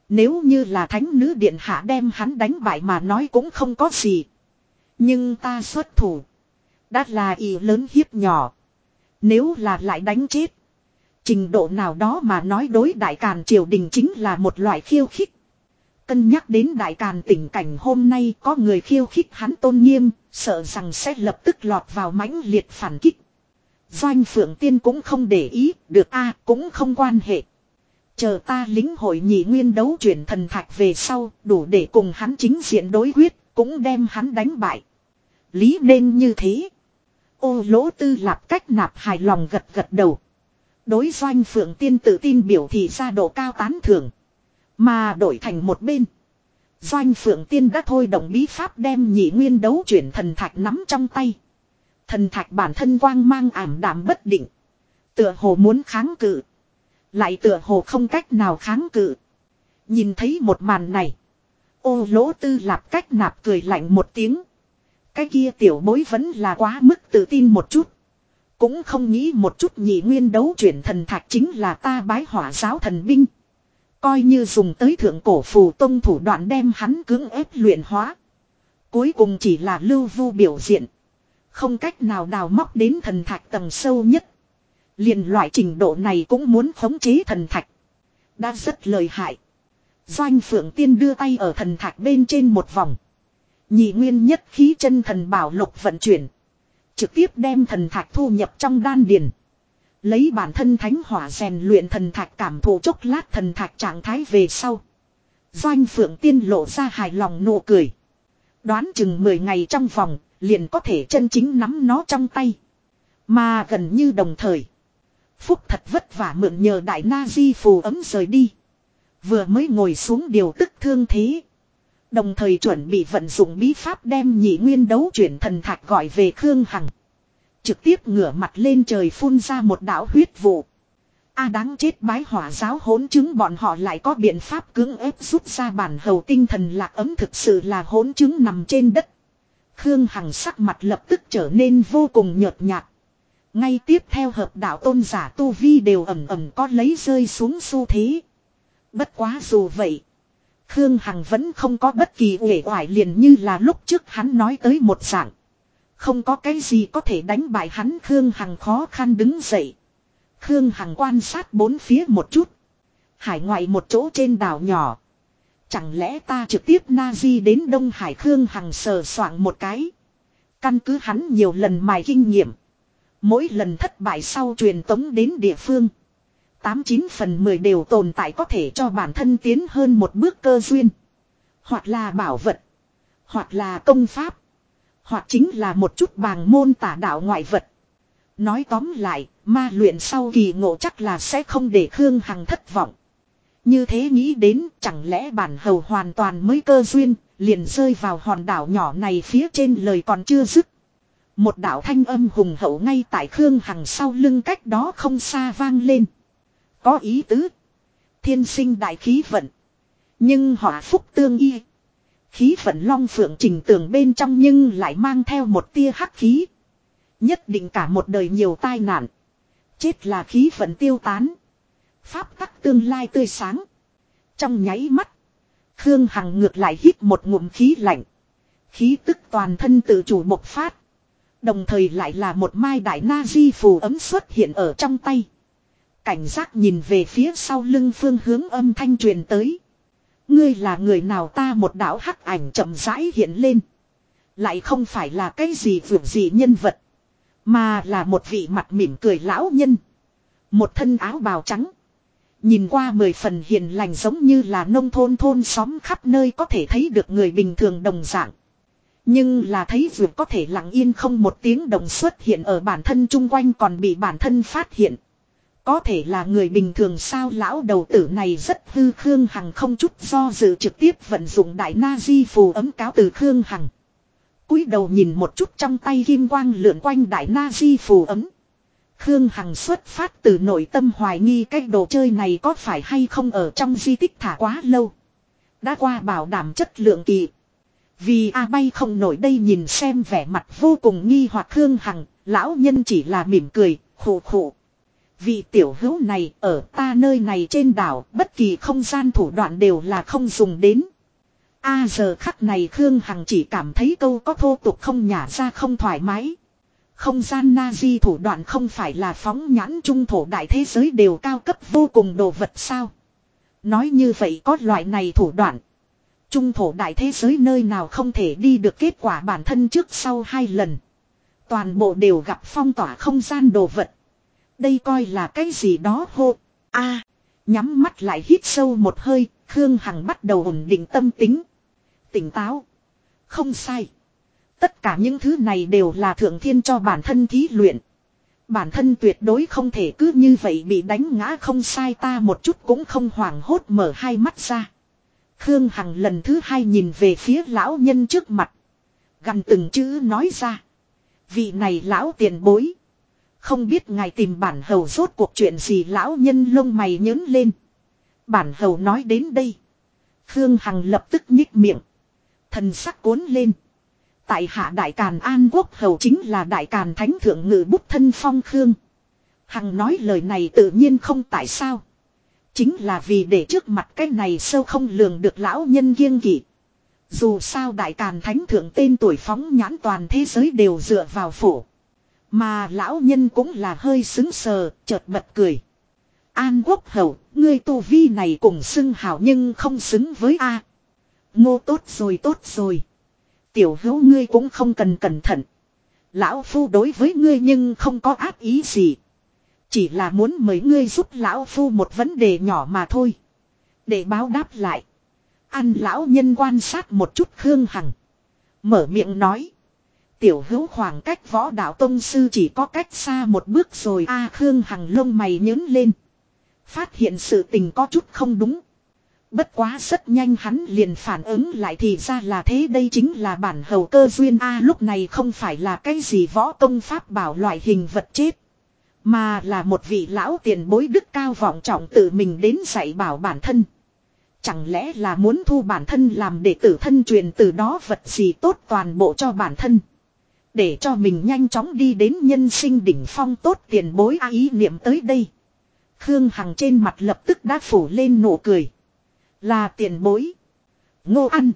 Speaker 1: Nếu như là thánh nữ điện hạ đem hắn đánh bại mà nói cũng không có gì. Nhưng ta xuất thủ. Đã là ý lớn hiếp nhỏ. Nếu là lại đánh chết. Trình độ nào đó mà nói đối đại càn triều đình chính là một loại khiêu khích. Cân nhắc đến đại càn tình cảnh hôm nay có người khiêu khích hắn tôn nghiêm, sợ rằng sẽ lập tức lọt vào mãnh liệt phản kích. Doanh Phượng Tiên cũng không để ý, được a cũng không quan hệ. Chờ ta lính hội nhị nguyên đấu chuyển thần thạch về sau, đủ để cùng hắn chính diện đối quyết, cũng đem hắn đánh bại. Lý nên như thế. Ô lỗ tư lạp cách nạp hài lòng gật gật đầu. Đối doanh phượng tiên tự tin biểu thị ra độ cao tán thưởng. Mà đổi thành một bên. Doanh phượng tiên đã thôi động bí pháp đem nhị nguyên đấu chuyển thần thạch nắm trong tay. Thần thạch bản thân quang mang ảm đạm bất định. Tựa hồ muốn kháng cự. Lại tựa hồ không cách nào kháng cự. Nhìn thấy một màn này. Ô lỗ tư lạp cách nạp cười lạnh một tiếng. Cái kia tiểu bối vẫn là quá mức tự tin một chút. Cũng không nghĩ một chút nhị nguyên đấu chuyển thần thạch chính là ta bái hỏa giáo thần binh. Coi như dùng tới thượng cổ phù tông thủ đoạn đem hắn cưỡng ép luyện hóa. Cuối cùng chỉ là lưu vu biểu diện. Không cách nào đào móc đến thần thạch tầng sâu nhất. liền loại trình độ này cũng muốn khống chế thần thạch. Đã rất lợi hại. Doanh phượng tiên đưa tay ở thần thạch bên trên một vòng. Nhị nguyên nhất khí chân thần bảo lục vận chuyển. Trực tiếp đem thần thạch thu nhập trong đan điền. Lấy bản thân thánh hỏa rèn luyện thần thạch cảm thụ chốc lát thần thạch trạng thái về sau. Doanh phượng tiên lộ ra hài lòng nụ cười. Đoán chừng 10 ngày trong vòng, liền có thể chân chính nắm nó trong tay. Mà gần như đồng thời. Phúc thật vất vả mượn nhờ đại na di phù ấm rời đi. Vừa mới ngồi xuống điều tức thương thế. Đồng thời chuẩn bị vận dụng bí pháp đem nhị nguyên đấu chuyển thần thạch gọi về Khương Hằng. Trực tiếp ngửa mặt lên trời phun ra một đạo huyết vụ. A đáng chết bái hỏa giáo hỗn chứng bọn họ lại có biện pháp cưỡng ép rút ra bản hầu tinh thần lạc ấm thực sự là hỗn chứng nằm trên đất. Khương Hằng sắc mặt lập tức trở nên vô cùng nhợt nhạt. Ngay tiếp theo hợp đạo tôn giả tu vi đều ẩm ẩm có lấy rơi xuống xu thế. Bất quá dù vậy. Khương Hằng vẫn không có bất kỳ uể oải liền như là lúc trước hắn nói tới một dạng. Không có cái gì có thể đánh bại hắn, Khương Hằng khó khăn đứng dậy. Khương Hằng quan sát bốn phía một chút. Hải ngoại một chỗ trên đảo nhỏ. Chẳng lẽ ta trực tiếp na di đến Đông Hải Khương Hằng sờ soạng một cái. Căn cứ hắn nhiều lần mài kinh nghiệm. Mỗi lần thất bại sau truyền tống đến địa phương. 89 phần 10 đều tồn tại có thể cho bản thân tiến hơn một bước cơ duyên. Hoặc là bảo vật. Hoặc là công pháp. Hoặc chính là một chút bàng môn tả đạo ngoại vật. Nói tóm lại, ma luyện sau kỳ ngộ chắc là sẽ không để Khương Hằng thất vọng. Như thế nghĩ đến chẳng lẽ bản hầu hoàn toàn mới cơ duyên, liền rơi vào hòn đảo nhỏ này phía trên lời còn chưa dứt. Một đạo thanh âm hùng hậu ngay tại Khương Hằng sau lưng cách đó không xa vang lên. Có ý tứ. Thiên sinh đại khí vận. Nhưng họ phúc tương y. Khí vận long phượng trình tường bên trong nhưng lại mang theo một tia hắc khí. Nhất định cả một đời nhiều tai nạn. Chết là khí vận tiêu tán. Pháp tắc tương lai tươi sáng. Trong nháy mắt. Khương Hằng ngược lại hít một ngụm khí lạnh. Khí tức toàn thân tự chủ bộc phát. Đồng thời lại là một mai đại na di phù ấm xuất hiện ở trong tay. Cảnh giác nhìn về phía sau lưng phương hướng âm thanh truyền tới. Ngươi là người nào ta một đạo hắc ảnh chậm rãi hiện lên. Lại không phải là cái gì vượt gì nhân vật. Mà là một vị mặt mỉm cười lão nhân. Một thân áo bào trắng. Nhìn qua mười phần hiền lành giống như là nông thôn thôn xóm khắp nơi có thể thấy được người bình thường đồng dạng. Nhưng là thấy vượt có thể lặng yên không một tiếng đồng xuất hiện ở bản thân chung quanh còn bị bản thân phát hiện. Có thể là người bình thường sao lão đầu tử này rất hư Khương Hằng không chút do dự trực tiếp vận dụng đại na di phù ấm cáo từ Khương Hằng. cúi đầu nhìn một chút trong tay kim quang lượn quanh đại na di phù ấm. Khương Hằng xuất phát từ nội tâm hoài nghi cái đồ chơi này có phải hay không ở trong di tích thả quá lâu. Đã qua bảo đảm chất lượng kỳ. Vì A bay không nổi đây nhìn xem vẻ mặt vô cùng nghi hoặc Khương Hằng, lão nhân chỉ là mỉm cười, khổ khổ. Vị tiểu hữu này ở ta nơi này trên đảo, bất kỳ không gian thủ đoạn đều là không dùng đến. A giờ khắc này Khương Hằng chỉ cảm thấy câu có thô tục không nhả ra không thoải mái. Không gian na di thủ đoạn không phải là phóng nhãn trung thổ đại thế giới đều cao cấp vô cùng đồ vật sao. Nói như vậy có loại này thủ đoạn. Trung thổ đại thế giới nơi nào không thể đi được kết quả bản thân trước sau hai lần. Toàn bộ đều gặp phong tỏa không gian đồ vật. Đây coi là cái gì đó hô. a nhắm mắt lại hít sâu một hơi, Khương Hằng bắt đầu ổn định tâm tính. Tỉnh táo. Không sai. Tất cả những thứ này đều là thượng thiên cho bản thân thí luyện. Bản thân tuyệt đối không thể cứ như vậy bị đánh ngã không sai ta một chút cũng không hoảng hốt mở hai mắt ra. Khương Hằng lần thứ hai nhìn về phía lão nhân trước mặt. Gần từng chữ nói ra. Vị này lão tiền bối. Không biết ngài tìm bản hầu rốt cuộc chuyện gì lão nhân lông mày nhớn lên. Bản hầu nói đến đây. Khương Hằng lập tức nhích miệng. Thần sắc cuốn lên. Tại hạ đại càn an quốc hầu chính là đại càn thánh thượng ngự bút thân phong khương. Hằng nói lời này tự nhiên không tại sao. Chính là vì để trước mặt cái này sâu không lường được lão nhân kiêng kỵ. Dù sao đại càn thánh thượng tên tuổi phóng nhãn toàn thế giới đều dựa vào phổ. Mà lão nhân cũng là hơi xứng sờ, chợt bật cười. An quốc hầu, ngươi tu vi này cùng xưng hảo nhưng không xứng với A. Ngô tốt rồi tốt rồi. Tiểu hữu ngươi cũng không cần cẩn thận. Lão phu đối với ngươi nhưng không có ác ý gì. Chỉ là muốn mời ngươi giúp lão phu một vấn đề nhỏ mà thôi. Để báo đáp lại. Ăn lão nhân quan sát một chút Khương Hằng. Mở miệng nói. Tiểu hữu khoảng cách võ đạo tông sư chỉ có cách xa một bước rồi a Khương Hằng lông mày nhớn lên. Phát hiện sự tình có chút không đúng. Bất quá rất nhanh hắn liền phản ứng lại thì ra là thế đây chính là bản hầu cơ duyên a, lúc này không phải là cái gì võ công pháp bảo loại hình vật chết. Mà là một vị lão tiền bối đức cao vọng trọng tự mình đến dạy bảo bản thân. Chẳng lẽ là muốn thu bản thân làm đệ tử thân truyền từ đó vật gì tốt toàn bộ cho bản thân. Để cho mình nhanh chóng đi đến nhân sinh đỉnh phong tốt tiền bối a, ý niệm tới đây. Khương Hằng trên mặt lập tức đã phủ lên nụ cười. Là tiền bối. Ngô ăn.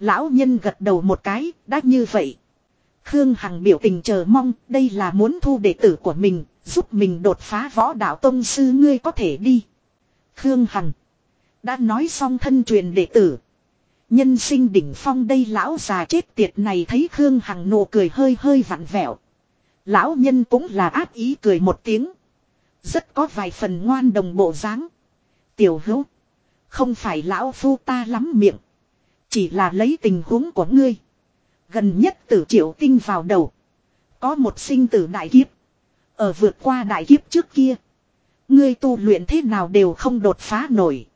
Speaker 1: Lão nhân gật đầu một cái, đã như vậy. Khương Hằng biểu tình chờ mong, đây là muốn thu đệ tử của mình, giúp mình đột phá võ đạo tông sư ngươi có thể đi. Khương Hằng. Đã nói xong thân truyền đệ tử. Nhân sinh đỉnh phong đây lão già chết tiệt này thấy Khương Hằng nụ cười hơi hơi vặn vẹo. Lão nhân cũng là áp ý cười một tiếng. Rất có vài phần ngoan đồng bộ dáng. Tiểu hữu. Không phải lão phu ta lắm miệng. Chỉ là lấy tình huống của ngươi. Gần nhất tử triệu tinh vào đầu. Có một sinh tử đại kiếp. Ở vượt qua đại kiếp trước kia. Ngươi tu luyện thế nào đều không đột phá nổi.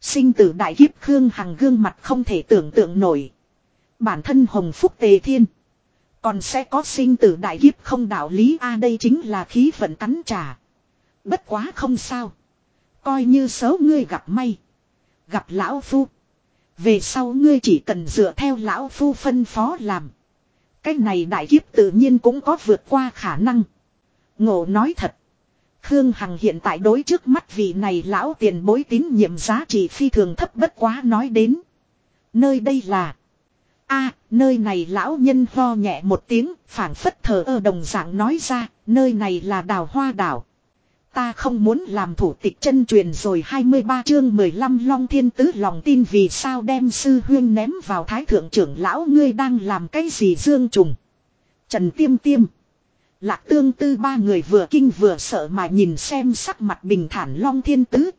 Speaker 1: Sinh tử đại kiếp Khương Hằng gương mặt không thể tưởng tượng nổi. Bản thân hồng phúc tề thiên. Còn sẽ có sinh tử đại kiếp không đạo lý a đây chính là khí vận cắn trả. Bất quá không sao. Coi như xấu ngươi gặp may. Gặp lão phu. Về sau ngươi chỉ cần dựa theo lão phu phân phó làm. Cái này đại kiếp tự nhiên cũng có vượt qua khả năng. Ngộ nói thật. Khương Hằng hiện tại đối trước mắt vị này lão tiền bối tín nhiệm giá trị phi thường thấp bất quá nói đến. Nơi đây là. a nơi này lão nhân ho nhẹ một tiếng, phảng phất thờ ơ đồng dạng nói ra, nơi này là đào hoa đảo. Ta không muốn làm thủ tịch chân truyền rồi 23 chương 15 long thiên tứ lòng tin vì sao đem sư huyên ném vào thái thượng trưởng lão, ngươi đang làm cái gì dương trùng. Trần tiêm tiêm. Lạc tương tư ba người vừa kinh vừa sợ mà nhìn xem sắc mặt bình thản long thiên tứ.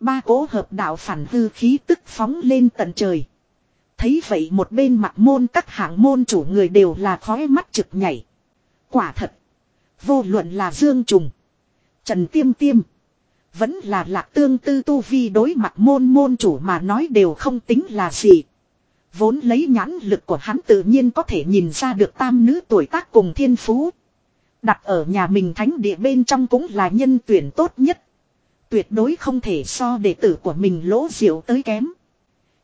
Speaker 1: Ba cố hợp đạo phản hư khí tức phóng lên tận trời. Thấy vậy một bên mặt môn các hạng môn chủ người đều là khói mắt trực nhảy. Quả thật. Vô luận là dương trùng. Trần tiêm tiêm. Vẫn là lạc tương tư tu vi đối mặt môn môn chủ mà nói đều không tính là gì. Vốn lấy nhãn lực của hắn tự nhiên có thể nhìn ra được tam nữ tuổi tác cùng thiên phú. Đặt ở nhà mình thánh địa bên trong cũng là nhân tuyển tốt nhất. Tuyệt đối không thể so đệ tử của mình lỗ diệu tới kém.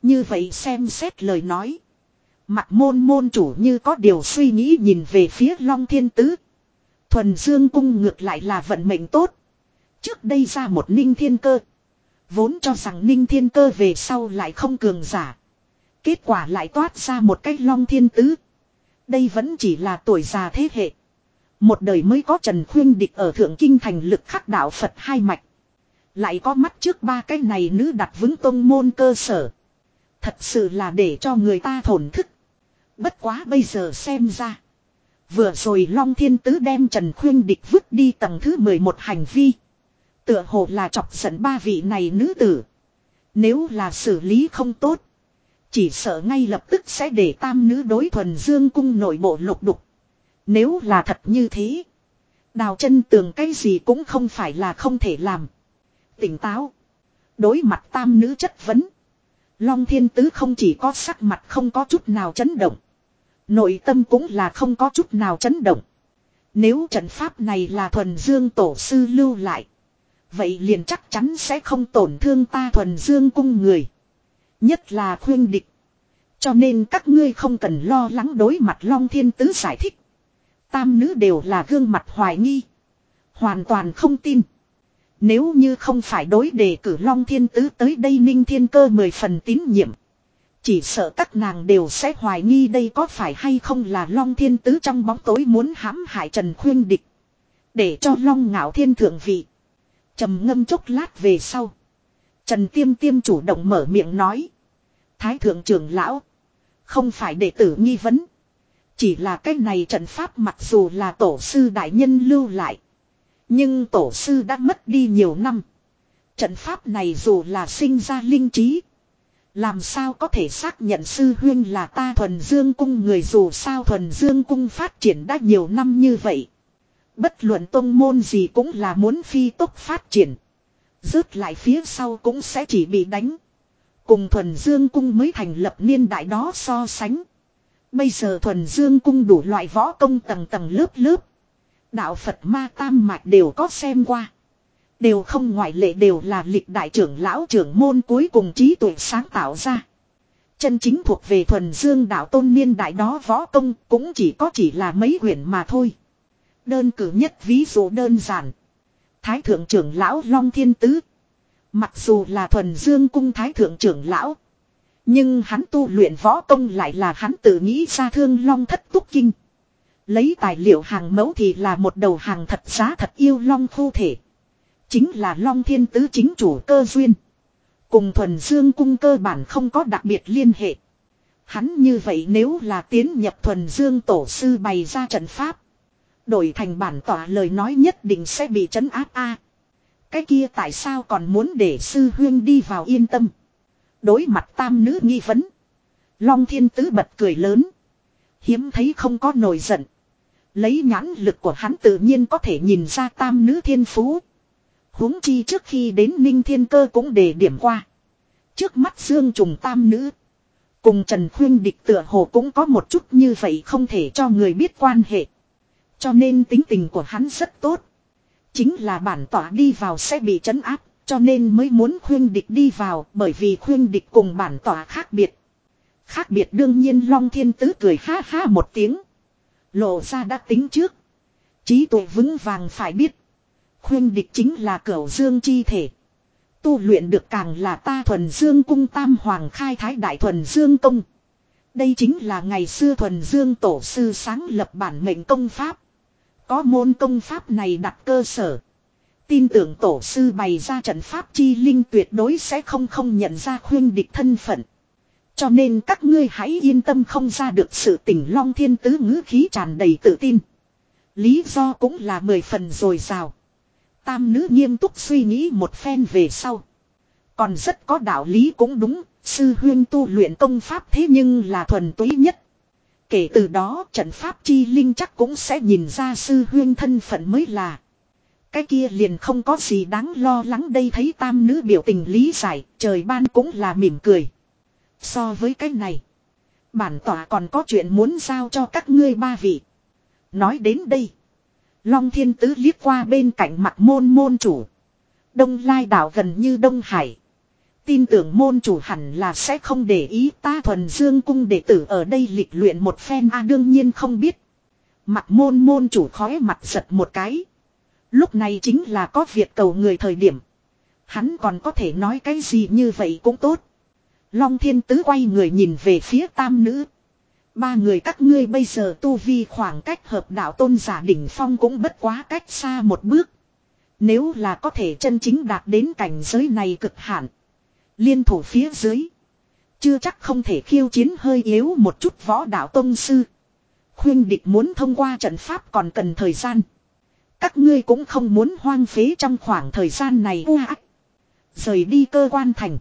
Speaker 1: Như vậy xem xét lời nói. Mặt môn môn chủ như có điều suy nghĩ nhìn về phía Long Thiên Tứ. Thuần Dương Cung ngược lại là vận mệnh tốt. Trước đây ra một ninh thiên cơ. Vốn cho rằng ninh thiên cơ về sau lại không cường giả. Kết quả lại toát ra một cái Long Thiên Tứ. Đây vẫn chỉ là tuổi già thế hệ. Một đời mới có Trần Khuyên Địch ở Thượng Kinh thành lực khắc đạo Phật hai mạch. Lại có mắt trước ba cái này nữ đặt vững tông môn cơ sở. Thật sự là để cho người ta thổn thức. Bất quá bây giờ xem ra. Vừa rồi Long Thiên Tứ đem Trần Khuyên Địch vứt đi tầng thứ 11 hành vi. Tựa hồ là chọc giận ba vị này nữ tử. Nếu là xử lý không tốt. Chỉ sợ ngay lập tức sẽ để tam nữ đối thuần dương cung nội bộ lục đục. Nếu là thật như thế. Đào chân tường cái gì cũng không phải là không thể làm. Tỉnh táo. Đối mặt tam nữ chất vấn. Long thiên tứ không chỉ có sắc mặt không có chút nào chấn động. Nội tâm cũng là không có chút nào chấn động. Nếu trận pháp này là thuần dương tổ sư lưu lại. Vậy liền chắc chắn sẽ không tổn thương ta thuần dương cung người. Nhất là khuyên địch. Cho nên các ngươi không cần lo lắng đối mặt Long Thiên Tứ giải thích. Tam nữ đều là gương mặt hoài nghi. Hoàn toàn không tin. Nếu như không phải đối đề cử Long Thiên Tứ tới đây Ninh Thiên Cơ mười phần tín nhiệm. Chỉ sợ các nàng đều sẽ hoài nghi đây có phải hay không là Long Thiên Tứ trong bóng tối muốn hãm hại Trần Khuyên Địch. Để cho Long Ngạo Thiên thượng vị. trầm ngâm chốc lát về sau. Trần Tiêm Tiêm chủ động mở miệng nói. Thái thượng trưởng lão. Không phải đệ tử nghi vấn. Chỉ là cái này trận pháp mặc dù là tổ sư đại nhân lưu lại. Nhưng tổ sư đã mất đi nhiều năm. Trận pháp này dù là sinh ra linh trí. Làm sao có thể xác nhận sư huyên là ta thuần dương cung người dù sao thuần dương cung phát triển đã nhiều năm như vậy. Bất luận tông môn gì cũng là muốn phi tốc phát triển. Rớt lại phía sau cũng sẽ chỉ bị đánh. Cùng thuần dương cung mới thành lập niên đại đó so sánh. Bây giờ thuần dương cung đủ loại võ công tầng tầng lớp lớp. Đạo Phật ma tam mạch đều có xem qua. Đều không ngoại lệ đều là lịch đại trưởng lão trưởng môn cuối cùng trí tuệ sáng tạo ra. Chân chính thuộc về thuần dương đạo tôn niên đại đó võ công cũng chỉ có chỉ là mấy quyển mà thôi. Đơn cử nhất ví dụ đơn giản. Thái thượng trưởng lão Long Thiên Tứ. Mặc dù là thuần dương cung thái thượng trưởng lão. Nhưng hắn tu luyện võ công lại là hắn tự nghĩ ra thương long thất túc kinh. Lấy tài liệu hàng mẫu thì là một đầu hàng thật giá thật yêu long khu thể. Chính là long thiên tứ chính chủ cơ duyên. Cùng thuần dương cung cơ bản không có đặc biệt liên hệ. Hắn như vậy nếu là tiến nhập thuần dương tổ sư bày ra trận pháp. Đổi thành bản tỏa lời nói nhất định sẽ bị trấn áp a. Cái kia tại sao còn muốn để sư huyên đi vào yên tâm. Đối mặt tam nữ nghi vấn. Long thiên tứ bật cười lớn. Hiếm thấy không có nổi giận. Lấy nhãn lực của hắn tự nhiên có thể nhìn ra tam nữ thiên phú huống chi trước khi đến ninh thiên cơ cũng để điểm qua. Trước mắt dương trùng tam nữ. Cùng Trần Khuyên địch tựa hồ cũng có một chút như vậy không thể cho người biết quan hệ. Cho nên tính tình của hắn rất tốt. Chính là bản tỏa đi vào sẽ bị trấn áp. Cho nên mới muốn khuyên địch đi vào, bởi vì khuyên địch cùng bản tỏa khác biệt. Khác biệt đương nhiên Long Thiên Tứ cười ha ha một tiếng. Lộ ra đã tính trước. Trí tuệ vững vàng phải biết. Khuyên địch chính là cửu dương chi thể. Tu luyện được càng là ta thuần dương cung tam hoàng khai thái đại thuần dương công. Đây chính là ngày xưa thuần dương tổ sư sáng lập bản mệnh công pháp. Có môn công pháp này đặt cơ sở. Tin tưởng tổ sư bày ra trận pháp chi linh tuyệt đối sẽ không không nhận ra khuyên địch thân phận. Cho nên các ngươi hãy yên tâm không ra được sự tỉnh long thiên tứ ngữ khí tràn đầy tự tin. Lý do cũng là mười phần rồi rào. Tam nữ nghiêm túc suy nghĩ một phen về sau. Còn rất có đạo lý cũng đúng, sư huyên tu luyện công pháp thế nhưng là thuần túy nhất. Kể từ đó trận pháp chi linh chắc cũng sẽ nhìn ra sư huyên thân phận mới là. Cái kia liền không có gì đáng lo lắng đây thấy tam nữ biểu tình lý giải, trời ban cũng là mỉm cười. So với cái này, bản tỏa còn có chuyện muốn giao cho các ngươi ba vị. Nói đến đây, Long Thiên Tứ liếc qua bên cạnh mặt môn môn chủ. Đông Lai đảo gần như Đông Hải. Tin tưởng môn chủ hẳn là sẽ không để ý ta thuần dương cung đệ tử ở đây lịch luyện một phen a, đương nhiên không biết. Mặt môn môn chủ khói mặt giật một cái. Lúc này chính là có việc cầu người thời điểm. Hắn còn có thể nói cái gì như vậy cũng tốt. Long thiên tứ quay người nhìn về phía tam nữ. Ba người các ngươi bây giờ tu vi khoảng cách hợp đạo tôn giả đỉnh phong cũng bất quá cách xa một bước. Nếu là có thể chân chính đạt đến cảnh giới này cực hạn. Liên thủ phía dưới. Chưa chắc không thể khiêu chiến hơi yếu một chút võ đạo tôn sư. Khuyên địch muốn thông qua trận pháp còn cần thời gian. Các ngươi cũng không muốn hoang phế trong khoảng thời gian này. Rời đi cơ quan thành.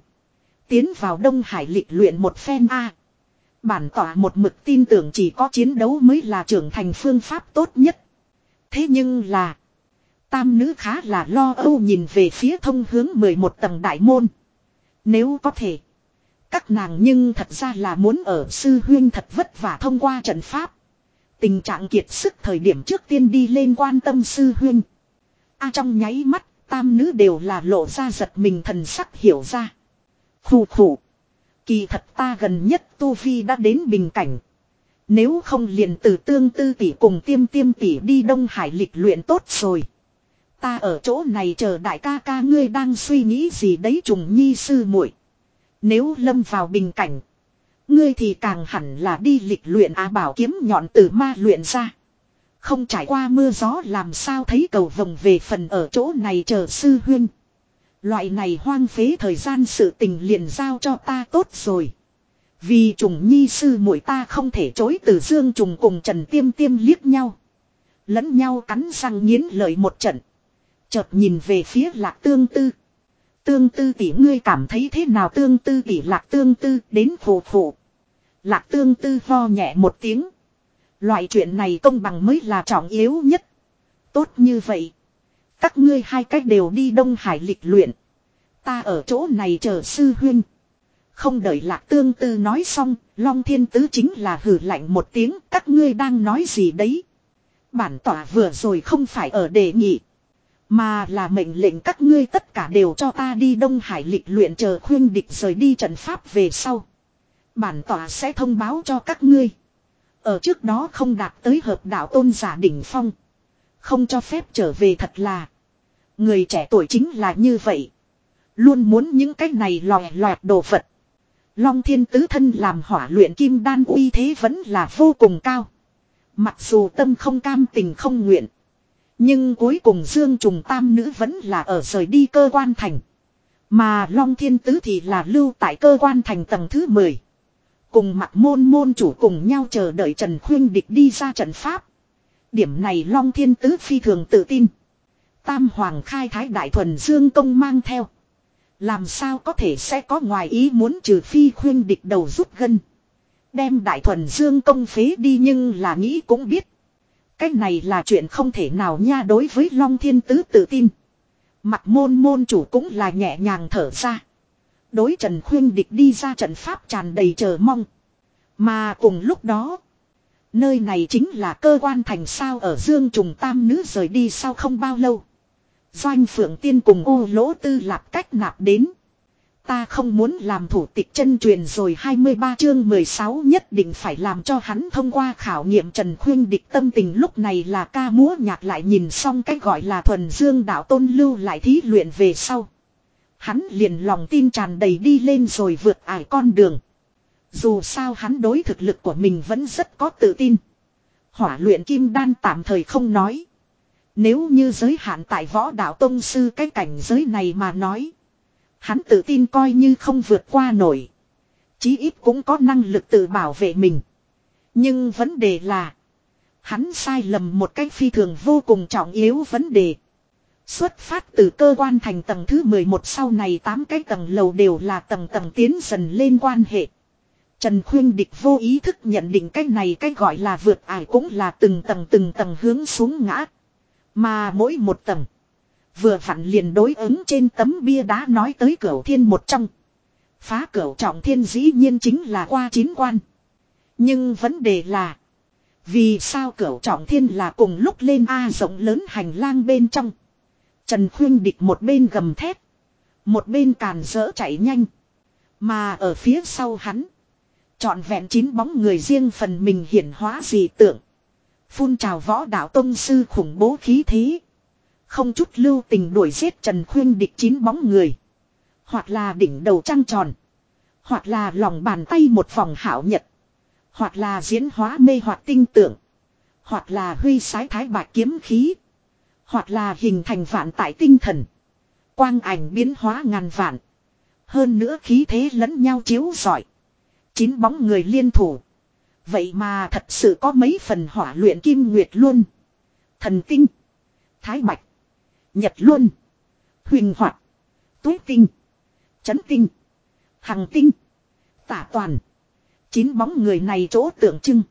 Speaker 1: Tiến vào Đông Hải lịch luyện một phen A. Bản tỏa một mực tin tưởng chỉ có chiến đấu mới là trưởng thành phương pháp tốt nhất. Thế nhưng là. Tam nữ khá là lo âu nhìn về phía thông hướng 11 tầng đại môn. Nếu có thể. Các nàng nhưng thật ra là muốn ở sư huyên thật vất vả thông qua trận pháp. Tình trạng kiệt sức thời điểm trước tiên đi lên quan tâm sư huyên. A à, trong nháy mắt, tam nữ đều là lộ ra giật mình thần sắc hiểu ra. Khủ khủ. Kỳ thật ta gần nhất Tu Vi đã đến bình cảnh. Nếu không liền từ tương tư tỷ cùng tiêm tiêm tỷ đi Đông Hải lịch luyện tốt rồi. Ta ở chỗ này chờ đại ca ca ngươi đang suy nghĩ gì đấy trùng nhi sư muội. Nếu lâm vào bình cảnh. Ngươi thì càng hẳn là đi lịch luyện á bảo kiếm nhọn từ ma luyện ra. Không trải qua mưa gió làm sao thấy cầu vồng về phần ở chỗ này chờ sư huyên. Loại này hoang phế thời gian sự tình liền giao cho ta tốt rồi. Vì trùng nhi sư muội ta không thể chối từ dương trùng cùng trần tiêm tiêm liếc nhau. Lẫn nhau cắn răng nghiến lợi một trận. Chợt nhìn về phía lạc tương tư. Tương tư tỷ ngươi cảm thấy thế nào tương tư tỷ lạc tương tư đến phù phụ. Lạc tương tư ho nhẹ một tiếng. Loại chuyện này công bằng mới là trọng yếu nhất. Tốt như vậy. Các ngươi hai cách đều đi Đông Hải lịch luyện. Ta ở chỗ này chờ sư huynh. Không đợi lạc tương tư nói xong, Long Thiên Tứ chính là hử lạnh một tiếng, các ngươi đang nói gì đấy. Bản tỏa vừa rồi không phải ở đề nghị. Mà là mệnh lệnh các ngươi tất cả đều cho ta đi Đông Hải lịch luyện chờ khuyên địch rời đi trận pháp về sau. Bản tỏa sẽ thông báo cho các ngươi. Ở trước đó không đạt tới hợp đạo tôn giả đỉnh phong. Không cho phép trở về thật là. Người trẻ tuổi chính là như vậy. Luôn muốn những cái này lòe loẹt đồ vật. Long thiên tứ thân làm hỏa luyện kim đan uy thế vẫn là vô cùng cao. Mặc dù tâm không cam tình không nguyện. Nhưng cuối cùng Dương Trùng Tam Nữ vẫn là ở rời đi cơ quan thành. Mà Long Thiên Tứ thì là lưu tại cơ quan thành tầng thứ 10. Cùng mặt môn môn chủ cùng nhau chờ đợi Trần Khuyên Địch đi ra trận pháp. Điểm này Long Thiên Tứ phi thường tự tin. Tam Hoàng khai thái đại thuần Dương công mang theo. Làm sao có thể sẽ có ngoài ý muốn trừ phi khuyên địch đầu rút gân. Đem đại thuần Dương công phế đi nhưng là nghĩ cũng biết. Cái này là chuyện không thể nào nha đối với Long Thiên Tứ tự tin. Mặt môn môn chủ cũng là nhẹ nhàng thở ra. Đối Trần Khuyên Địch đi ra trận pháp tràn đầy chờ mong. Mà cùng lúc đó. Nơi này chính là cơ quan thành sao ở Dương Trùng Tam Nữ rời đi sau không bao lâu. Doanh Phượng Tiên cùng ô lỗ tư lạp cách nạp đến. Ta không muốn làm thủ tịch chân truyền rồi 23 chương 16 nhất định phải làm cho hắn thông qua khảo nghiệm Trần Khuyên địch tâm tình lúc này là ca múa nhạc lại nhìn xong cách gọi là thuần dương đạo tôn lưu lại thí luyện về sau. Hắn liền lòng tin tràn đầy đi lên rồi vượt ải con đường. Dù sao hắn đối thực lực của mình vẫn rất có tự tin. Hỏa luyện kim đan tạm thời không nói. Nếu như giới hạn tại võ đạo tông sư cái cảnh giới này mà nói. Hắn tự tin coi như không vượt qua nổi. Chí ít cũng có năng lực tự bảo vệ mình. Nhưng vấn đề là. Hắn sai lầm một cách phi thường vô cùng trọng yếu vấn đề. Xuất phát từ cơ quan thành tầng thứ 11 sau này 8 cái tầng lầu đều là tầng tầng tiến dần lên quan hệ. Trần Khuyên Địch vô ý thức nhận định cái này cái gọi là vượt ải cũng là từng tầng từng tầng hướng xuống ngã. Mà mỗi một tầng. Vừa vặn liền đối ứng trên tấm bia đá nói tới cửa thiên một trong. Phá cửa trọng thiên dĩ nhiên chính là qua chín quan. Nhưng vấn đề là. Vì sao cửa trọng thiên là cùng lúc lên A rộng lớn hành lang bên trong. Trần Khuyên Địch một bên gầm thét. Một bên càn rỡ chạy nhanh. Mà ở phía sau hắn. Chọn vẹn chín bóng người riêng phần mình hiển hóa dị tượng. Phun trào võ đạo tông sư khủng bố khí thế. Không chút lưu tình đuổi giết Trần Khuyên địch chín bóng người. Hoặc là đỉnh đầu trăng tròn. Hoặc là lòng bàn tay một vòng hảo nhật. Hoặc là diễn hóa mê hoặc tinh tượng. Hoặc là huy sái thái bạc kiếm khí. Hoặc là hình thành vạn tại tinh thần. Quang ảnh biến hóa ngàn vạn. Hơn nữa khí thế lẫn nhau chiếu giỏi. Chín bóng người liên thủ. Vậy mà thật sự có mấy phần hỏa luyện kim nguyệt luôn. Thần tinh. Thái bạch. Nhật luôn. Huỳnh hoạt. Tuế tinh. Chấn tinh. Hằng tinh. Tả toàn. Chín bóng người này chỗ tượng trưng.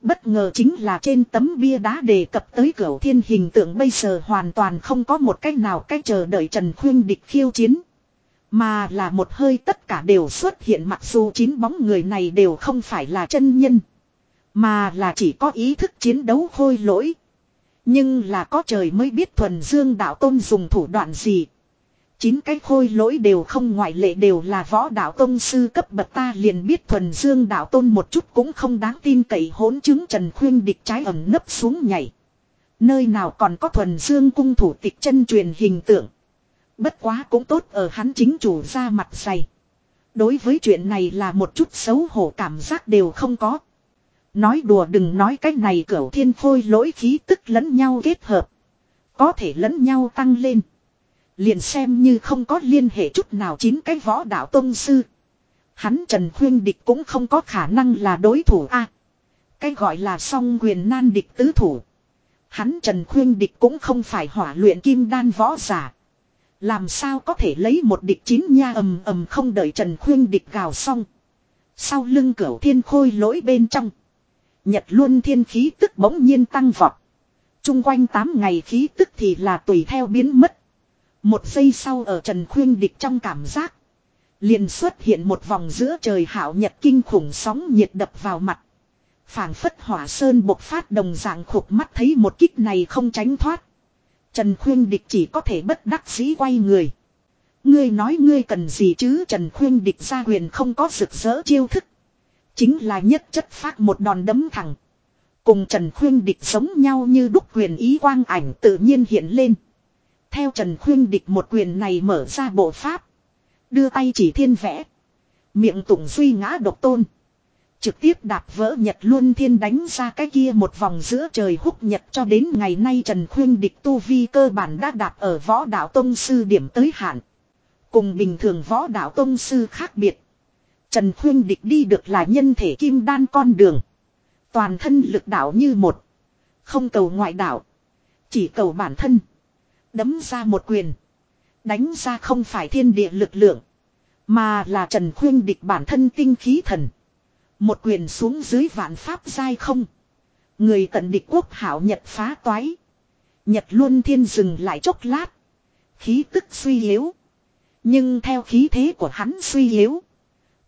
Speaker 1: Bất ngờ chính là trên tấm bia đá đề cập tới cửa thiên hình tượng bây giờ hoàn toàn không có một cách nào cách chờ đợi Trần Khuyên địch khiêu chiến. Mà là một hơi tất cả đều xuất hiện mặc dù chín bóng người này đều không phải là chân nhân. Mà là chỉ có ý thức chiến đấu khôi lỗi. Nhưng là có trời mới biết thuần dương đạo tôn dùng thủ đoạn gì. Chín cái khôi lỗi đều không ngoại lệ đều là võ đạo tôn sư cấp bậc ta liền biết thuần dương đạo tôn một chút cũng không đáng tin cậy hỗn chứng trần khuyên địch trái ẩm nấp xuống nhảy. Nơi nào còn có thuần dương cung thủ tịch chân truyền hình tượng. Bất quá cũng tốt ở hắn chính chủ ra mặt dày. Đối với chuyện này là một chút xấu hổ cảm giác đều không có. Nói đùa đừng nói cái này cửu thiên khôi lỗi khí tức lẫn nhau kết hợp. Có thể lẫn nhau tăng lên. Liền xem như không có liên hệ chút nào chín cái võ đạo tông sư. Hắn Trần Khuyên Địch cũng không có khả năng là đối thủ a. cái gọi là song quyền nan địch tứ thủ. Hắn Trần Khuyên Địch cũng không phải hỏa luyện kim đan võ giả. Làm sao có thể lấy một địch chín nha ầm ầm không đợi Trần Khuyên Địch gào xong. Sau lưng cửu thiên khôi lỗi bên trong. Nhật luôn thiên khí tức bỗng nhiên tăng vọt. Trung quanh 8 ngày khí tức thì là tùy theo biến mất. Một giây sau ở Trần Khuyên Địch trong cảm giác. Liền xuất hiện một vòng giữa trời hảo nhật kinh khủng sóng nhiệt đập vào mặt. phảng phất hỏa sơn bộc phát đồng dạng khục mắt thấy một kích này không tránh thoát. Trần Khuyên Địch chỉ có thể bất đắc dĩ quay người. Ngươi nói ngươi cần gì chứ Trần Khuyên Địch ra huyền không có rực rỡ chiêu thức. Chính là nhất chất phát một đòn đấm thẳng. Cùng Trần Khuyên Địch giống nhau như đúc quyền ý quang ảnh tự nhiên hiện lên. Theo Trần Khuyên Địch một quyền này mở ra bộ pháp. Đưa tay chỉ thiên vẽ. Miệng tụng suy ngã độc tôn. Trực tiếp đạp vỡ nhật luôn thiên đánh ra cái kia một vòng giữa trời húc nhật cho đến ngày nay Trần Khuyên Địch tu vi cơ bản đã đạp ở võ đạo tông sư điểm tới hạn. Cùng bình thường võ đạo tông sư khác biệt. Trần Khuyên Địch đi được là nhân thể kim đan con đường. Toàn thân lực đạo như một. Không cầu ngoại đạo. Chỉ cầu bản thân. Đấm ra một quyền. Đánh ra không phải thiên địa lực lượng. Mà là Trần Khuyên Địch bản thân tinh khí thần. Một quyền xuống dưới vạn pháp giai không. Người tận địch quốc hảo nhật phá toái. Nhật luôn thiên dừng lại chốc lát. Khí tức suy yếu. Nhưng theo khí thế của hắn suy yếu.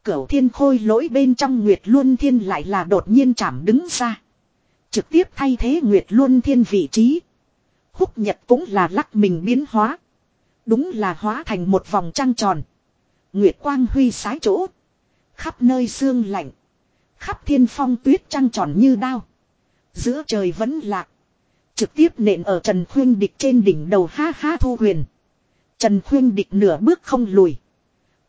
Speaker 1: Cửu thiên khôi lỗi bên trong Nguyệt Luân Thiên lại là đột nhiên chạm đứng ra. Trực tiếp thay thế Nguyệt Luân Thiên vị trí. Húc Nhật cũng là lắc mình biến hóa. Đúng là hóa thành một vòng trăng tròn. Nguyệt Quang huy sái chỗ. Khắp nơi xương lạnh. Khắp thiên phong tuyết trăng tròn như đao. Giữa trời vẫn lạc. Trực tiếp nện ở Trần Khuyên Địch trên đỉnh đầu ha ha thu huyền. Trần Khuyên Địch nửa bước không lùi.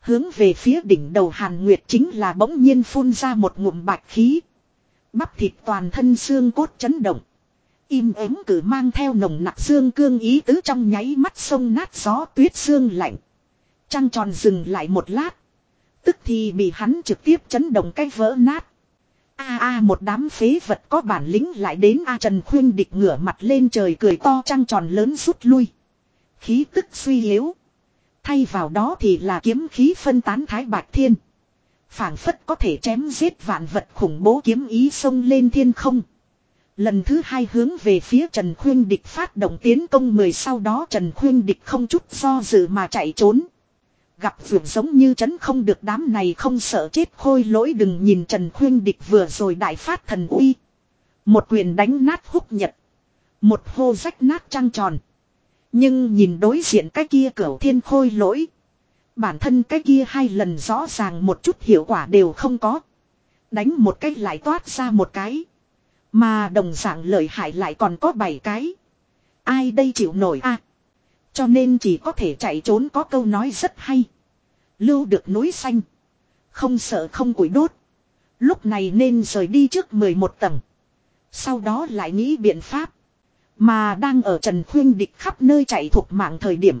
Speaker 1: Hướng về phía đỉnh đầu Hàn Nguyệt chính là bỗng nhiên phun ra một ngụm bạch khí. Bắp thịt toàn thân xương cốt chấn động. Im ắng cử mang theo nồng nặc xương cương ý tứ trong nháy mắt sông nát gió tuyết xương lạnh. Trăng tròn dừng lại một lát. Tức thì bị hắn trực tiếp chấn động cái vỡ nát. A a một đám phế vật có bản lĩnh lại đến A Trần Khuyên địch ngửa mặt lên trời cười to trăng tròn lớn rút lui. Khí tức suy yếu. Thay vào đó thì là kiếm khí phân tán thái bạch thiên. phảng phất có thể chém giết vạn vật khủng bố kiếm ý sông lên thiên không. Lần thứ hai hướng về phía Trần Khuyên Địch phát động tiến công mười sau đó Trần Khuyên Địch không chút do dự mà chạy trốn. Gặp vượt giống như chấn không được đám này không sợ chết khôi lỗi đừng nhìn Trần Khuyên Địch vừa rồi đại phát thần uy. Một quyền đánh nát húc nhật. Một hô rách nát trăng tròn. Nhưng nhìn đối diện cái kia cửa thiên khôi lỗi. Bản thân cái kia hai lần rõ ràng một chút hiệu quả đều không có. Đánh một cái lại toát ra một cái. Mà đồng dạng lợi hại lại còn có bảy cái. Ai đây chịu nổi a? Cho nên chỉ có thể chạy trốn có câu nói rất hay. Lưu được núi xanh. Không sợ không củi đốt. Lúc này nên rời đi trước 11 tầng. Sau đó lại nghĩ biện pháp. Mà đang ở Trần Khuyên Địch khắp nơi chạy thuộc mạng thời điểm.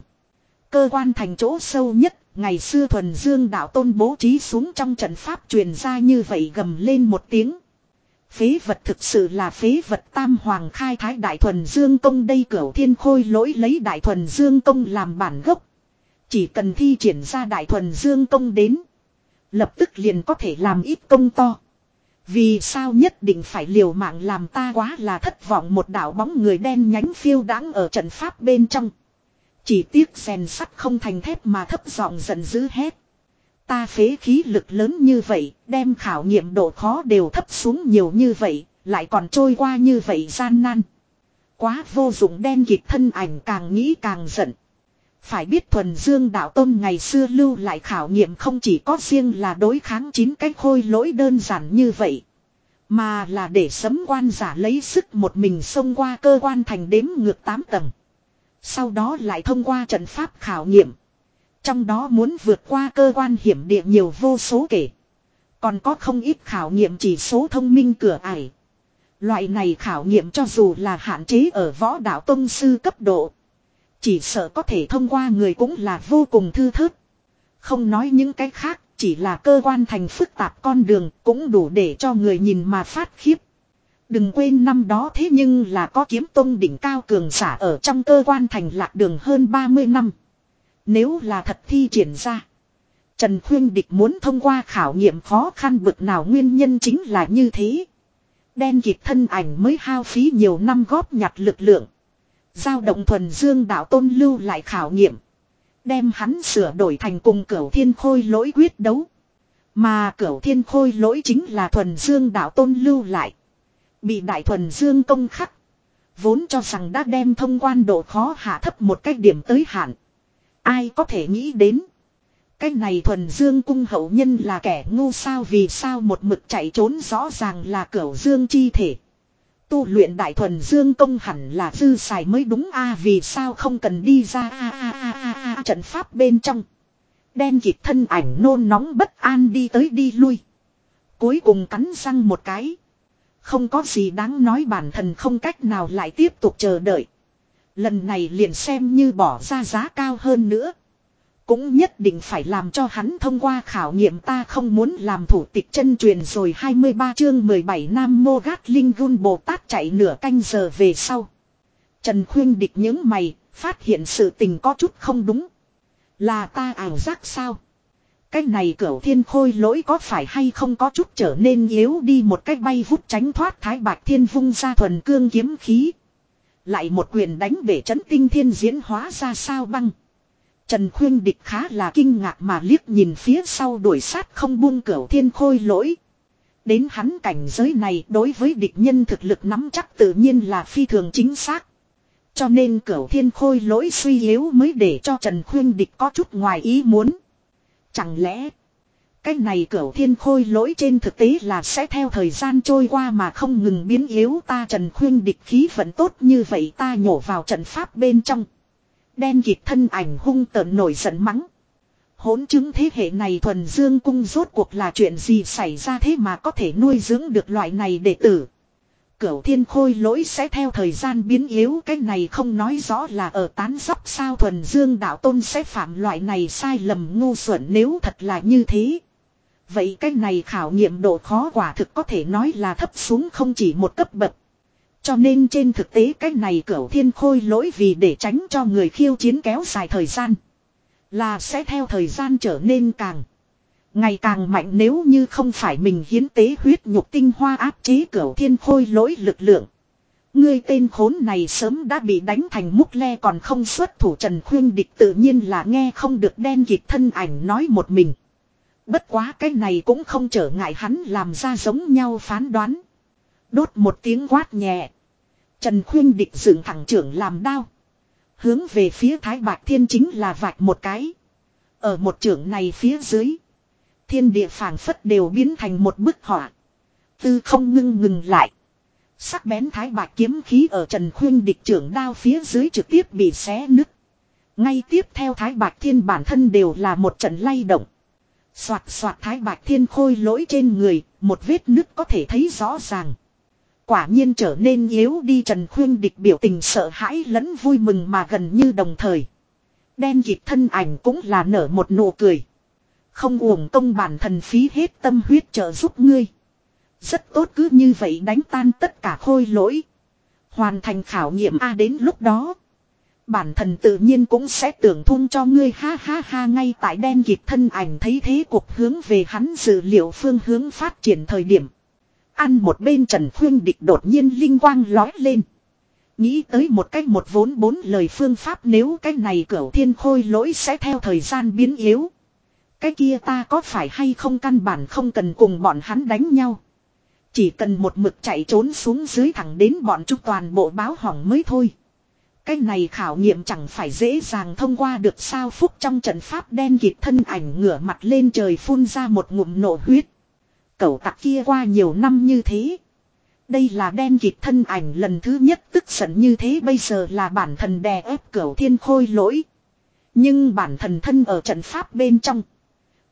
Speaker 1: Cơ quan thành chỗ sâu nhất, ngày xưa thuần dương đạo tôn bố trí xuống trong trận pháp truyền ra như vậy gầm lên một tiếng. Phế vật thực sự là phế vật tam hoàng khai thái đại thuần dương công đây cửu thiên khôi lỗi lấy đại thuần dương công làm bản gốc. Chỉ cần thi triển ra đại thuần dương công đến. Lập tức liền có thể làm ít công to. Vì sao nhất định phải liều mạng làm ta quá là thất vọng một đạo bóng người đen nhánh phiêu đáng ở trận pháp bên trong. Chỉ tiếc rèn sắt không thành thép mà thấp giọng giận dữ hét. Ta phế khí lực lớn như vậy, đem khảo nghiệm độ khó đều thấp xuống nhiều như vậy, lại còn trôi qua như vậy gian nan. Quá vô dụng đen kịt thân ảnh càng nghĩ càng giận. Phải biết thuần dương đạo tôn ngày xưa lưu lại khảo nghiệm không chỉ có riêng là đối kháng chín cái khôi lỗi đơn giản như vậy. Mà là để sấm quan giả lấy sức một mình xông qua cơ quan thành đếm ngược 8 tầng. Sau đó lại thông qua trận pháp khảo nghiệm. Trong đó muốn vượt qua cơ quan hiểm địa nhiều vô số kể. Còn có không ít khảo nghiệm chỉ số thông minh cửa ải. Loại này khảo nghiệm cho dù là hạn chế ở võ đạo tông sư cấp độ. Chỉ sợ có thể thông qua người cũng là vô cùng thư thớt. Không nói những cái khác, chỉ là cơ quan thành phức tạp con đường cũng đủ để cho người nhìn mà phát khiếp. Đừng quên năm đó thế nhưng là có kiếm tông đỉnh cao cường giả ở trong cơ quan thành lạc đường hơn 30 năm. Nếu là thật thi triển ra. Trần Khuyên Địch muốn thông qua khảo nghiệm khó khăn bực nào nguyên nhân chính là như thế. Đen kịp thân ảnh mới hao phí nhiều năm góp nhặt lực lượng. Giao động thuần dương đạo tôn lưu lại khảo nghiệm. Đem hắn sửa đổi thành cùng cửu thiên khôi lỗi quyết đấu. Mà cửu thiên khôi lỗi chính là thuần dương đạo tôn lưu lại. Bị đại thuần dương công khắc. Vốn cho rằng đã đem thông quan độ khó hạ thấp một cách điểm tới hạn. Ai có thể nghĩ đến. Cái này thuần dương cung hậu nhân là kẻ ngu sao vì sao một mực chạy trốn rõ ràng là cửu dương chi thể. Tu luyện đại thuần dương công hẳn là dư xài mới đúng a, vì sao không cần đi ra a a a a a trận pháp bên trong. Đen kịt thân ảnh nôn nóng bất an đi tới đi lui. Cuối cùng cắn răng một cái. Không có gì đáng nói bản thân không cách nào lại tiếp tục chờ đợi. Lần này liền xem như bỏ ra giá cao hơn nữa. Cũng nhất định phải làm cho hắn thông qua khảo nghiệm ta không muốn làm thủ tịch chân truyền rồi 23 chương 17 Nam Mô Gát Linh Gun Bồ Tát chạy nửa canh giờ về sau. Trần Khuyên địch những mày, phát hiện sự tình có chút không đúng. Là ta ảo giác sao? Cái này cửu thiên khôi lỗi có phải hay không có chút trở nên yếu đi một cách bay vút tránh thoát thái bạc thiên vung ra thuần cương kiếm khí. Lại một quyền đánh bể chấn tinh thiên diễn hóa ra sao băng. Trần Khuyên Địch khá là kinh ngạc mà liếc nhìn phía sau đuổi sát không buông cửa thiên khôi lỗi. Đến hắn cảnh giới này đối với địch nhân thực lực nắm chắc tự nhiên là phi thường chính xác. Cho nên cửa thiên khôi lỗi suy yếu mới để cho Trần Khuyên Địch có chút ngoài ý muốn. Chẳng lẽ cái này cửu thiên khôi lỗi trên thực tế là sẽ theo thời gian trôi qua mà không ngừng biến yếu ta trần khuyên địch khí vẫn tốt như vậy, ta nhổ vào trận pháp bên trong. Đen kịp thân ảnh hung tợn nổi giận mắng. Hỗn chứng thế hệ này thuần dương cung rốt cuộc là chuyện gì xảy ra thế mà có thể nuôi dưỡng được loại này đệ tử. Cửu thiên khôi lỗi sẽ theo thời gian biến yếu, cái này không nói rõ là ở tán dóc sao thuần dương đạo tôn sẽ phạm loại này sai lầm ngu xuẩn nếu thật là như thế. Vậy cái này khảo nghiệm độ khó quả thực có thể nói là thấp xuống không chỉ một cấp bậc. Cho nên trên thực tế cái này cửu thiên khôi lỗi vì để tránh cho người khiêu chiến kéo dài thời gian. Là sẽ theo thời gian trở nên càng. Ngày càng mạnh nếu như không phải mình hiến tế huyết nhục tinh hoa áp chế cửu thiên khôi lỗi lực lượng. Người tên khốn này sớm đã bị đánh thành múc le còn không xuất thủ Trần Khuyên Địch tự nhiên là nghe không được đen kịp thân ảnh nói một mình. Bất quá cái này cũng không trở ngại hắn làm ra giống nhau phán đoán. Đốt một tiếng quát nhẹ. Trần Khuyên Địch dựng thẳng trưởng làm đao. Hướng về phía Thái Bạc Thiên chính là vạch một cái. Ở một trưởng này phía dưới. Thiên địa phảng phất đều biến thành một bức họa. Tư không ngưng ngừng lại. Sắc bén thái bạc kiếm khí ở Trần Khuyên địch trưởng đao phía dưới trực tiếp bị xé nứt. Ngay tiếp theo thái bạc thiên bản thân đều là một trận lay động. Xoạt xoạt thái bạch thiên khôi lỗi trên người, một vết nứt có thể thấy rõ ràng. Quả nhiên trở nên yếu đi Trần Khuyên địch biểu tình sợ hãi lẫn vui mừng mà gần như đồng thời. Đen kịp thân ảnh cũng là nở một nụ cười. Không uổng công bản thần phí hết tâm huyết trợ giúp ngươi. Rất tốt cứ như vậy đánh tan tất cả khôi lỗi. Hoàn thành khảo nghiệm A đến lúc đó. Bản thân tự nhiên cũng sẽ tưởng thun cho ngươi, ha ha ha, ngay tại đen kịp thân ảnh thấy thế cuộc hướng về hắn dự liệu phương hướng phát triển thời điểm. Ăn một bên Trần Khuyên Địch đột nhiên linh quang lói lên. Nghĩ tới một cách một vốn bốn lời phương pháp nếu cái này cửu thiên khôi lỗi sẽ theo thời gian biến yếu. Cái kia ta có phải hay không căn bản không cần cùng bọn hắn đánh nhau. Chỉ cần một mực chạy trốn xuống dưới thẳng đến bọn chúng toàn bộ báo hỏng mới thôi. Cái này khảo nghiệm chẳng phải dễ dàng thông qua được sao phúc trong trận pháp đen kịt thân ảnh ngửa mặt lên trời phun ra một ngụm nổ huyết. Cậu tặc kia qua nhiều năm như thế. Đây là đen kịt thân ảnh lần thứ nhất tức giận như thế bây giờ là bản thần đè ép cửu thiên khôi lỗi. Nhưng bản thần thân ở trận pháp bên trong.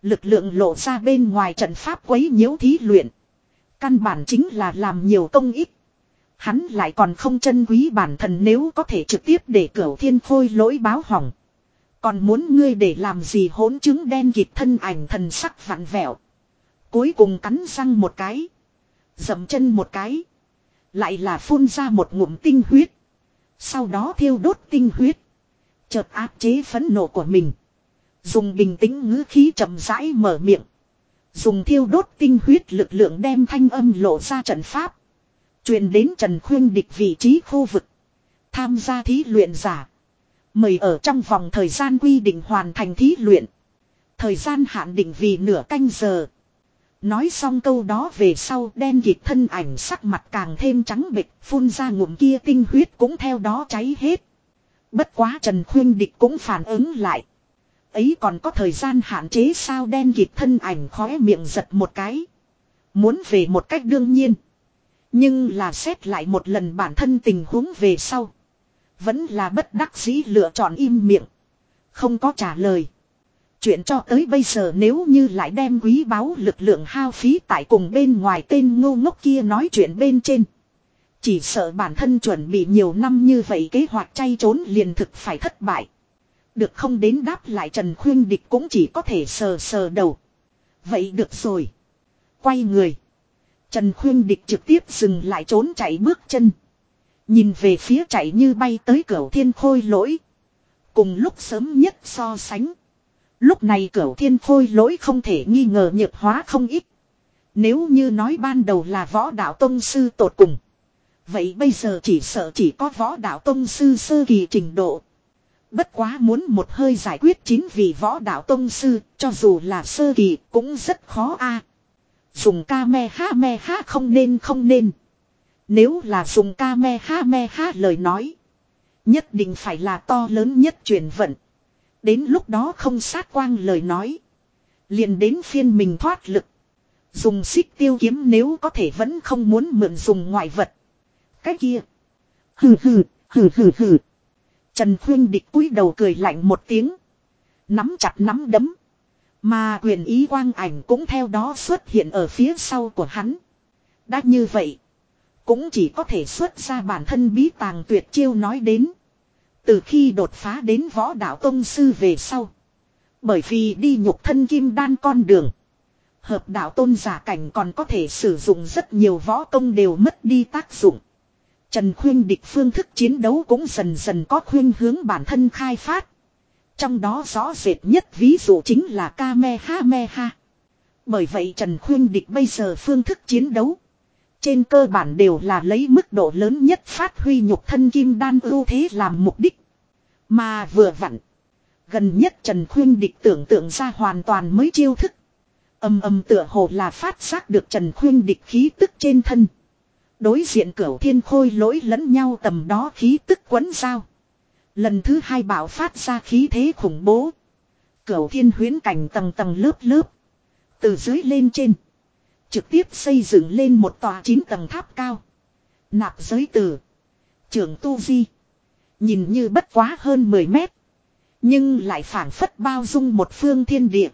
Speaker 1: Lực lượng lộ ra bên ngoài trận pháp quấy nhiễu thí luyện. Căn bản chính là làm nhiều công ích. Hắn lại còn không chân quý bản thân nếu có thể trực tiếp để cửu thiên khôi lỗi báo hỏng. Còn muốn ngươi để làm gì hỗn chứng đen kịp thân ảnh thần sắc vặn vẹo. Cuối cùng cắn răng một cái. Dậm chân một cái. Lại là phun ra một ngụm tinh huyết. Sau đó thiêu đốt tinh huyết. Chợt áp chế phấn nộ của mình. Dùng bình tĩnh ngữ khí chậm rãi mở miệng. Dùng thiêu đốt tinh huyết lực lượng đem thanh âm lộ ra trận pháp truyền đến Trần Khuyên địch vị trí khu vực. Tham gia thí luyện giả. Mời ở trong vòng thời gian quy định hoàn thành thí luyện. Thời gian hạn định vì nửa canh giờ. Nói xong câu đó về sau đen kịt thân ảnh sắc mặt càng thêm trắng bệch, phun ra ngụm kia tinh huyết cũng theo đó cháy hết. Bất quá Trần Khuyên Địch cũng phản ứng lại. Ấy còn có thời gian hạn chế sao đen kịt thân ảnh khóe miệng giật một cái. Muốn về một cách đương nhiên. Nhưng là xét lại một lần bản thân tình huống về sau. Vẫn là bất đắc dĩ lựa chọn im miệng. Không có trả lời. Chuyện cho tới bây giờ nếu như lại đem quý báu lực lượng hao phí tại cùng bên ngoài tên ngô ngốc kia nói chuyện bên trên. Chỉ sợ bản thân chuẩn bị nhiều năm như vậy kế hoạch chay trốn liền thực phải thất bại. Được không đến đáp lại Trần Khuyên Địch cũng chỉ có thể sờ sờ đầu. Vậy được rồi. Quay người. Trần Khuyên Địch trực tiếp dừng lại trốn chạy bước chân. Nhìn về phía chạy như bay tới cửa thiên khôi lỗi. Cùng lúc sớm nhất so sánh. Lúc này cửa thiên khôi lỗi không thể nghi ngờ nhược hóa không ít. Nếu như nói ban đầu là võ đạo tông sư tột cùng. Vậy bây giờ chỉ sợ chỉ có võ đạo tông sư sơ kỳ trình độ. Bất quá muốn một hơi giải quyết chính vì võ đạo tông sư, cho dù là sơ kỳ cũng rất khó a. Dùng ca me ha me ha không nên không nên. Nếu là dùng ca me ha me ha lời nói. Nhất định phải là to lớn nhất truyền vận. Đến lúc đó không sát quang lời nói. liền đến phiên mình thoát lực. Dùng xích tiêu kiếm nếu có thể vẫn không muốn mượn dùng ngoại vật. Cái kia. Hừ hừ, hừ hừ hừ. Trần Khuyên Địch cúi đầu cười lạnh một tiếng. Nắm chặt nắm đấm. Mà quyền ý quang ảnh cũng theo đó xuất hiện ở phía sau của hắn. Đã như vậy. Cũng chỉ có thể xuất ra bản thân bí tàng tuyệt chiêu nói đến. Từ khi đột phá đến võ đạo tông sư về sau. Bởi vì đi nhục thân kim đan con đường. Hợp đạo tôn giả cảnh còn có thể sử dụng rất nhiều võ công đều mất đi tác dụng. Trần Khuyên địch phương thức chiến đấu cũng dần dần có khuyên hướng bản thân khai phát. Trong đó rõ rệt nhất ví dụ chính là Kamehameha. Bởi vậy Trần Khuyên địch bây giờ phương thức chiến đấu. Trên cơ bản đều là lấy mức độ lớn nhất phát huy nhục thân kim đan ưu thế làm mục đích. Mà vừa vặn. Gần nhất Trần Khuyên địch tưởng tượng ra hoàn toàn mới chiêu thức. Âm âm tựa hồ là phát giác được Trần Khuyên địch khí tức trên thân. Đối diện cửu thiên khôi lỗi lẫn nhau tầm đó khí tức quấn sao. Lần thứ hai bảo phát ra khí thế khủng bố. Cửu thiên huyến cảnh tầng tầng lớp lớp. Từ dưới lên trên. Trực tiếp xây dựng lên một tòa chín tầng tháp cao. Nạp giới từ. Trưởng Tu Di. Nhìn như bất quá hơn 10 mét. Nhưng lại phản phất bao dung một phương thiên địa.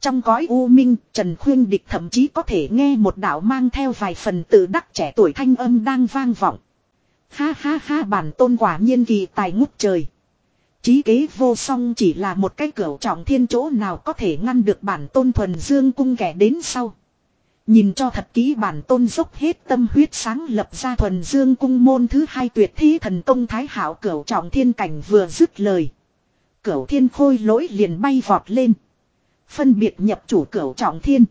Speaker 1: Trong cõi u minh, Trần Khuyên Địch thậm chí có thể nghe một đạo mang theo vài phần tự đắc trẻ tuổi thanh âm đang vang vọng. Ha ha ha, bản tôn quả nhiên kỳ tài ngút trời. Chí kế vô song chỉ là một cái cửa trọng thiên chỗ nào có thể ngăn được bản tôn thuần dương cung kẻ đến sau. Nhìn cho thật kỹ bản tôn dốc hết tâm huyết sáng lập ra thuần dương cung môn thứ hai tuyệt thi thần công thái hảo cửu trọng thiên cảnh vừa dứt lời. Cửu thiên khôi lỗi liền bay vọt lên. Phân biệt nhập chủ cửu trọng thiên.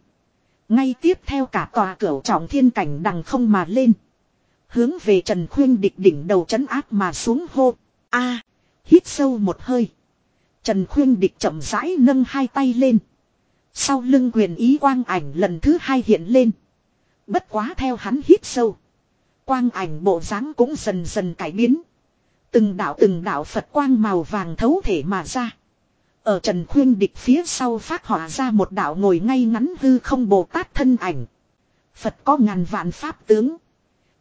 Speaker 1: Ngay tiếp theo cả tòa cửu trọng thiên cảnh đằng không mà lên. Hướng về Trần Khuyên địch đỉnh đầu chấn áp mà xuống hô. a, hít sâu một hơi. Trần Khuyên địch chậm rãi nâng hai tay lên. Sau lưng quyền ý quang ảnh lần thứ hai hiện lên. Bất quá theo hắn hít sâu. Quang ảnh bộ dáng cũng dần dần cải biến. Từng đạo từng đạo Phật quang màu vàng thấu thể mà ra. Ở Trần Khuyên địch phía sau phát họa ra một đạo ngồi ngay ngắn hư không Bồ Tát thân ảnh. Phật có ngàn vạn pháp tướng.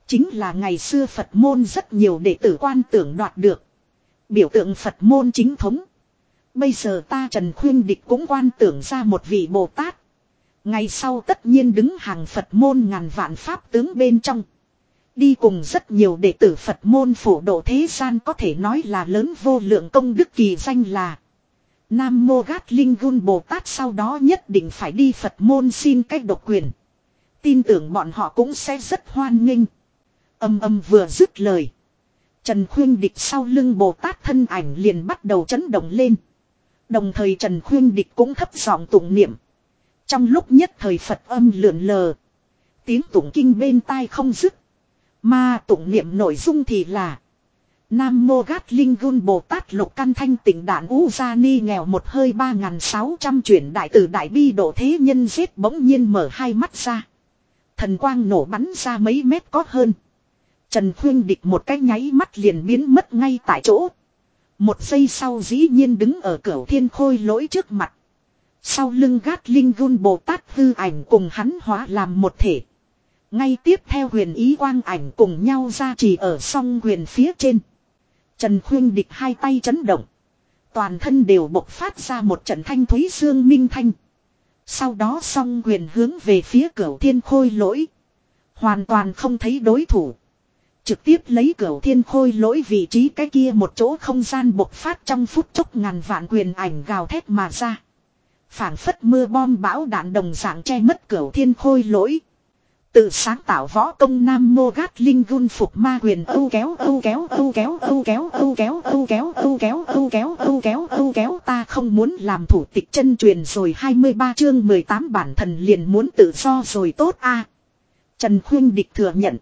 Speaker 1: Chính là ngày xưa Phật môn rất nhiều đệ tử quan tưởng đoạt được. Biểu tượng Phật môn chính thống. Bây giờ ta Trần Khuyên Địch cũng quan tưởng ra một vị Bồ Tát. Ngày sau tất nhiên đứng hàng Phật môn ngàn vạn pháp tướng bên trong. Đi cùng rất nhiều đệ tử Phật môn phổ độ thế gian có thể nói là lớn vô lượng công đức kỳ danh là. Nam Mô Gát Linh Gun Bồ Tát sau đó nhất định phải đi Phật môn xin cách độc quyền. Tin tưởng bọn họ cũng sẽ rất hoan nghênh. Âm âm vừa dứt lời. Trần Khuyên Địch sau lưng Bồ Tát thân ảnh liền bắt đầu chấn động lên. Đồng thời Trần Khuyên Địch cũng thấp giọng tụng niệm. Trong lúc nhất thời Phật âm lượn lờ. Tiếng tụng kinh bên tai không dứt. Mà tụng niệm nội dung thì là. Nam Mô Gát Linh Gun Bồ Tát Lục Căn Thanh Tịnh Đạn U Gia Ni nghèo một hơi 3.600 chuyển đại từ đại bi độ thế nhân giết bỗng nhiên mở hai mắt ra. Thần quang nổ bắn ra mấy mét có hơn. Trần Khuyên Địch một cái nháy mắt liền biến mất ngay tại chỗ. Một giây sau dĩ nhiên đứng ở cửa thiên khôi lỗi trước mặt. Sau lưng gát linh gun Bồ Tát hư ảnh cùng hắn hóa làm một thể. Ngay tiếp theo huyền ý quang ảnh cùng nhau ra chỉ ở song huyền phía trên. Trần Khuyên địch hai tay chấn động. Toàn thân đều bộc phát ra một trận thanh thúy dương minh thanh. Sau đó song huyền hướng về phía cửa thiên khôi lỗi. Hoàn toàn không thấy đối thủ. Trực tiếp lấy cửa thiên khôi lỗi vị trí cái kia một chỗ không gian bộc phát trong phút chốc ngàn vạn quyền ảnh gào thét mà ra. phảng phất mưa bom bão đạn đồng dạng che mất cửa thiên khôi lỗi. Tự sáng tạo võ công nam mô gát linh gun phục ma quyền âu kéo âu kéo âu kéo âu kéo âu kéo âu kéo âu kéo âu kéo âu kéo âu kéo ta không muốn làm thủ tịch chân truyền rồi 23 chương 18 bản thần liền muốn tự do rồi tốt a Trần Khuyên Địch thừa nhận.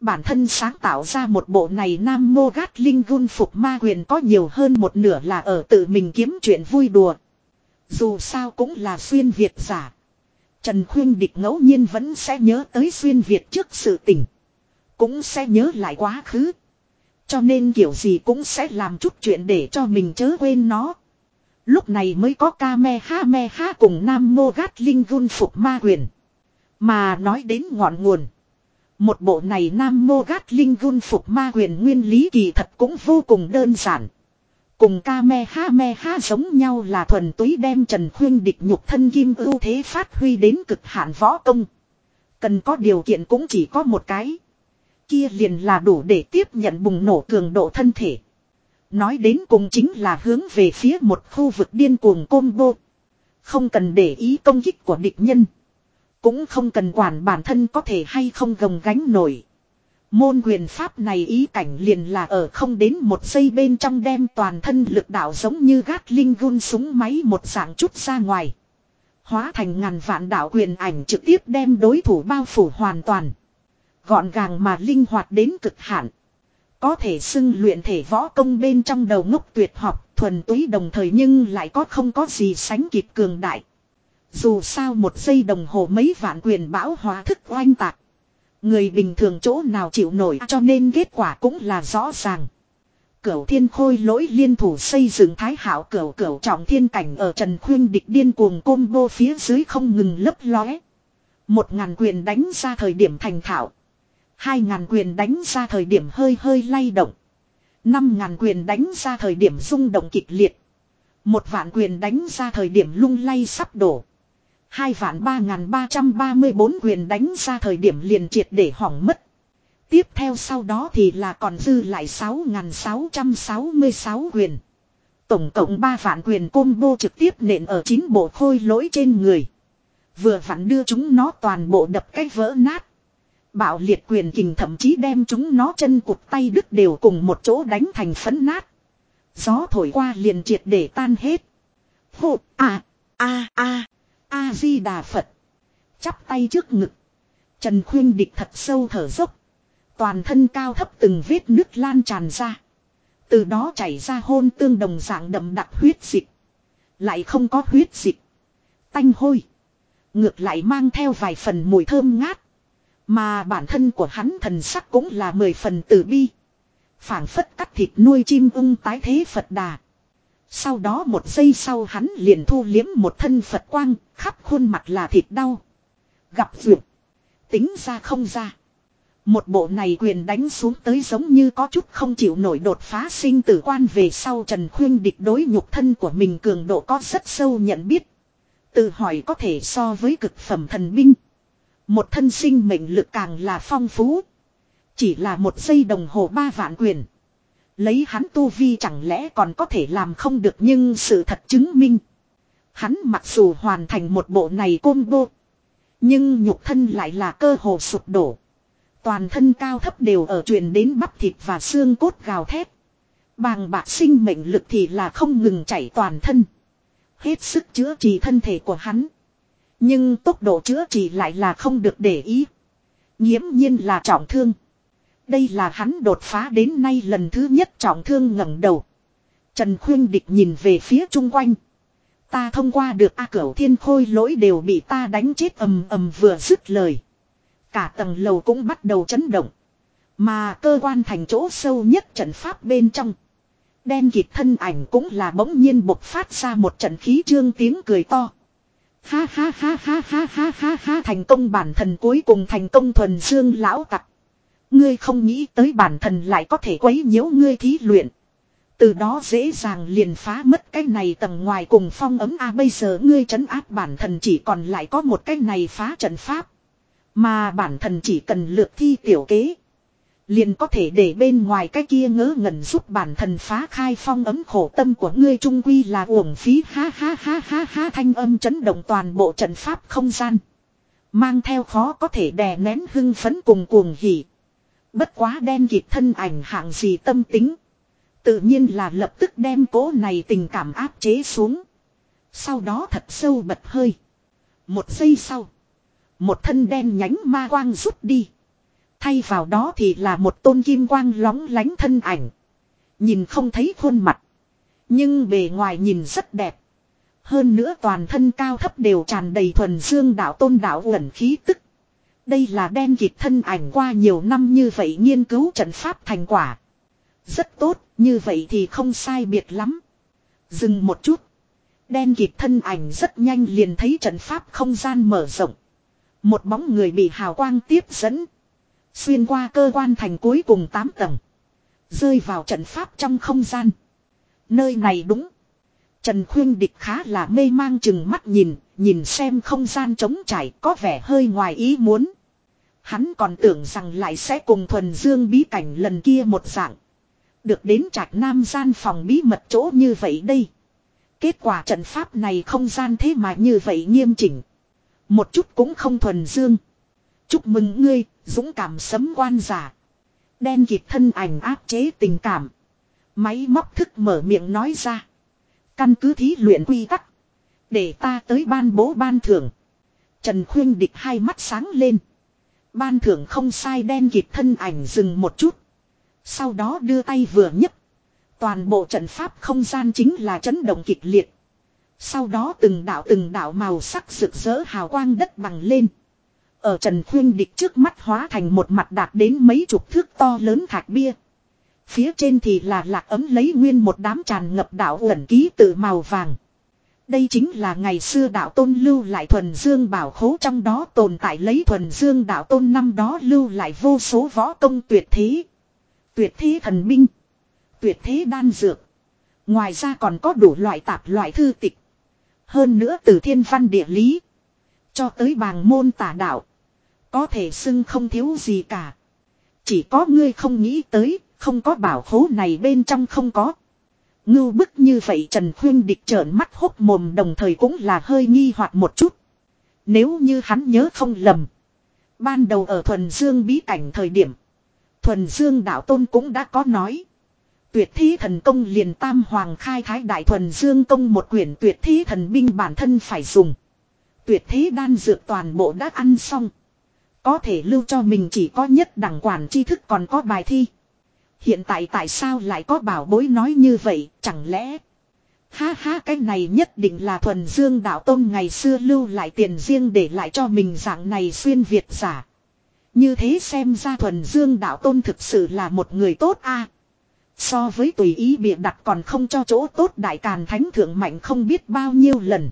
Speaker 1: Bản thân sáng tạo ra một bộ này Nam Mô Gát Linh Gun Phục Ma Quyền có nhiều hơn một nửa là ở tự mình kiếm chuyện vui đùa. Dù sao cũng là xuyên Việt giả. Trần Khuyên Địch ngẫu nhiên vẫn sẽ nhớ tới xuyên Việt trước sự tình. Cũng sẽ nhớ lại quá khứ. Cho nên kiểu gì cũng sẽ làm chút chuyện để cho mình chớ quên nó. Lúc này mới có ca me ha me ha cùng Nam Mô Gát Linh Gun Phục Ma Quyền. Mà nói đến ngọn nguồn. Một bộ này Nam Mô Gát Linh Gun Phục Ma Quyền nguyên lý kỳ thật cũng vô cùng đơn giản. Cùng ca me ha me ha giống nhau là thuần túy đem Trần Khuyên địch nhục thân kim ưu thế phát huy đến cực hạn võ công. Cần có điều kiện cũng chỉ có một cái. Kia liền là đủ để tiếp nhận bùng nổ cường độ thân thể. Nói đến cùng chính là hướng về phía một khu vực điên cuồng combo. Không cần để ý công kích của địch nhân. Cũng không cần quản bản thân có thể hay không gồng gánh nổi. Môn quyền pháp này ý cảnh liền là ở không đến một giây bên trong đem toàn thân lực đạo giống như gát linh gun súng máy một dạng chút ra ngoài. Hóa thành ngàn vạn đạo quyền ảnh trực tiếp đem đối thủ bao phủ hoàn toàn. Gọn gàng mà linh hoạt đến cực hạn. Có thể xưng luyện thể võ công bên trong đầu ngốc tuyệt học, thuần túy đồng thời nhưng lại có không có gì sánh kịp cường đại. Dù sao một giây đồng hồ mấy vạn quyền bão hóa thức oanh tạc. Người bình thường chỗ nào chịu nổi, cho nên kết quả cũng là rõ ràng. Cửu thiên khôi lỗi liên thủ xây dựng thái hảo cửu cửu trọng thiên cảnh ở Trần Khuyên địch điên cuồng combo phía dưới không ngừng lấp lóe. Một ngàn quyền đánh ra thời điểm thành thạo. Hai ngàn quyền đánh ra thời điểm hơi hơi lay động. Năm ngàn quyền đánh ra thời điểm rung động kịch liệt. Một vạn quyền đánh ra thời điểm lung lay sắp đổ. Hai vạn ba ngàn ba trăm ba mươi bốn quyền đánh ra thời điểm liền triệt để hỏng mất. Tiếp theo sau đó thì là còn dư lại sáu ngàn sáu trăm sáu mươi sáu quyền. Tổng cộng ba vạn quyền combo trực tiếp nện ở chín bộ khôi lỗi trên người. Vừa vặn đưa chúng nó toàn bộ đập cái vỡ nát. Bạo liệt quyền kình thậm chí đem chúng nó chân cụt tay đứt đều cùng một chỗ đánh thành phấn nát. Gió thổi qua liền triệt để tan hết. Hô, a a a A-di-đà Phật. Chắp tay trước ngực. Trần Khuyên Địch thật sâu thở dốc. Toàn thân cao thấp từng vết nước lan tràn ra. Từ đó chảy ra hôn tương đồng dạng đậm đặc huyết dịch. Lại không có huyết dịch. Tanh hôi. Ngược lại mang theo vài phần mùi thơm ngát. Mà bản thân của hắn thần sắc cũng là mười phần tử bi. phảng phất cắt thịt nuôi chim ung tái thế Phật đà. Sau đó một giây sau hắn liền thu liếm một thân Phật quang, khắp khuôn mặt là thịt đau. Gặp vượt. Tính ra không ra. Một bộ này quyền đánh xuống tới giống như có chút không chịu nổi đột phá sinh tử quan về sau Trần Khuyên địch đối nhục thân của mình cường độ có rất sâu nhận biết. Tự hỏi có thể so với cực phẩm thần binh. Một thân sinh mệnh lực càng là phong phú. Chỉ là một giây đồng hồ ba vạn quyền. Lấy hắn tu vi chẳng lẽ còn có thể làm không được nhưng sự thật chứng minh. Hắn mặc dù hoàn thành một bộ này combo. Nhưng nhục thân lại là cơ hồ sụp đổ. Toàn thân cao thấp đều ở truyền đến bắp thịt và xương cốt gào thét. Bàng bạc sinh mệnh lực thì là không ngừng chảy toàn thân. Hết sức chữa trị thân thể của hắn. Nhưng tốc độ chữa trị lại là không được để ý. Nhiễm nhiên là trọng thương. Đây là hắn đột phá đến nay lần thứ nhất trọng thương ngẩng đầu. Trần Khuyên Địch nhìn về phía chung quanh. Ta thông qua được A Cửu Thiên Khôi lỗi đều bị ta đánh chết ầm ầm vừa dứt lời. Cả tầng lầu cũng bắt đầu chấn động. Mà cơ quan thành chỗ sâu nhất trận pháp bên trong. Đen kịt thân ảnh cũng là bỗng nhiên bộc phát ra một trận khí trương tiếng cười to. Ha ha ha ha ha ha ha ha, thành công bản thần cuối cùng thành công thuần dương lão tặc. Ngươi không nghĩ tới bản thân lại có thể quấy nhiễu ngươi thí luyện. Từ đó dễ dàng liền phá mất cái này tầng ngoài cùng phong ấm a bây giờ ngươi trấn áp bản thân chỉ còn lại có một cái này phá trận pháp. Mà bản thân chỉ cần lược thi tiểu kế. Liền có thể để bên ngoài cái kia ngỡ ngẩn giúp bản thân phá khai phong ấm khổ tâm của ngươi trung quy là uổng phí ha ha ha ha ha, thanh âm chấn động toàn bộ trận pháp không gian. Mang theo khó có thể đè nén hưng phấn cùng cuồng hỉ. Bất quá đen kịp thân ảnh hạng gì tâm tính. Tự nhiên là lập tức đem cố này tình cảm áp chế xuống. Sau đó thật sâu bật hơi. Một giây sau. Một thân đen nhánh ma quang rút đi. Thay vào đó thì là một tôn kim quang lóng lánh thân ảnh. Nhìn không thấy khuôn mặt. Nhưng bề ngoài nhìn rất đẹp. Hơn nữa toàn thân cao thấp đều tràn đầy thuần dương đạo tôn đạo uẩn khí tức. Đây là đen kịt thân ảnh qua nhiều năm như vậy nghiên cứu trận pháp thành quả. Rất tốt, như vậy thì không sai biệt lắm. Dừng một chút. Đen kịt thân ảnh rất nhanh liền thấy trận pháp không gian mở rộng. Một bóng người bị hào quang tiếp dẫn. Xuyên qua cơ quan thành cuối cùng 8 tầng. Rơi vào trận pháp trong không gian. Nơi này đúng. Trần Khuyên Địch khá là mê mang chừng mắt nhìn, nhìn xem không gian trống trải có vẻ hơi ngoài ý muốn. Hắn còn tưởng rằng lại sẽ cùng thuần dương bí cảnh lần kia một dạng. Được đến trạch nam gian phòng bí mật chỗ như vậy đây. Kết quả trận pháp này không gian thế mà như vậy nghiêm chỉnh. Một chút cũng không thuần dương. Chúc mừng ngươi, dũng cảm sấm quan giả. Đen kịp thân ảnh áp chế tình cảm. Máy móc thức mở miệng nói ra. Căn cứ thí luyện quy tắc. Để ta tới ban bố ban thưởng. Trần Khuyên địch hai mắt sáng lên. Ban thưởng không sai đen kịp thân ảnh dừng một chút. Sau đó đưa tay vừa nhấc. Toàn bộ trận pháp không gian chính là chấn động kịch liệt. Sau đó từng đạo từng đạo màu sắc rực rỡ hào quang đất bằng lên. Ở Trần Khuyên Địch trước mắt hóa thành một mặt đạt đến mấy chục thước to lớn thạch bia. Phía trên thì là lạc ấm lấy nguyên một đám tràn ngập đạo ẩn ký tự màu vàng. Đây chính là ngày xưa đạo tôn lưu lại thuần dương bảo khố trong đó tồn tại lấy thuần dương đạo tôn năm đó lưu lại vô số võ công tuyệt thế. Tuyệt thế thần binh. Tuyệt thế đan dược. Ngoài ra còn có đủ loại tạp loại thư tịch. Hơn nữa từ thiên văn địa lý. Cho tới bàng môn tả đạo. Có thể xưng không thiếu gì cả. Chỉ có ngươi không nghĩ tới, không có bảo khố này bên trong không có. Ngưu bức như vậy Trần Khuyên địch trợn mắt hốc mồm đồng thời cũng là hơi nghi hoặc một chút. Nếu như hắn nhớ không lầm. Ban đầu ở Thuần Dương bí cảnh thời điểm. Thuần Dương đạo tôn cũng đã có nói. Tuyệt thi thần công liền tam hoàng khai thái đại thuần dương công một quyển tuyệt thi thần binh bản thân phải dùng. Tuyệt thế đan dược toàn bộ đã ăn xong. Có thể lưu cho mình chỉ có nhất đẳng quản tri thức còn có bài thi. Hiện tại tại sao lại có bảo bối nói như vậy, chẳng lẽ... Ha ha cái này nhất định là thuần dương đạo tôn ngày xưa lưu lại tiền riêng để lại cho mình dạng này xuyên Việt giả. Như thế xem ra thuần dương đạo tôn thực sự là một người tốt a So với tùy ý bịa đặt còn không cho chỗ tốt đại càn thánh thượng mạnh không biết bao nhiêu lần.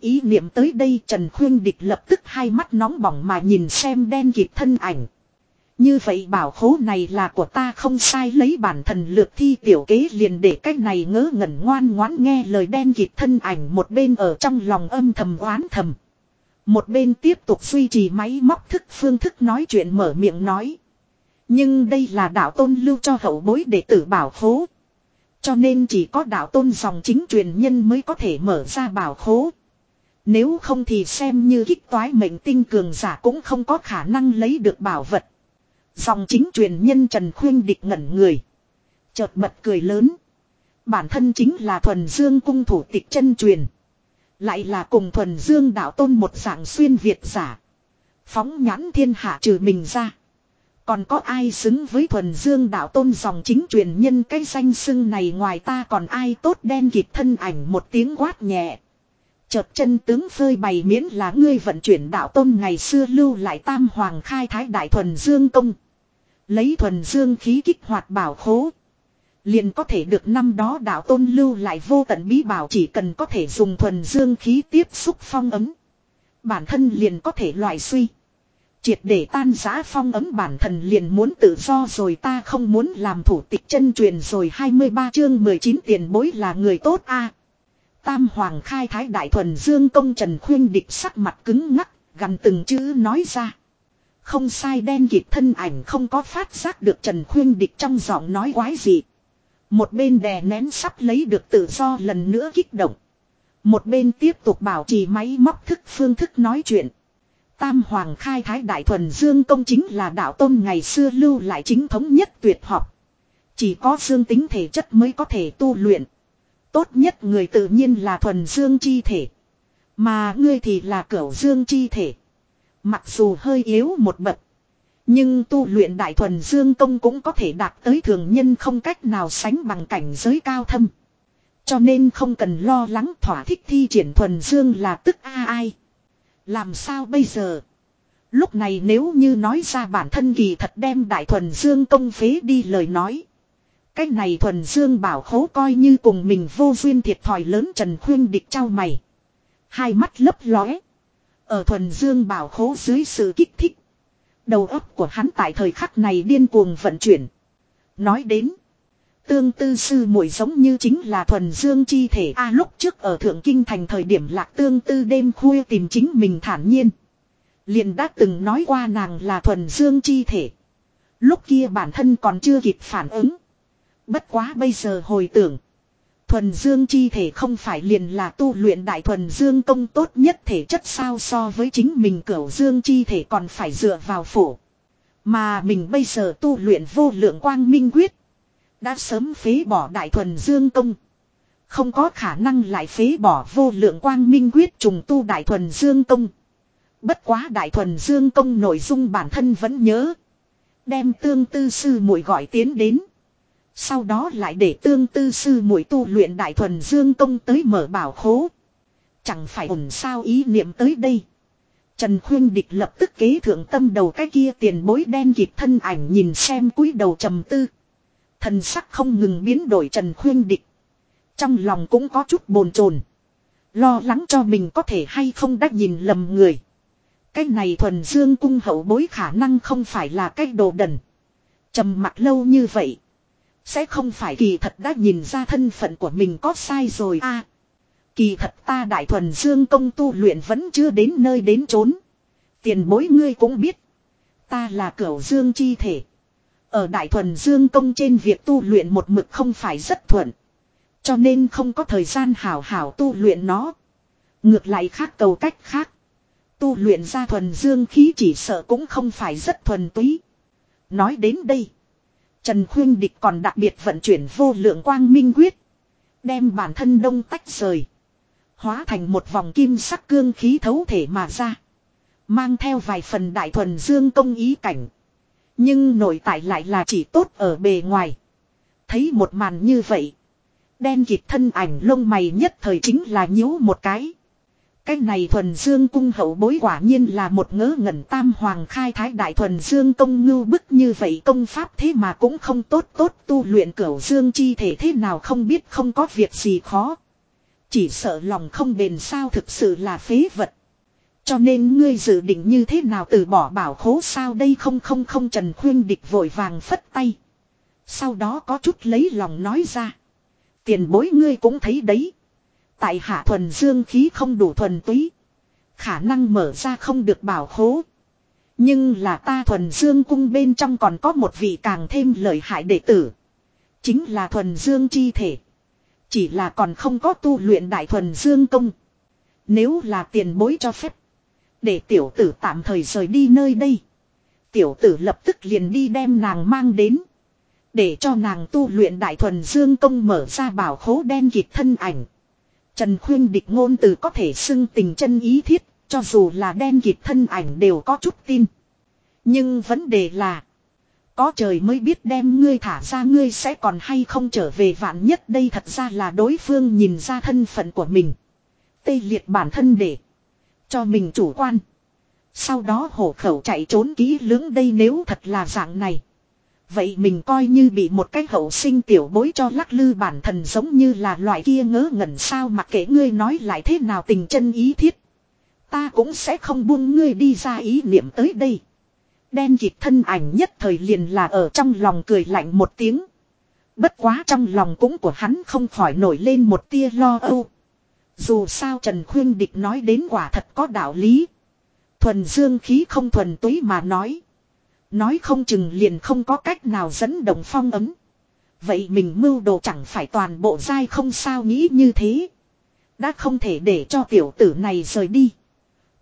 Speaker 1: Ý niệm tới đây Trần Khuyên Địch lập tức hai mắt nóng bỏng mà nhìn xem đen kịp thân ảnh. Như vậy bảo khố này là của ta không sai lấy bản thần lược thi tiểu kế liền để cách này ngớ ngẩn ngoan ngoãn nghe lời đen kịp thân ảnh một bên ở trong lòng âm thầm oán thầm. Một bên tiếp tục duy trì máy móc thức phương thức nói chuyện mở miệng nói. Nhưng đây là đạo tôn lưu cho hậu bối đệ tử bảo khố. Cho nên chỉ có đạo tôn dòng chính truyền nhân mới có thể mở ra bảo khố. Nếu không thì xem như kích toái mệnh tinh cường giả cũng không có khả năng lấy được bảo vật. Dòng chính truyền nhân Trần Khuyên địch ngẩn người. Chợt bật cười lớn. Bản thân chính là thuần dương cung thủ tịch chân truyền. Lại là cùng thuần dương đạo tôn một dạng xuyên Việt giả. Phóng nhãn thiên hạ trừ mình ra. Còn có ai xứng với thuần dương đạo tôn dòng chính truyền nhân cái danh xưng này ngoài ta còn ai tốt đen kịp thân ảnh một tiếng quát nhẹ. Chợt chân tướng phơi bày miễn là ngươi vận chuyển đạo tôn ngày xưa lưu lại tam hoàng khai thái đại thuần dương công. Lấy thuần dương khí kích hoạt bảo khố. Liền có thể được năm đó đạo tôn lưu lại vô tận bí bảo chỉ cần có thể dùng thuần dương khí tiếp xúc phong ấm. Bản thân liền có thể loại suy. Triệt để tan giã phong ấm bản thân liền muốn tự do rồi ta không muốn làm thủ tịch chân truyền rồi 23 chương 19 tiền bối là người tốt a Tam Hoàng khai thái đại thuần dương công trần khuyên địch sắc mặt cứng ngắc, gần từng chữ nói ra. Không sai đen kịp thân ảnh không có phát giác được Trần Khuyên Địch trong giọng nói quái gì. Một bên đè nén sắp lấy được tự do lần nữa kích động. Một bên tiếp tục bảo trì máy móc thức phương thức nói chuyện. Tam Hoàng khai thái đại thuần dương công chính là đạo tôn ngày xưa lưu lại chính thống nhất tuyệt học. Chỉ có dương tính thể chất mới có thể tu luyện. Tốt nhất người tự nhiên là thuần dương chi thể. Mà ngươi thì là cửu dương chi thể. Mặc dù hơi yếu một bậc. Nhưng tu luyện đại thuần dương công cũng có thể đạt tới thường nhân không cách nào sánh bằng cảnh giới cao thâm. Cho nên không cần lo lắng thỏa thích thi triển thuần dương là tức a ai. Làm sao bây giờ? Lúc này nếu như nói ra bản thân kỳ thật đem đại thuần dương công phế đi lời nói. Cái này thuần dương bảo khố coi như cùng mình vô duyên thiệt thòi lớn trần khuyên địch trao mày. Hai mắt lấp lóe. Ở thuần dương bảo khố dưới sự kích thích. Đầu óc của hắn tại thời khắc này điên cuồng vận chuyển. Nói đến. tương tư sư muội giống như chính là thuần dương chi thể a, lúc trước ở thượng kinh thành thời điểm lạc tương tư đêm khuya tìm chính mình thản nhiên liền đã từng nói qua nàng là thuần dương chi thể lúc kia bản thân còn chưa kịp phản ứng bất quá bây giờ hồi tưởng thuần dương chi thể không phải liền là tu luyện đại thuần dương công tốt nhất thể chất sao so với chính mình cửu dương chi thể còn phải dựa vào phổ mà mình bây giờ tu luyện vô lượng quang minh quyết, đã sớm phế bỏ đại thuần dương công. Không có khả năng lại phế bỏ vô lượng quang minh quyết trùng tu đại thuần dương công. Bất quá đại thuần dương công nội dung bản thân vẫn nhớ. Đem tương tư sư muội gọi tiến đến. Sau đó lại để tương tư sư muội tu luyện đại thuần dương công tới mở bảo khố. Chẳng phải ổn sao ý niệm tới đây. Trần Khuyên Địch lập tức kế thượng tâm đầu cái kia tiền bối đen kịp thân ảnh nhìn xem cúi đầu trầm tư. Thần sắc không ngừng biến đổi Trần Khuyên Địch. Trong lòng cũng có chút bồn chồn Lo lắng cho mình có thể hay không đã nhìn lầm người. Cái này thuần dương cung hậu bối khả năng không phải là cái đồ đần. trầm mặt lâu như vậy. Sẽ không phải kỳ thật đã nhìn ra thân phận của mình có sai rồi a Kỳ thật ta đại thuần dương công tu luyện vẫn chưa đến nơi đến chốn. Tiền bối ngươi cũng biết. Ta là cửu dương chi thể. Ở Đại Thuần Dương Công trên việc tu luyện một mực không phải rất thuận. Cho nên không có thời gian hảo hảo tu luyện nó. Ngược lại khác cầu cách khác. Tu luyện ra thuần dương khí chỉ sợ cũng không phải rất thuần túy. Nói đến đây. Trần Khuyên Địch còn đặc biệt vận chuyển vô lượng quang minh quyết. Đem bản thân đông tách rời. Hóa thành một vòng kim sắc cương khí thấu thể mà ra. Mang theo vài phần đại thuần dương công ý cảnh. Nhưng nội tại lại là chỉ tốt ở bề ngoài. Thấy một màn như vậy. Đen kịp thân ảnh lông mày nhất thời chính là nhíu một cái. Cái này thuần dương cung hậu bối quả nhiên là một ngớ ngẩn tam hoàng khai thái đại thuần dương công ngưu bức như vậy công pháp thế mà cũng không tốt tốt tu luyện cửu dương chi thể thế nào không biết không có việc gì khó. Chỉ sợ lòng không bền sao thực sự là phế vật. Cho nên ngươi dự định như thế nào từ bỏ bảo khố sao đây không không không Trần Khuyên Địch vội vàng phất tay. Sau đó có chút lấy lòng nói ra. Tiền bối ngươi cũng thấy đấy. Tại hạ thuần dương khí không đủ thuần túy. Khả năng mở ra không được bảo khố. Nhưng là ta thuần dương cung bên trong còn có một vị càng thêm lợi hại đệ tử. Chính là thuần dương chi thể. Chỉ là còn không có tu luyện đại thuần dương công. Nếu là tiền bối cho phép để tiểu tử tạm thời rời đi nơi đây. Tiểu tử lập tức liền đi đem nàng mang đến. Để cho nàng tu luyện đại thuần dương công mở ra bảo khố đen kịt thân ảnh. Trần khuyên địch ngôn từ có thể xưng tình chân ý thiết, cho dù là đen kịt thân ảnh đều có chút tin. Nhưng vấn đề là, có trời mới biết đem ngươi thả ra ngươi sẽ còn hay không trở về vạn nhất đây thật ra là đối phương nhìn ra thân phận của mình. Tê liệt bản thân để cho mình chủ quan. Sau đó hổ khẩu chạy trốn kỹ lưỡng đây nếu thật là dạng này. Vậy mình coi như bị một cái hậu sinh tiểu bối cho lắc lư bản thân giống như là loại kia ngớ ngẩn sao mặc kệ ngươi nói lại thế nào tình chân ý thiết. Ta cũng sẽ không buông ngươi đi ra ý niệm tới đây. Đen kịt thân ảnh nhất thời liền là ở trong lòng cười lạnh một tiếng. Bất quá trong lòng cũng của hắn không khỏi nổi lên một tia lo âu. Dù sao Trần Khuyên Địch nói đến quả thật có đạo lý. Thuần dương khí không thuần túy mà nói. Nói không chừng liền không có cách nào dẫn động phong ấm. Vậy mình mưu đồ chẳng phải toàn bộ dai không sao nghĩ như thế. Đã không thể để cho tiểu tử này rời đi.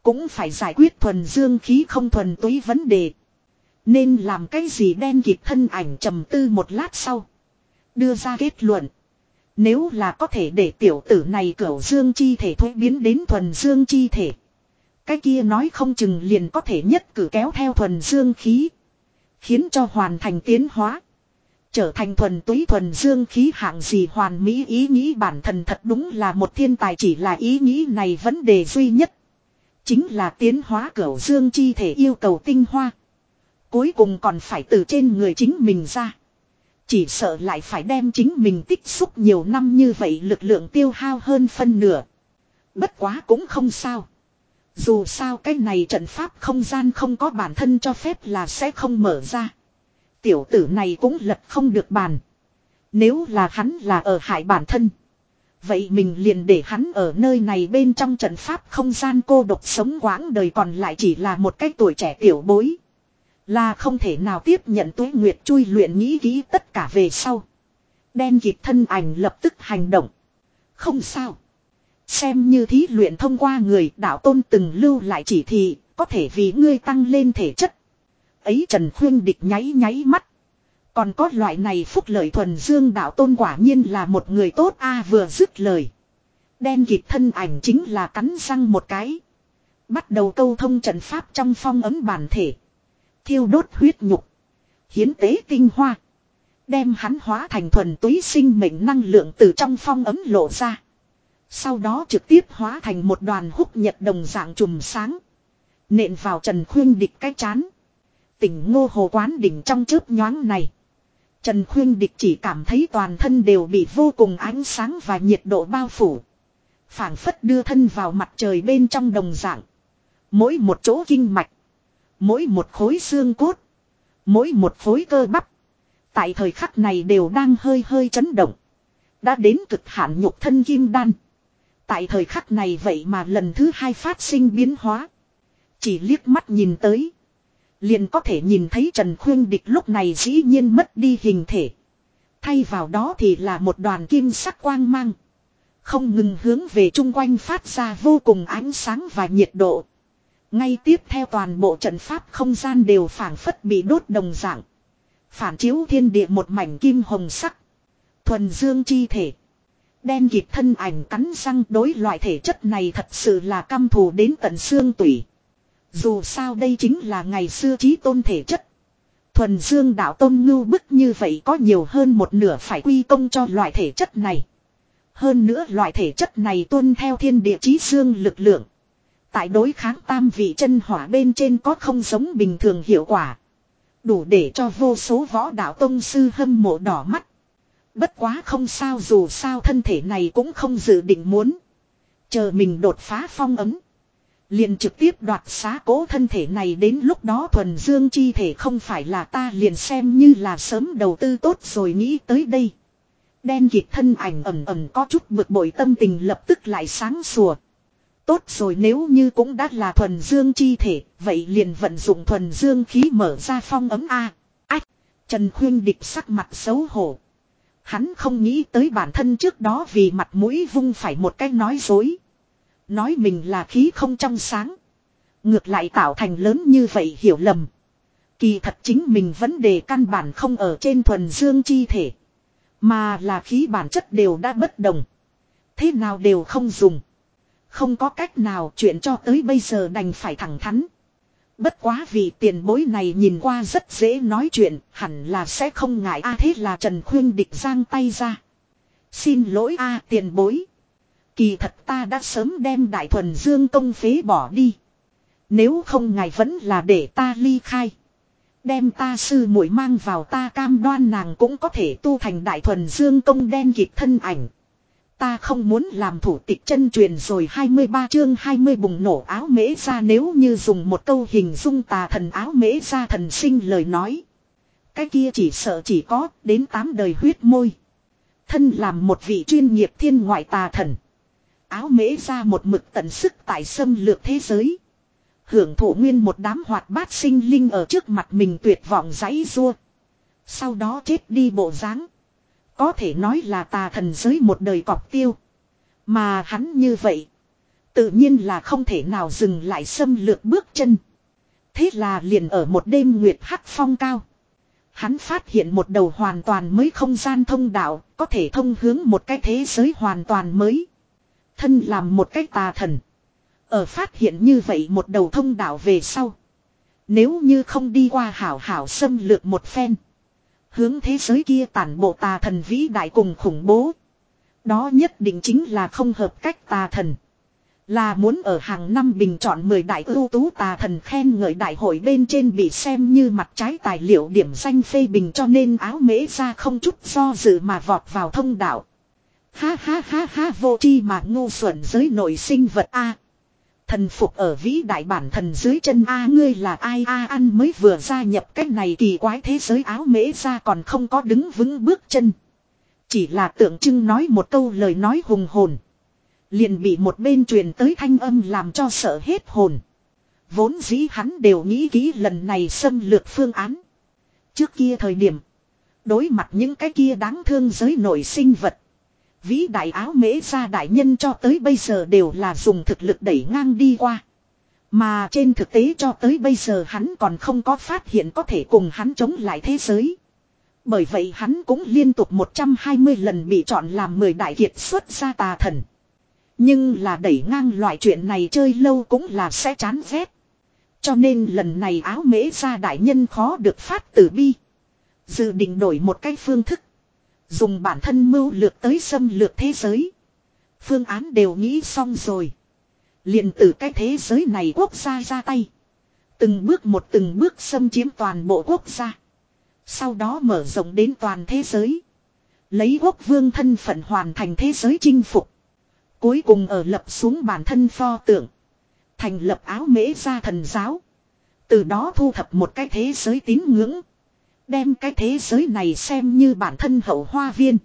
Speaker 1: Cũng phải giải quyết thuần dương khí không thuần túy vấn đề. Nên làm cái gì đen kịp thân ảnh trầm tư một lát sau. Đưa ra kết luận. Nếu là có thể để tiểu tử này cửu dương chi thể thuế biến đến thuần dương chi thể. Cái kia nói không chừng liền có thể nhất cử kéo theo thuần dương khí. Khiến cho hoàn thành tiến hóa. Trở thành thuần túy thuần dương khí hạng gì hoàn mỹ ý nghĩ bản thân thật đúng là một thiên tài chỉ là ý nghĩ này vấn đề duy nhất. Chính là tiến hóa cửu dương chi thể yêu cầu tinh hoa. Cuối cùng còn phải từ trên người chính mình ra. Chỉ sợ lại phải đem chính mình tích xúc nhiều năm như vậy lực lượng tiêu hao hơn phân nửa. Bất quá cũng không sao. Dù sao cái này trận pháp không gian không có bản thân cho phép là sẽ không mở ra. Tiểu tử này cũng lật không được bàn. Nếu là hắn là ở hại bản thân. Vậy mình liền để hắn ở nơi này bên trong trận pháp không gian cô độc sống quãng đời còn lại chỉ là một cái tuổi trẻ tiểu bối. Là không thể nào tiếp nhận tuế nguyệt chui luyện nghĩ kỹ tất cả về sau. Đen kịp thân ảnh lập tức hành động. Không sao. Xem như thí luyện thông qua người đạo tôn từng lưu lại chỉ thị, có thể vì ngươi tăng lên thể chất. Ấy Trần Khuyên Địch nháy nháy mắt. Còn có loại này phúc lợi thuần dương đạo tôn quả nhiên là một người tốt a vừa dứt lời. Đen kịp thân ảnh chính là cắn răng một cái. Bắt đầu câu thông trận pháp trong phong ấm bản thể. Thiêu đốt huyết nhục. Hiến tế tinh hoa. Đem hắn hóa thành thuần túy sinh mệnh năng lượng từ trong phong ấm lộ ra. Sau đó trực tiếp hóa thành một đoàn húc nhật đồng dạng trùm sáng. Nện vào Trần Khuyên địch cái chán. Tỉnh ngô hồ quán đỉnh trong chớp nhoáng này. Trần Khuyên địch chỉ cảm thấy toàn thân đều bị vô cùng ánh sáng và nhiệt độ bao phủ. phảng phất đưa thân vào mặt trời bên trong đồng dạng. Mỗi một chỗ kinh mạch. Mỗi một khối xương cốt. Mỗi một khối cơ bắp. Tại thời khắc này đều đang hơi hơi chấn động. Đã đến cực hạn nhục thân kim đan. Tại thời khắc này vậy mà lần thứ hai phát sinh biến hóa. Chỉ liếc mắt nhìn tới. Liền có thể nhìn thấy Trần Khuyên Địch lúc này dĩ nhiên mất đi hình thể. Thay vào đó thì là một đoàn kim sắc quang mang. Không ngừng hướng về chung quanh phát ra vô cùng ánh sáng và nhiệt độ. Ngay tiếp theo toàn bộ trận pháp không gian đều phản phất bị đốt đồng dạng. Phản chiếu thiên địa một mảnh kim hồng sắc. Thuần dương chi thể. Đen kịp thân ảnh cắn răng đối loại thể chất này thật sự là căm thù đến tận xương tủy. Dù sao đây chính là ngày xưa trí tôn thể chất. Thuần dương đạo tôn ngưu bức như vậy có nhiều hơn một nửa phải quy công cho loại thể chất này. Hơn nữa loại thể chất này tuân theo thiên địa chí dương lực lượng. Tại đối kháng tam vị chân hỏa bên trên có không giống bình thường hiệu quả. Đủ để cho vô số võ đạo tông sư hâm mộ đỏ mắt. Bất quá không sao dù sao thân thể này cũng không dự định muốn. Chờ mình đột phá phong ấm. Liền trực tiếp đoạt xá cố thân thể này đến lúc đó thuần dương chi thể không phải là ta liền xem như là sớm đầu tư tốt rồi nghĩ tới đây. Đen kịt thân ảnh ẩm ẩm có chút bực bội tâm tình lập tức lại sáng sủa. Tốt rồi nếu như cũng đã là thuần dương chi thể, vậy liền vận dụng thuần dương khí mở ra phong ấm A. Ách! Trần Khuyên địch sắc mặt xấu hổ. Hắn không nghĩ tới bản thân trước đó vì mặt mũi vung phải một cái nói dối. Nói mình là khí không trong sáng. Ngược lại tạo thành lớn như vậy hiểu lầm. Kỳ thật chính mình vấn đề căn bản không ở trên thuần dương chi thể. Mà là khí bản chất đều đã bất đồng. Thế nào đều không dùng. Không có cách nào chuyện cho tới bây giờ đành phải thẳng thắn. Bất quá vì tiền bối này nhìn qua rất dễ nói chuyện, hẳn là sẽ không ngại a thế là Trần Khuyên địch giang tay ra. Xin lỗi a tiền bối. Kỳ thật ta đã sớm đem đại thuần dương công phế bỏ đi. Nếu không ngài vẫn là để ta ly khai. Đem ta sư muội mang vào ta cam đoan nàng cũng có thể tu thành đại thuần dương công đen kịp thân ảnh. Ta không muốn làm thủ tịch chân truyền rồi 23 chương 20 bùng nổ áo mễ ra nếu như dùng một câu hình dung tà thần áo mễ ra thần sinh lời nói. Cái kia chỉ sợ chỉ có đến 8 đời huyết môi. Thân làm một vị chuyên nghiệp thiên ngoại tà thần. Áo mễ ra một mực tận sức tại xâm lược thế giới. Hưởng thụ nguyên một đám hoạt bát sinh linh ở trước mặt mình tuyệt vọng giấy rua. Sau đó chết đi bộ dáng có thể nói là tà thần giới một đời cọp tiêu. Mà hắn như vậy. Tự nhiên là không thể nào dừng lại xâm lược bước chân. Thế là liền ở một đêm nguyệt hắc phong cao. Hắn phát hiện một đầu hoàn toàn mới không gian thông đạo, có thể thông hướng một cái thế giới hoàn toàn mới. Thân làm một cái tà thần. Ở phát hiện như vậy một đầu thông đạo về sau. Nếu như không đi qua hảo hảo xâm lược một phen. Hướng thế giới kia tản bộ tà thần vĩ đại cùng khủng bố. Đó nhất định chính là không hợp cách tà thần. Là muốn ở hàng năm bình chọn 10 đại ưu tú tà thần khen ngợi đại hội bên trên bị xem như mặt trái tài liệu điểm danh phê bình cho nên áo mễ ra không chút do dự mà vọt vào thông đạo. Ha ha ha ha, vô chi mà ngu xuẩn giới nội sinh vật A. Thần phục ở vĩ đại bản thần dưới chân A, ngươi là ai A, ăn mới vừa gia nhập cách này kỳ quái thế giới áo mễ ra còn không có đứng vững bước chân. Chỉ là tượng trưng nói một câu lời nói hùng hồn. Liền bị một bên truyền tới thanh âm làm cho sợ hết hồn. Vốn dĩ hắn đều nghĩ kỹ lần này xâm lược phương án. Trước kia thời điểm. Đối mặt những cái kia đáng thương giới nội sinh vật. Vĩ đại áo mễ ra đại nhân cho tới bây giờ đều là dùng thực lực đẩy ngang đi qua. Mà trên thực tế cho tới bây giờ hắn còn không có phát hiện có thể cùng hắn chống lại thế giới. Bởi vậy hắn cũng liên tục 120 lần bị chọn làm 10 đại kiệt xuất ra tà thần. Nhưng là đẩy ngang loại chuyện này chơi lâu cũng là sẽ chán ghét. Cho nên lần này áo mễ ra đại nhân khó được phát tử bi. Dự định đổi một cái phương thức. Dùng bản thân mưu lược tới xâm lược thế giới. Phương án đều nghĩ xong rồi. liền từ cái thế giới này quốc gia ra tay. Từng bước một từng bước xâm chiếm toàn bộ quốc gia. Sau đó mở rộng đến toàn thế giới. Lấy quốc vương thân phận hoàn thành thế giới chinh phục. Cuối cùng ở lập xuống bản thân pho tượng. Thành lập áo mễ gia thần giáo. Từ đó thu thập một cái thế giới tín ngưỡng. Đem cái thế giới này xem như bản thân hậu hoa viên.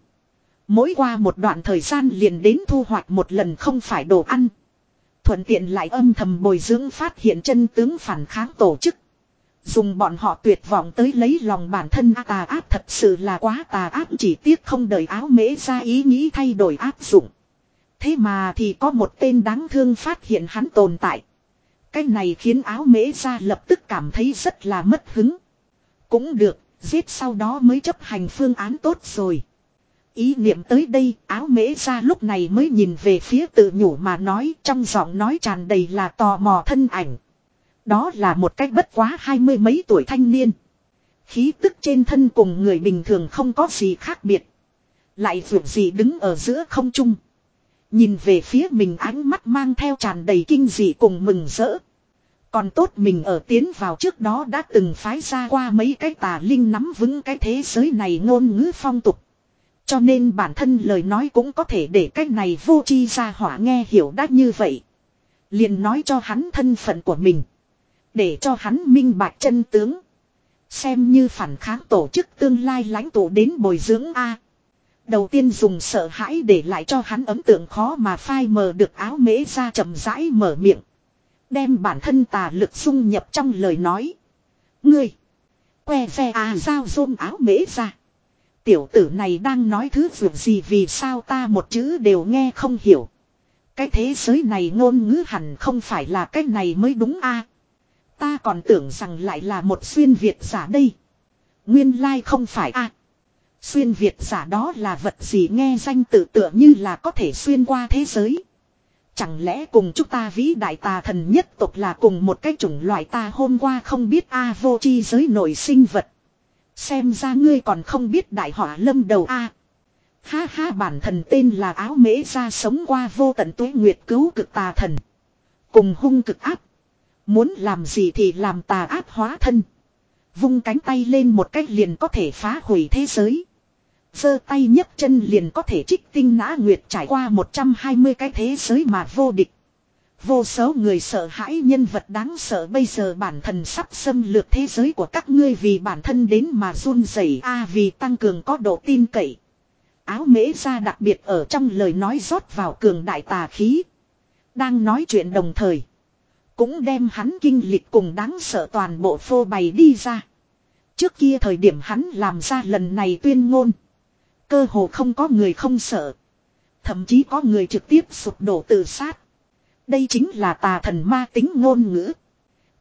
Speaker 1: Mỗi qua một đoạn thời gian liền đến thu hoạch một lần không phải đồ ăn. Thuận tiện lại âm thầm bồi dưỡng phát hiện chân tướng phản kháng tổ chức. Dùng bọn họ tuyệt vọng tới lấy lòng bản thân tà ác thật sự là quá tà ác chỉ tiếc không đợi áo mễ ra ý nghĩ thay đổi áp dụng. Thế mà thì có một tên đáng thương phát hiện hắn tồn tại. Cái này khiến áo mễ ra lập tức cảm thấy rất là mất hứng. Cũng được, giết sau đó mới chấp hành phương án tốt rồi. Ý niệm tới đây, áo mễ ra lúc này mới nhìn về phía tự nhủ mà nói trong giọng nói tràn đầy là tò mò thân ảnh. Đó là một cách bất quá hai mươi mấy tuổi thanh niên. Khí tức trên thân cùng người bình thường không có gì khác biệt. Lại vượt gì đứng ở giữa không trung. Nhìn về phía mình ánh mắt mang theo tràn đầy kinh dị cùng mừng rỡ. Còn tốt mình ở tiến vào trước đó đã từng phái ra qua mấy cái tà linh nắm vững cái thế giới này ngôn ngữ phong tục. Cho nên bản thân lời nói cũng có thể để cái này vô chi ra hỏa nghe hiểu đã như vậy. liền nói cho hắn thân phận của mình. Để cho hắn minh bạch chân tướng. Xem như phản kháng tổ chức tương lai lãnh tụ đến bồi dưỡng A. Đầu tiên dùng sợ hãi để lại cho hắn ấn tượng khó mà phai mờ được áo mễ ra chậm rãi mở miệng. Đem bản thân tà lực dung nhập trong lời nói. Ngươi. Que phe à giao rôm áo mễ ra. Tiểu tử này đang nói thứ vượt gì vì sao ta một chữ đều nghe không hiểu. Cái thế giới này ngôn ngữ hẳn không phải là cái này mới đúng a Ta còn tưởng rằng lại là một xuyên Việt giả đây. Nguyên lai like không phải a Xuyên Việt giả đó là vật gì nghe danh tự tựa như là có thể xuyên qua thế giới. Chẳng lẽ cùng chúng ta vĩ đại tà thần nhất tộc là cùng một cái chủng loại ta hôm qua không biết A vô chi giới nổi sinh vật. Xem ra ngươi còn không biết đại họa lâm đầu A. Ha ha, bản thần tên là áo mễ ra sống qua vô tận tuế nguyệt cứu cực tà thần. Cùng hung cực áp. Muốn làm gì thì làm tà áp hóa thân. Vung cánh tay lên một cách liền có thể phá hủy thế giới giơ tay nhấc chân liền có thể trích tinh nã nguyệt trải qua 120 cái thế giới mà vô địch. Vô số người sợ hãi nhân vật đáng sợ bây giờ bản thân sắp xâm lược thế giới của các ngươi vì bản thân đến mà run rẩy a vì tăng cường có độ tin cậy. Áo mễ ra đặc biệt ở trong lời nói rót vào cường đại tà khí. Đang nói chuyện đồng thời. Cũng đem hắn kinh lịch cùng đáng sợ toàn bộ phô bày đi ra. Trước kia thời điểm hắn làm ra lần này tuyên ngôn. Cơ hồ không có người không sợ. Thậm chí có người trực tiếp sụp đổ tự sát. Đây chính là tà thần ma tính ngôn ngữ.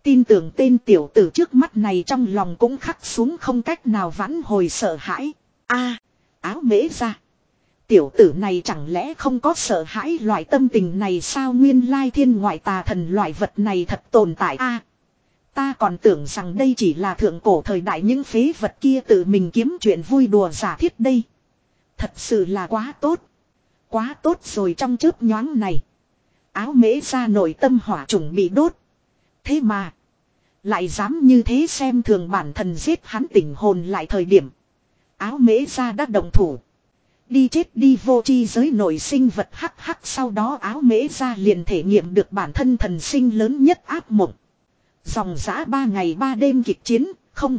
Speaker 1: Tin tưởng tên tiểu tử trước mắt này trong lòng cũng khắc xuống không cách nào vãn hồi sợ hãi. a, áo mễ ra. Tiểu tử này chẳng lẽ không có sợ hãi loại tâm tình này sao nguyên lai thiên ngoại tà thần loại vật này thật tồn tại a Ta còn tưởng rằng đây chỉ là thượng cổ thời đại những phế vật kia tự mình kiếm chuyện vui đùa giả thiết đây. Thật sự là quá tốt. Quá tốt rồi trong chớp nhoáng này. Áo mễ ra nội tâm hỏa trùng bị đốt. Thế mà. Lại dám như thế xem thường bản thân giết hắn tỉnh hồn lại thời điểm. Áo mễ ra đã động thủ. Đi chết đi vô chi giới nội sinh vật hắc hắc sau đó áo mễ ra liền thể nghiệm được bản thân thần sinh lớn nhất áp mộng. Dòng giã ba ngày ba đêm kịch chiến, không.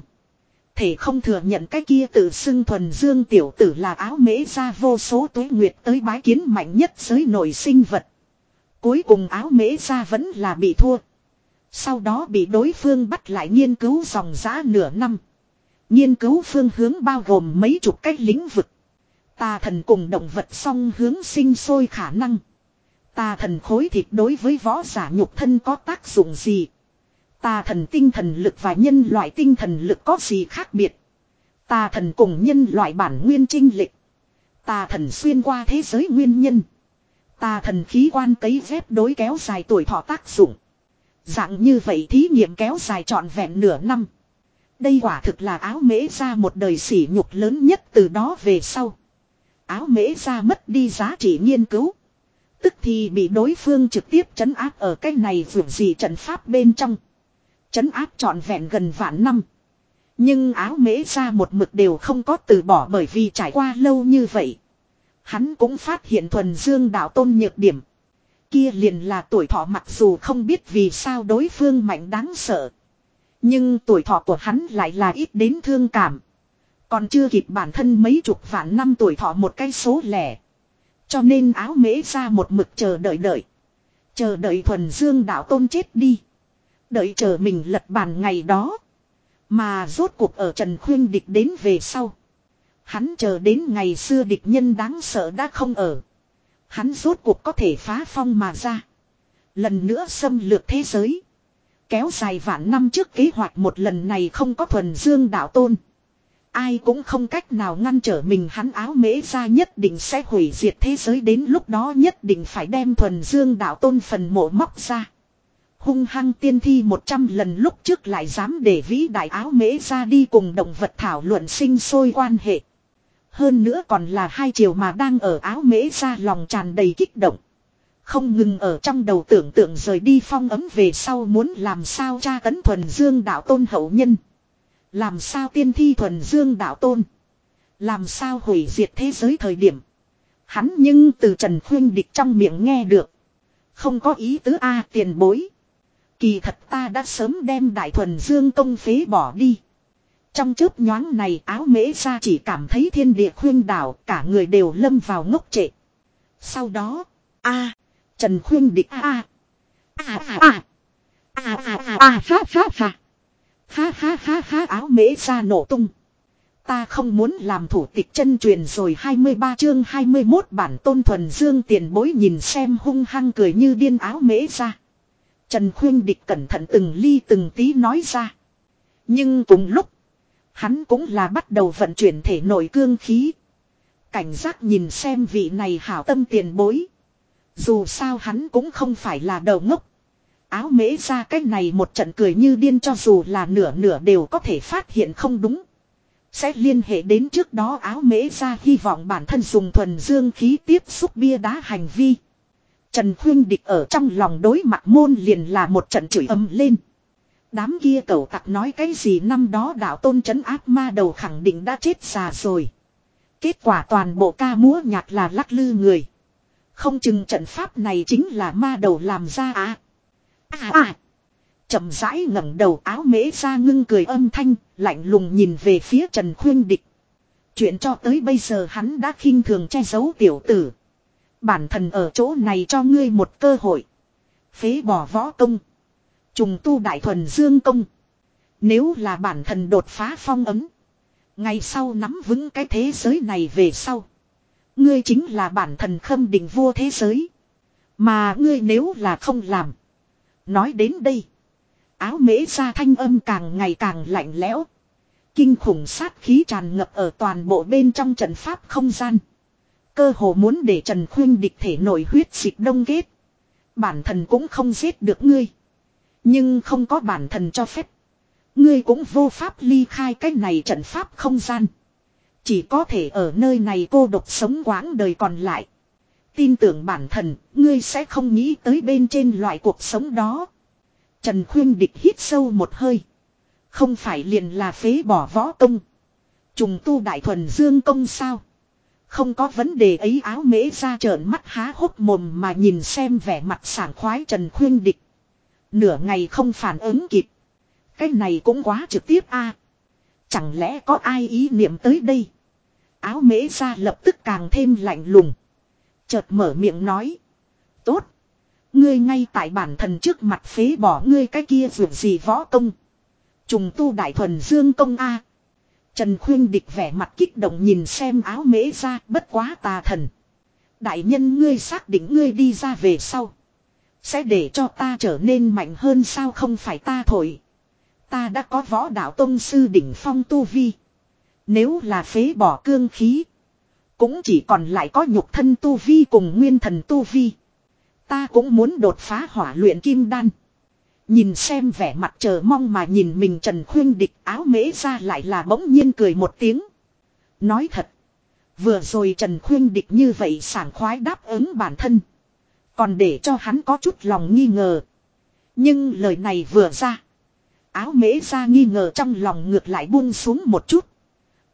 Speaker 1: Thể không thừa nhận cái kia tự xưng thuần dương tiểu tử là áo mễ ra vô số tuế nguyệt tới bái kiến mạnh nhất giới nội sinh vật. Cuối cùng áo mễ ra vẫn là bị thua. Sau đó bị đối phương bắt lại nghiên cứu dòng giã nửa năm. Nghiên cứu phương hướng bao gồm mấy chục cách lĩnh vực. Tà thần cùng động vật song hướng sinh sôi khả năng. Tà thần khối thịt đối với võ giả nhục thân có tác dụng gì? Tà thần tinh thần lực và nhân loại tinh thần lực có gì khác biệt? Tà thần cùng nhân loại bản nguyên trinh lịch. Tà thần xuyên qua thế giới nguyên nhân. Tà thần khí quan cấy dép đối kéo dài tuổi thọ tác dụng. Dạng như vậy thí nghiệm kéo dài trọn vẹn nửa năm. Đây quả thực là áo mễ ra một đời sỉ nhục lớn nhất từ đó về sau. Áo mễ ra mất đi giá trị nghiên cứu. Tức thì bị đối phương trực tiếp chấn áp ở cái này vượt gì trận pháp bên trong. Chấn áp trọn vẹn gần vạn năm. Nhưng áo mễ ra một mực đều không có từ bỏ bởi vì trải qua lâu như vậy. Hắn cũng phát hiện thuần dương đạo tôn nhược điểm. Kia liền là tuổi thọ mặc dù không biết vì sao đối phương mạnh đáng sợ. Nhưng tuổi thọ của hắn lại là ít đến thương cảm. Còn chưa kịp bản thân mấy chục vạn năm tuổi thọ một cái số lẻ. Cho nên áo mễ ra một mực chờ đợi đợi. Chờ đợi thuần dương đạo tôn chết đi. Đợi chờ mình lật bàn ngày đó. Mà rốt cuộc ở Trần Khuyên Địch đến về sau. Hắn chờ đến ngày xưa địch nhân đáng sợ đã không ở. Hắn rốt cuộc có thể phá phong mà ra. Lần nữa xâm lược thế giới. Kéo dài vạn năm trước kế hoạch một lần này không có thuần dương đạo tôn. Ai cũng không cách nào ngăn trở mình hắn áo mễ ra nhất định sẽ hủy diệt thế giới đến lúc đó nhất định phải đem thuần dương đạo tôn phần mộ móc ra. Hung hăng tiên thi 100 lần lúc trước lại dám để vĩ đại áo mễ ra đi cùng động vật thảo luận sinh sôi quan hệ. Hơn nữa còn là hai chiều mà đang ở áo mễ ra lòng tràn đầy kích động. Không ngừng ở trong đầu tưởng tượng rời đi phong ấm về sau muốn làm sao tra tấn thuần dương đạo tôn hậu nhân. Làm sao tiên thi thuần dương đạo tôn. Làm sao hủy diệt thế giới thời điểm. Hắn nhưng từ Trần Khuyên Địch trong miệng nghe được. Không có ý tứ A tiền bối. Kỳ thật ta đã sớm đem đại thuần dương công phế bỏ đi. Trong chớp nhoáng này áo mễ ra chỉ cảm thấy thiên địa khuyên đảo cả người đều lâm vào ngốc trệ. Sau đó, a Trần khuyên địch a a a a a a a a a ha ha ha ha ha ha ha áo mễ ra nổ tung. Ta không muốn làm thủ tịch chân truyền rồi 23 chương 21 bản tôn thuần dương tiền bối nhìn xem hung hăng cười như điên áo mễ ra. Trần khuyên địch cẩn thận từng ly từng tí nói ra. Nhưng cùng lúc, Hắn cũng là bắt đầu vận chuyển thể nội cương khí. Cảnh giác nhìn xem vị này hảo tâm tiền bối. Dù sao hắn cũng không phải là đầu ngốc. Áo mễ ra cách này một trận cười như điên cho dù là nửa nửa đều có thể phát hiện không đúng. Sẽ liên hệ đến trước đó áo mễ ra hy vọng bản thân dùng thuần dương khí tiếp xúc bia đá hành vi. Trần Khuyên Địch ở trong lòng đối mặt môn liền là một trận chửi âm lên. Đám kia cầu tặc nói cái gì năm đó đạo tôn trấn ác ma đầu khẳng định đã chết già rồi. Kết quả toàn bộ ca múa nhạc là lắc lư người. Không chừng trận pháp này chính là ma đầu làm ra à. À à. chậm rãi ngẩng đầu áo mễ ra ngưng cười âm thanh, lạnh lùng nhìn về phía Trần Khuyên Địch. Chuyện cho tới bây giờ hắn đã khinh thường che giấu tiểu tử. Bản thân ở chỗ này cho ngươi một cơ hội. Phế bỏ võ công. Trùng tu đại thuần dương công. Nếu là bản thân đột phá phong ấm. Ngày sau nắm vững cái thế giới này về sau. Ngươi chính là bản thân khâm định vua thế giới. Mà ngươi nếu là không làm. Nói đến đây. Áo mễ ra thanh âm càng ngày càng lạnh lẽo. Kinh khủng sát khí tràn ngập ở toàn bộ bên trong trận pháp không gian. Cơ hồ muốn để Trần Khuyên địch thể nổi huyết dịch đông kết. Bản thân cũng không giết được ngươi. Nhưng không có bản thần cho phép. Ngươi cũng vô pháp ly khai cái này trận pháp không gian. Chỉ có thể ở nơi này cô độc sống quãng đời còn lại. Tin tưởng bản thần, ngươi sẽ không nghĩ tới bên trên loại cuộc sống đó. Trần Khuyên Địch hít sâu một hơi. Không phải liền là phế bỏ võ công. Trùng tu đại thuần dương công sao. Không có vấn đề ấy áo mễ ra trợn mắt há hốc mồm mà nhìn xem vẻ mặt sảng khoái Trần Khuyên Địch. Nửa ngày không phản ứng kịp. Cái này cũng quá trực tiếp a. Chẳng lẽ có ai ý niệm tới đây? Áo mễ ra lập tức càng thêm lạnh lùng. Chợt mở miệng nói. Tốt. Ngươi ngay tại bản thân trước mặt phế bỏ ngươi cái kia vượt gì võ công. Trùng tu đại thuần dương công A. Trần Khuyên Địch vẻ mặt kích động nhìn xem áo mễ ra, bất quá tà thần. Đại nhân ngươi xác định ngươi đi ra về sau. Sẽ để cho ta trở nên mạnh hơn sao không phải ta thổi. Ta đã có võ đạo tông sư đỉnh phong tu vi. Nếu là phế bỏ cương khí. Cũng chỉ còn lại có nhục thân tu vi cùng nguyên thần tu vi. Ta cũng muốn đột phá hỏa luyện kim đan. Nhìn xem vẻ mặt chờ mong mà nhìn mình Trần Khuyên địch, áo mễ ra lại là bỗng nhiên cười một tiếng. Nói thật. Vừa rồi Trần Khuyên địch như vậy sảng khoái đáp ứng bản thân. Còn để cho hắn có chút lòng nghi ngờ. Nhưng lời này vừa ra. Áo mễ ra nghi ngờ trong lòng ngược lại buông xuống một chút.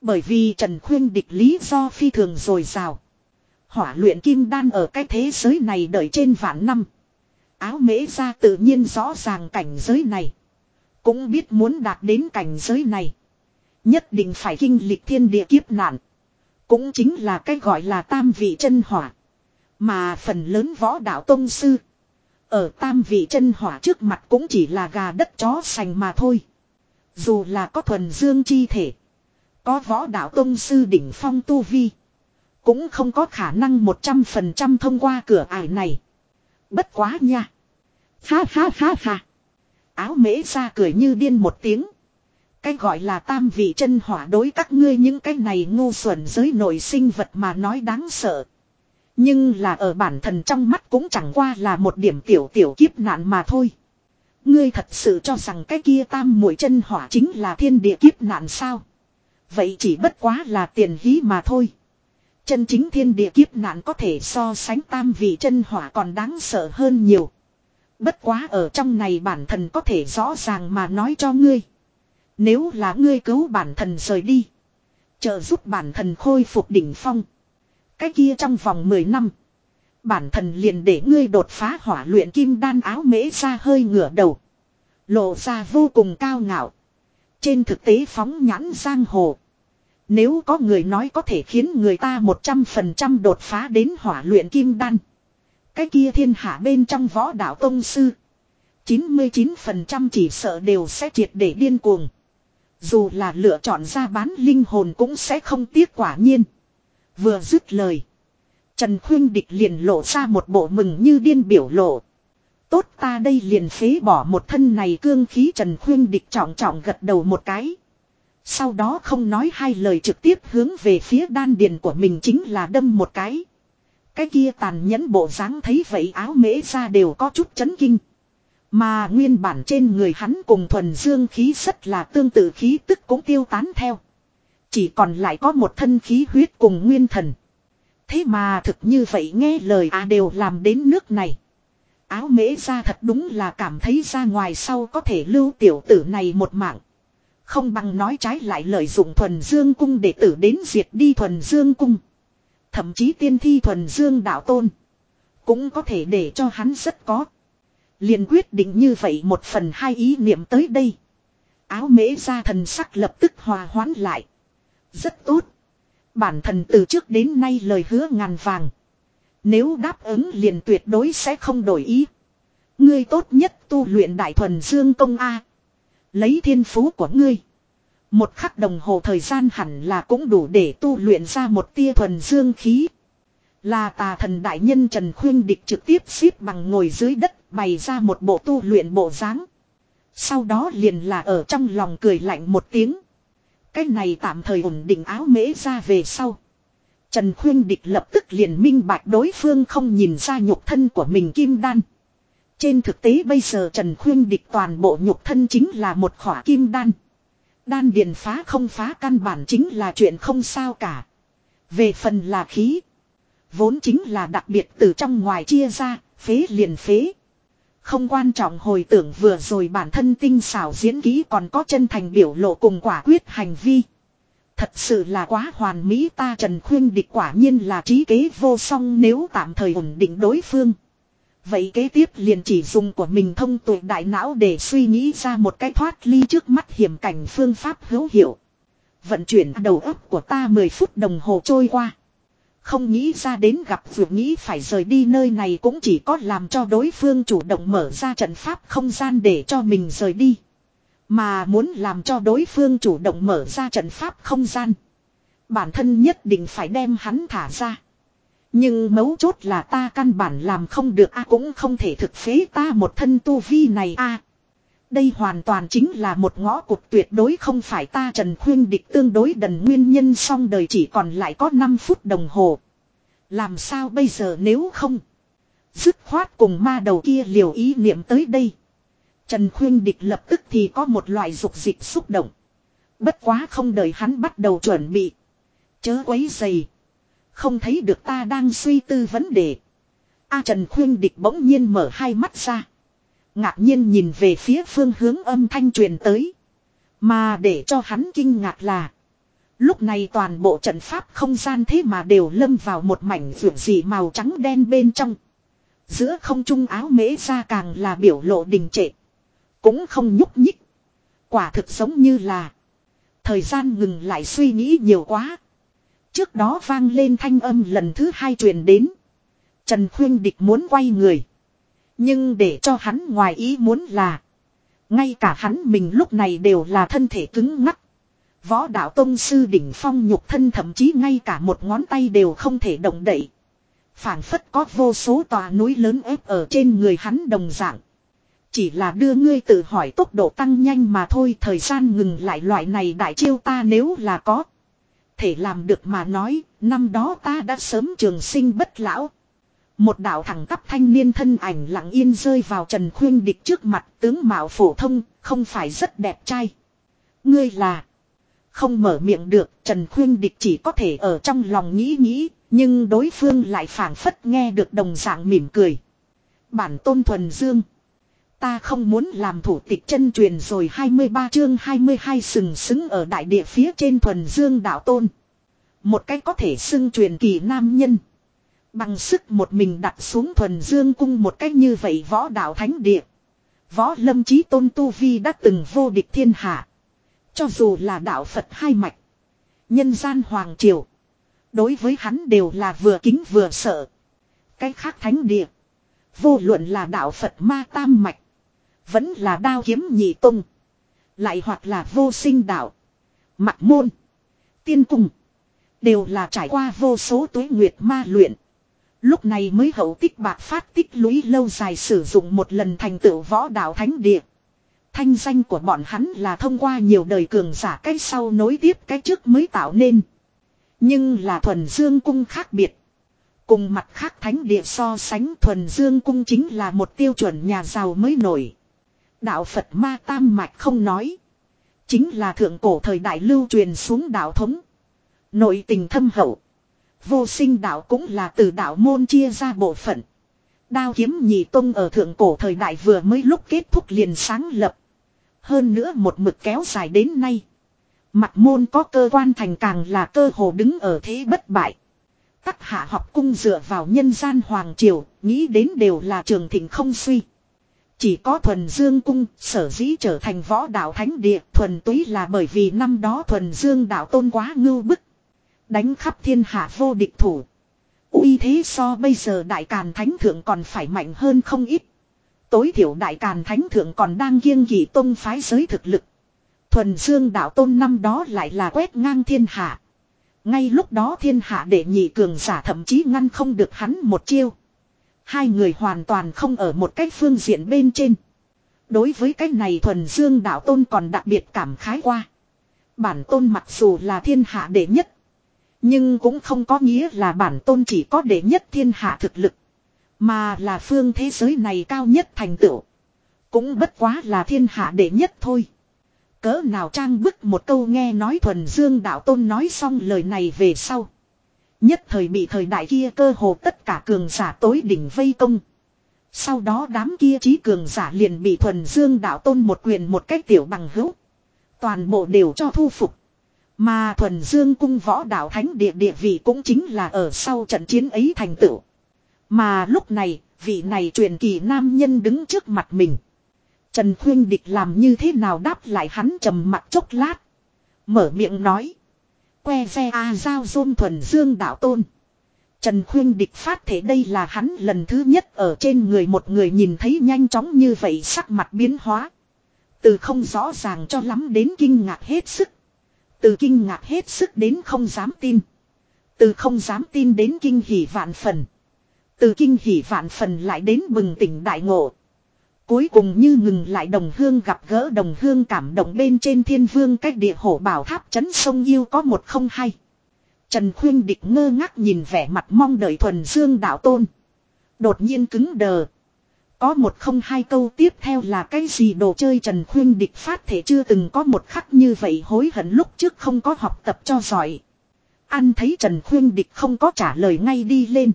Speaker 1: Bởi vì Trần Khuyên địch lý do phi thường rồi rào. Hỏa luyện kim đan ở cái thế giới này đợi trên vạn năm. Áo mễ ra tự nhiên rõ ràng cảnh giới này. Cũng biết muốn đạt đến cảnh giới này. Nhất định phải kinh lịch thiên địa kiếp nạn. Cũng chính là cái gọi là tam vị chân hỏa. Mà phần lớn võ đạo tông sư. Ở tam vị chân hỏa trước mặt cũng chỉ là gà đất chó sành mà thôi. Dù là có thuần dương chi thể. Có võ đạo tông sư đỉnh phong tu vi. Cũng không có khả năng 100% thông qua cửa ải này. Bất quá nha. Ha ha ha ha. Áo mễ ra cười như điên một tiếng. Cái gọi là tam vị chân hỏa đối các ngươi những cái này ngu xuẩn giới nội sinh vật mà nói đáng sợ. Nhưng là ở bản thân trong mắt cũng chẳng qua là một điểm tiểu tiểu kiếp nạn mà thôi. Ngươi thật sự cho rằng cái kia tam mũi chân hỏa chính là thiên địa kiếp nạn sao? Vậy chỉ bất quá là tiền hí mà thôi. Chân chính thiên địa kiếp nạn có thể so sánh tam vị chân hỏa còn đáng sợ hơn nhiều. Bất quá ở trong này bản thân có thể rõ ràng mà nói cho ngươi. Nếu là ngươi cứu bản thân rời đi. Trợ giúp bản thân khôi phục đỉnh phong. Cái kia trong vòng 10 năm. Bản thân liền để ngươi đột phá hỏa luyện kim đan áo mễ ra hơi ngửa đầu. Lộ ra vô cùng cao ngạo. Trên thực tế phóng nhãn giang hồ. Nếu có người nói có thể khiến người ta 100% đột phá đến hỏa luyện kim đan. Cái kia thiên hạ bên trong võ đạo tông sư. 99% chỉ sợ đều sẽ triệt để điên cuồng. Dù là lựa chọn ra bán linh hồn cũng sẽ không tiếc quả nhiên. Vừa dứt lời. Trần Khuyên Địch liền lộ ra một bộ mừng như điên biểu lộ. Tốt ta đây liền phế bỏ một thân này cương khí Trần Khuyên Địch trọng trọng gật đầu một cái. Sau đó không nói hai lời trực tiếp hướng về phía đan điền của mình chính là đâm một cái. Cái kia tàn nhẫn bộ dáng thấy vậy áo mễ ra đều có chút chấn kinh. Mà nguyên bản trên người hắn cùng thuần dương khí rất là tương tự khí tức cũng tiêu tán theo. Chỉ còn lại có một thân khí huyết cùng nguyên thần. Thế mà thực như vậy nghe lời à đều làm đến nước này. Áo mễ ra thật đúng là cảm thấy ra ngoài sau có thể lưu tiểu tử này một mạng. Không bằng nói trái lại lợi dụng thuần dương cung để tử đến diệt đi thuần dương cung. Thậm chí tiên thi thuần dương đạo tôn. Cũng có thể để cho hắn rất có. liền quyết định như vậy một phần hai ý niệm tới đây. Áo mễ ra thần sắc lập tức hòa hoãn lại. Rất tốt. Bản thần từ trước đến nay lời hứa ngàn vàng. Nếu đáp ứng liền tuyệt đối sẽ không đổi ý. Ngươi tốt nhất tu luyện đại thuần dương công A. Lấy thiên phú của ngươi. Một khắc đồng hồ thời gian hẳn là cũng đủ để tu luyện ra một tia thuần dương khí. Là tà thần đại nhân Trần Khuyên Địch trực tiếp xếp bằng ngồi dưới đất, bày ra một bộ tu luyện bộ dáng. Sau đó liền là ở trong lòng cười lạnh một tiếng. Cái này tạm thời ổn định áo mễ ra về sau. Trần Khuyên Địch lập tức liền minh bạch đối phương không nhìn ra nhục thân của mình kim đan. Trên thực tế bây giờ Trần Khuyên Địch toàn bộ nhục thân chính là một khỏa kim đan. Đan điền phá không phá căn bản chính là chuyện không sao cả. Về phần là khí. Vốn chính là đặc biệt từ trong ngoài chia ra, phế liền phế. Không quan trọng hồi tưởng vừa rồi bản thân tinh xảo diễn ký còn có chân thành biểu lộ cùng quả quyết hành vi. Thật sự là quá hoàn mỹ ta Trần Khuyên địch quả nhiên là trí kế vô song nếu tạm thời ổn định đối phương. Vậy kế tiếp liền chỉ dùng của mình thông tuệ đại não để suy nghĩ ra một cái thoát ly trước mắt hiểm cảnh phương pháp hữu hiệu. Vận chuyển đầu óc của ta 10 phút đồng hồ trôi qua. Không nghĩ ra đến gặp vượt nghĩ phải rời đi nơi này cũng chỉ có làm cho đối phương chủ động mở ra trận pháp không gian để cho mình rời đi. Mà muốn làm cho đối phương chủ động mở ra trận pháp không gian. Bản thân nhất định phải đem hắn thả ra. Nhưng mấu chốt là ta căn bản làm không được, a cũng không thể thực phế ta một thân tu vi này, a Đây hoàn toàn chính là một ngõ cụt tuyệt đối không phải ta Trần Khuyên địch tương đối đần nguyên nhân song đời chỉ còn lại có 5 phút đồng hồ. Làm sao bây giờ nếu không? Dứt khoát cùng ma đầu kia liều ý niệm tới đây. Trần Khuyên Địch lập tức thì có một loại dục dịch xúc động. Bất quá không đợi hắn bắt đầu chuẩn bị. Chớ quấy dày. Không thấy được ta đang suy tư vấn đề. A Trần Khuyên Địch bỗng nhiên mở hai mắt ra. Ngạc nhiên nhìn về phía phương hướng âm thanh truyền tới. Mà để cho hắn kinh ngạc là. Lúc này toàn bộ trận pháp không gian thế mà đều lâm vào một mảnh vượt dị màu trắng đen bên trong. Giữa không trung áo mễ ra càng là biểu lộ đình trệ. Cũng không nhúc nhích. Quả thực giống như là. Thời gian ngừng lại suy nghĩ nhiều quá. Trước đó vang lên thanh âm lần thứ hai truyền đến. Trần Khuyên Địch muốn quay người. Nhưng để cho hắn ngoài ý muốn là. Ngay cả hắn mình lúc này đều là thân thể cứng ngắc. Võ đạo tông sư đỉnh phong nhục thân thậm chí ngay cả một ngón tay đều không thể động đậy. phảng phất có vô số tòa núi lớn ép ở trên người hắn đồng dạng. Chỉ là đưa ngươi tự hỏi tốc độ tăng nhanh mà thôi, thời gian ngừng lại, loại này đại chiêu ta nếu là có. Thể làm được mà nói, năm đó ta đã sớm trường sinh bất lão. Một đạo thẳng tắp thanh niên thân ảnh lặng yên rơi vào Trần Khuyên Địch trước mặt tướng mạo phổ thông, không phải rất đẹp trai. Ngươi là... Không mở miệng được, Trần Khuyên Địch chỉ có thể ở trong lòng nghĩ nghĩ, nhưng đối phương lại phảng phất nghe được đồng dạng mỉm cười. Bản tôn thuần dương. Ta không muốn làm thủ tịch chân truyền rồi 23 chương 22 sừng sững ở đại địa phía trên thuần dương đạo tôn. Một cách có thể xưng truyền kỳ nam nhân. Bằng sức một mình đặt xuống thuần dương cung một cách như vậy võ đạo thánh địa. Võ lâm chí tôn tu vi đã từng vô địch thiên hạ. Cho dù là đạo Phật hai mạch. Nhân gian hoàng triều. Đối với hắn đều là vừa kính vừa sợ. Cái khác thánh địa. Vô luận là đạo Phật ma tam mạch. Vẫn là đao kiếm nhị tung. Lại hoặc là vô sinh đạo. Mặt môn. Tiên cung. Đều là trải qua vô số tuế nguyệt ma luyện. Lúc này mới hậu tích bạc phát tích lũy lâu dài sử dụng một lần thành tựu võ đạo thánh địa. Thanh danh của bọn hắn là thông qua nhiều đời cường giả cái sau nối tiếp cái trước mới tạo nên. Nhưng là thuần dương cung khác biệt. Cùng mặt khác thánh địa so sánh thuần dương cung chính là một tiêu chuẩn nhà giàu mới nổi. Đạo Phật ma tam mạch không nói. Chính là thượng cổ thời đại lưu truyền xuống đạo thống. Nội tình thâm hậu. Vô sinh đạo cũng là từ đạo môn chia ra bộ phận. Đao kiếm nhị tông ở thượng cổ thời đại vừa mới lúc kết thúc liền sáng lập. Hơn nữa một mực kéo dài đến nay. Mặt môn có cơ quan thành càng là cơ hồ đứng ở thế bất bại. Các hạ học cung dựa vào nhân gian hoàng triều, nghĩ đến đều là trường thịnh không suy. Chỉ có thuần dương cung, sở dĩ trở thành võ đạo thánh địa, thuần túy là bởi vì năm đó thuần dương đạo tôn quá ngưu bức. Đánh khắp thiên hạ vô địch thủ. uy thế so bây giờ đại càn thánh thượng còn phải mạnh hơn không ít. Tối thiểu đại càn thánh thượng còn đang kiêng kỵ tôn phái giới thực lực. Thuần dương đạo tôn năm đó lại là quét ngang thiên hạ. Ngay lúc đó thiên hạ đệ nhị cường giả thậm chí ngăn không được hắn một chiêu. Hai người hoàn toàn không ở một cách phương diện bên trên. Đối với cách này thuần dương đạo tôn còn đặc biệt cảm khái qua. Bản tôn mặc dù là thiên hạ đệ nhất. Nhưng cũng không có nghĩa là bản tôn chỉ có đệ nhất thiên hạ thực lực. Mà là phương thế giới này cao nhất thành tựu. Cũng bất quá là thiên hạ đệ nhất thôi. Cỡ nào trang bức một câu nghe nói thuần dương đạo tôn nói xong lời này về sau. Nhất thời bị thời đại kia cơ hồ tất cả cường giả tối đỉnh vây công. Sau đó đám kia trí cường giả liền bị thuần dương đạo tôn một quyền một cách tiểu bằng hữu. Toàn bộ đều cho thu phục. Mà thuần dương cung võ đạo thánh địa địa vị cũng chính là ở sau trận chiến ấy thành tựu. Mà lúc này, vị này truyền kỳ nam nhân đứng trước mặt mình. Trần Khuyên Địch làm như thế nào đáp lại hắn trầm mặt chốc lát. Mở miệng nói. Que ve a giao dôn thuần dương đạo tôn. Trần Khuyên địch phát thế đây là hắn lần thứ nhất ở trên người một người nhìn thấy nhanh chóng như vậy sắc mặt biến hóa. Từ không rõ ràng cho lắm đến kinh ngạc hết sức. Từ kinh ngạc hết sức đến không dám tin. Từ không dám tin đến kinh hỉ vạn phần. Từ kinh hỉ vạn phần lại đến bừng tỉnh đại ngộ. Cuối cùng như ngừng lại đồng hương gặp gỡ đồng hương cảm động bên trên thiên vương cách địa hổ bảo tháp chấn sông yêu có một không hay. Trần Khuyên Địch ngơ ngác nhìn vẻ mặt mong đợi thuần dương đạo tôn. Đột nhiên cứng đờ. Có một không hai câu tiếp theo là cái gì đồ chơi Trần Khuyên Địch phát thể chưa từng có một khắc như vậy hối hận lúc trước không có học tập cho giỏi. Ăn thấy Trần Khuyên Địch không có trả lời ngay đi lên.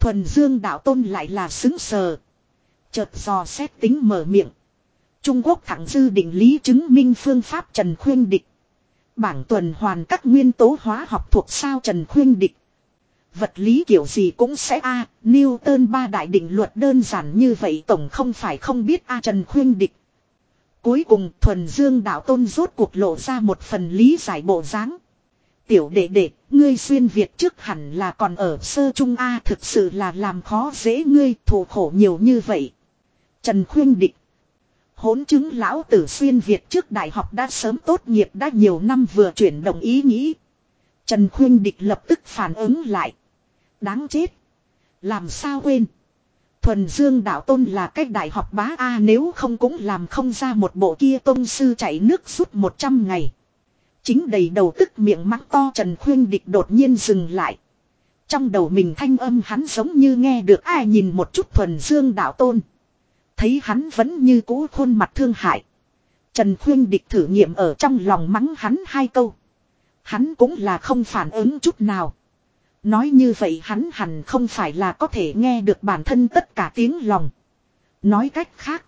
Speaker 1: Thuần Dương đạo tôn lại là xứng sờ. Chợt dò xét tính mở miệng. Trung Quốc thẳng dư định lý chứng minh phương pháp Trần Khuyên Địch. Bảng tuần hoàn các nguyên tố hóa học thuộc sao Trần Khuyên Địch. Vật lý kiểu gì cũng sẽ a Newton ba đại định luật đơn giản như vậy tổng không phải không biết a Trần Khuyên Địch. Cuối cùng thuần dương đạo tôn rốt cuộc lộ ra một phần lý giải bộ dáng. Tiểu đệ đệ, ngươi xuyên Việt trước hẳn là còn ở sơ trung A thực sự là làm khó dễ ngươi thù khổ nhiều như vậy. Trần Khuyên Địch Hỗn chứng lão tử xuyên Việt trước đại học đã sớm tốt nghiệp đã nhiều năm vừa chuyển đồng ý nghĩ. Trần Khuyên Địch lập tức phản ứng lại. Đáng chết. Làm sao quên. Thuần Dương Đạo Tôn là cách đại học bá A, nếu không cũng làm không ra một bộ kia tôn sư chạy nước suốt 100 ngày. Chính đầy đầu tức miệng mắng to Trần Khuyên Địch đột nhiên dừng lại. Trong đầu mình thanh âm hắn giống như nghe được ai nhìn một chút thuần dương đạo tôn. Thấy hắn vẫn như cũ khuôn mặt thương hại. Trần Khuyên Địch thử nghiệm ở trong lòng mắng hắn hai câu. Hắn cũng là không phản ứng chút nào. Nói như vậy hắn hẳn không phải là có thể nghe được bản thân tất cả tiếng lòng. Nói cách khác.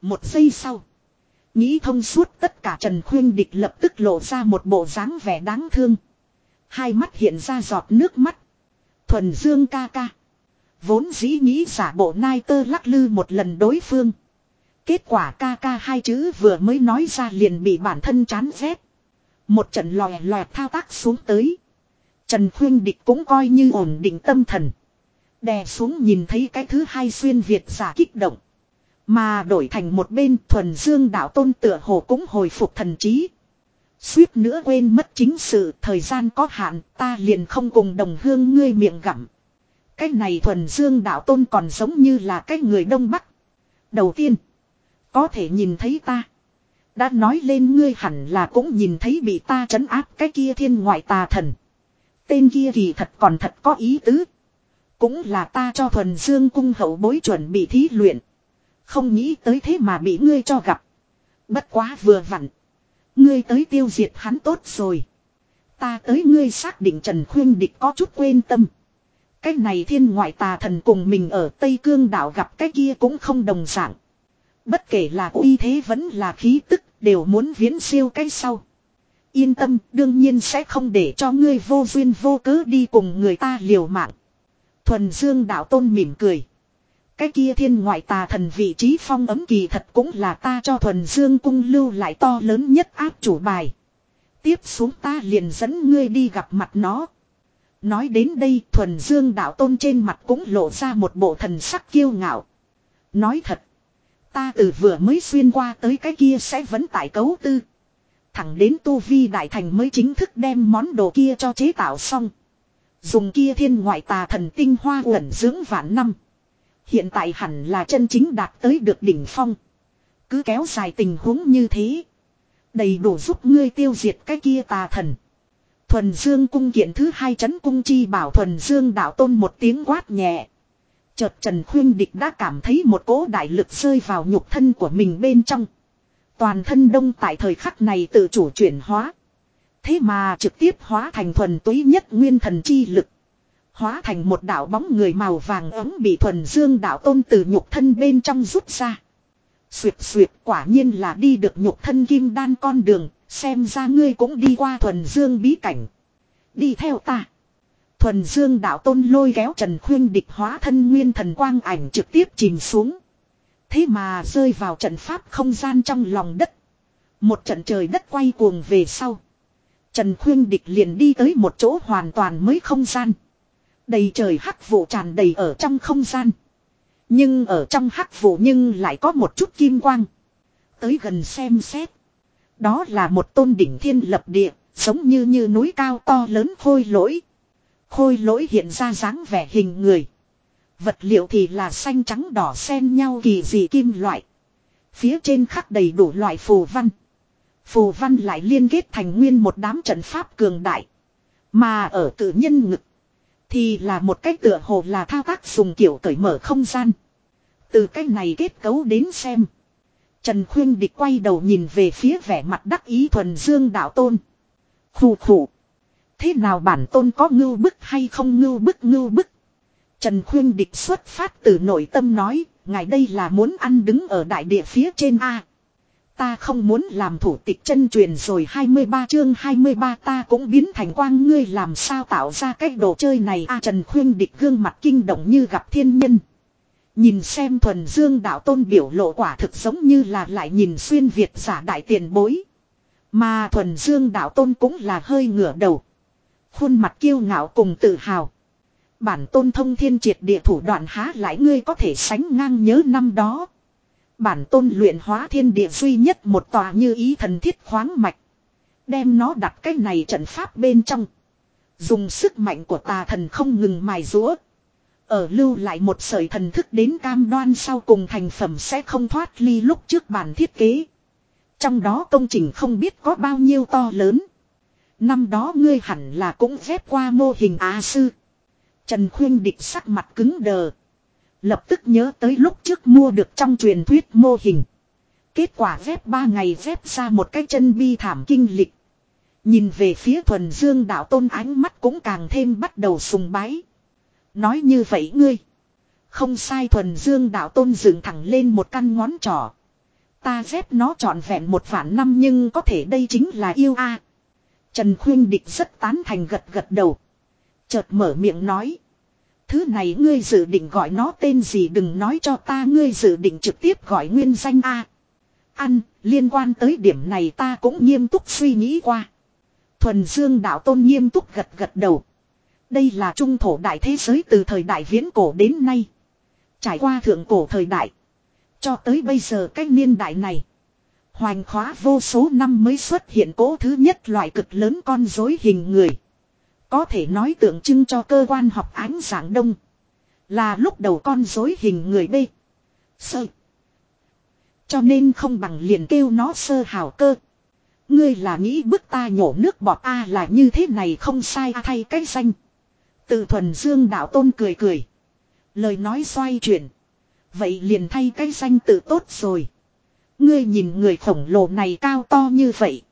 Speaker 1: Một giây sau. Nghĩ thông suốt tất cả Trần Khuyên Địch lập tức lộ ra một bộ dáng vẻ đáng thương. Hai mắt hiện ra giọt nước mắt. Thuần Dương ca ca. Vốn dĩ nghĩ giả bộ nai tơ lắc lư một lần đối phương. Kết quả ca ca hai chữ vừa mới nói ra liền bị bản thân chán rét. Một trận lòe lòe thao tác xuống tới. Trần Khuyên Địch cũng coi như ổn định tâm thần. Đè xuống nhìn thấy cái thứ hai xuyên Việt giả kích động. Mà đổi thành một bên thuần dương đạo tôn tựa hồ cũng hồi phục thần trí. Suýt nữa quên mất chính sự, thời gian có hạn, ta liền không cùng đồng hương ngươi miệng gặm. Cái này thuần dương đạo tôn còn giống như là cái người đông bắc. Đầu tiên. Có thể nhìn thấy ta. Đã nói lên ngươi hẳn là cũng nhìn thấy bị ta trấn áp cái kia thiên ngoại tà thần. Tên kia thì thật còn thật có ý tứ. Cũng là ta cho thuần dương cung hậu bối chuẩn bị thí luyện. Không nghĩ tới thế mà bị ngươi cho gặp. Bất quá vừa vặn. Ngươi tới tiêu diệt hắn tốt rồi. Ta tới ngươi xác định Trần Khuyên Địch có chút quên tâm. Cái này thiên ngoại tà thần cùng mình ở Tây Cương đảo gặp cái kia cũng không đồng dạng. Bất kể là uy thế vẫn là khí tức, đều muốn viễn siêu cái sau. Yên tâm, đương nhiên sẽ không để cho ngươi vô duyên vô cớ đi cùng người ta liều mạng. Thuần Dương đạo tôn mỉm cười. Cái kia thiên ngoại tà thần vị trí phong ấm kỳ thật cũng là ta cho thuần dương cung lưu lại to lớn nhất áp chủ bài. Tiếp xuống ta liền dẫn ngươi đi gặp mặt nó. Nói đến đây, thuần dương đạo tôn trên mặt cũng lộ ra một bộ thần sắc kiêu ngạo. Nói thật. Ta từ vừa mới xuyên qua tới cái kia sẽ vẫn tại cấu tư. Thẳng đến tu vi đại thành mới chính thức đem món đồ kia cho chế tạo xong. Dùng kia thiên ngoại tà thần tinh hoa uẩn dưỡng vạn năm. Hiện tại hẳn là chân chính đạt tới được đỉnh phong. Cứ kéo dài tình huống như thế. Đầy đủ giúp ngươi tiêu diệt cái kia tà thần. Thuần Dương cung kiện thứ hai chấn cung chi bảo Thuần Dương đạo tôn một tiếng quát nhẹ. Chợt Trần Khuyên Địch đã cảm thấy một cỗ đại lực rơi vào nhục thân của mình bên trong. Toàn thân đông tại thời khắc này tự chủ chuyển hóa. Thế mà trực tiếp hóa thành thuần túy nhất nguyên thần chi lực. Hóa thành một đạo bóng người màu vàng ấm bị thuần dương đạo tôn từ nhục thân bên trong rút ra. Xuyệt xuyệt quả nhiên là đi được nhục thân kim đan con đường, xem ra ngươi cũng đi qua thuần dương bí cảnh. Đi theo ta. Thuần dương đạo tôn lôi kéo Trần Khuyên địch hóa thân nguyên thần quang ảnh trực tiếp chìm xuống. Thế mà rơi vào trận pháp không gian trong lòng đất. Một trận trời đất quay cuồng về sau. Trần Khuyên Địch liền đi tới một chỗ hoàn toàn mới không gian. Đầy trời hắc vụ tràn đầy ở trong không gian. Nhưng ở trong hắc vụ nhưng lại có một chút kim quang. Tới gần xem xét. Đó là một tôn đỉnh thiên lập địa, giống như như núi cao to lớn khôi lỗi. Khôi lỗi hiện ra dáng vẻ hình người. Vật liệu thì là xanh trắng đỏ xen nhau kỳ dị kim loại. Phía trên khắc đầy đủ loại phù văn. Phù văn lại liên kết thành nguyên một đám trận pháp cường đại. Mà ở tự nhân ngực. Thì là một cách tựa hồ là thao tác dùng kiểu cởi mở không gian. Từ cách này kết cấu đến xem. Trần Khuyên Địch quay đầu nhìn về phía vẻ mặt đắc ý thuần dương đạo tôn. Khủ khủ. Thế nào bản tôn có ngưu bức hay không ngưu bức ngưu bức? Trần Khuyên Địch xuất phát từ nội tâm nói, ngài đây là muốn ăn đứng ở đại địa phía trên A. Ta không muốn làm thủ tịch chân truyền rồi 23 chương 23 ta cũng biến thành quang ngươi làm sao tạo ra cái đồ chơi này a Trần Khuyên Địch gương mặt kinh động như gặp thiên nhân. Nhìn xem thuần dương đạo tôn biểu lộ quả thực giống như là lại nhìn xuyên Việt giả đại tiền bối. Mà thuần dương đạo tôn cũng là hơi ngửa đầu. Khuôn mặt kiêu ngạo cùng tự hào. Bản tôn thông thiên triệt địa thủ đoạn há lại ngươi có thể sánh ngang nhớ năm đó. Bản tôn luyện hóa thiên địa duy nhất một tòa như ý thần thiết khoáng mạch. Đem nó đặt cái này trận pháp bên trong. Dùng sức mạnh của tà thần không ngừng mài rũa. Ở lưu lại một sợi thần thức đến cam đoan sau cùng thành phẩm sẽ không thoát ly lúc trước bản thiết kế. Trong đó công trình không biết có bao nhiêu to lớn. Năm đó ngươi hẳn là cũng phép qua mô hình Á sư. Trần Khuyên địch sắc mặt cứng đờ. Lập tức nhớ tới lúc trước mua được trong truyền thuyết mô hình. Kết quả phép ba ngày phép ra một cái chân bi thảm kinh lịch. Nhìn về phía thuần dương đạo tôn ánh mắt cũng càng thêm bắt đầu sùng bái. Nói như vậy ngươi. Không sai thuần dương đạo tôn dựng thẳng lên một căn ngón trỏ. Ta dép nó trọn vẹn một vạn năm nhưng có thể đây chính là yêu a. Trần Khuyên Địch rất tán thành gật gật đầu. Chợt mở miệng nói. Thứ này ngươi dự định gọi nó tên gì đừng nói cho ta ngươi dự định trực tiếp gọi nguyên danh A. Ăn, liên quan tới điểm này ta cũng nghiêm túc suy nghĩ qua. Thuần Dương đạo tôn nghiêm túc gật gật đầu. Đây là trung thổ đại thế giới từ thời đại viễn cổ đến nay. Trải qua thượng cổ thời đại. Cho tới bây giờ cái niên đại này. Hoành khóa vô số năm mới xuất hiện cố thứ nhất loại cực lớn con rối hình người. Có thể nói tượng trưng cho cơ quan học ánh giảng đông. Là lúc đầu con rối hình người B. Sơ. Cho nên không bằng liền kêu nó sơ hào cơ. Ngươi là nghĩ bức ta nhổ nước bọt A là như thế này không sai thay cái danh. Từ thuần dương đạo tôn cười cười. Lời nói xoay chuyển. Vậy liền thay cái danh tự tốt rồi. Ngươi nhìn người khổng lồ này cao to như vậy.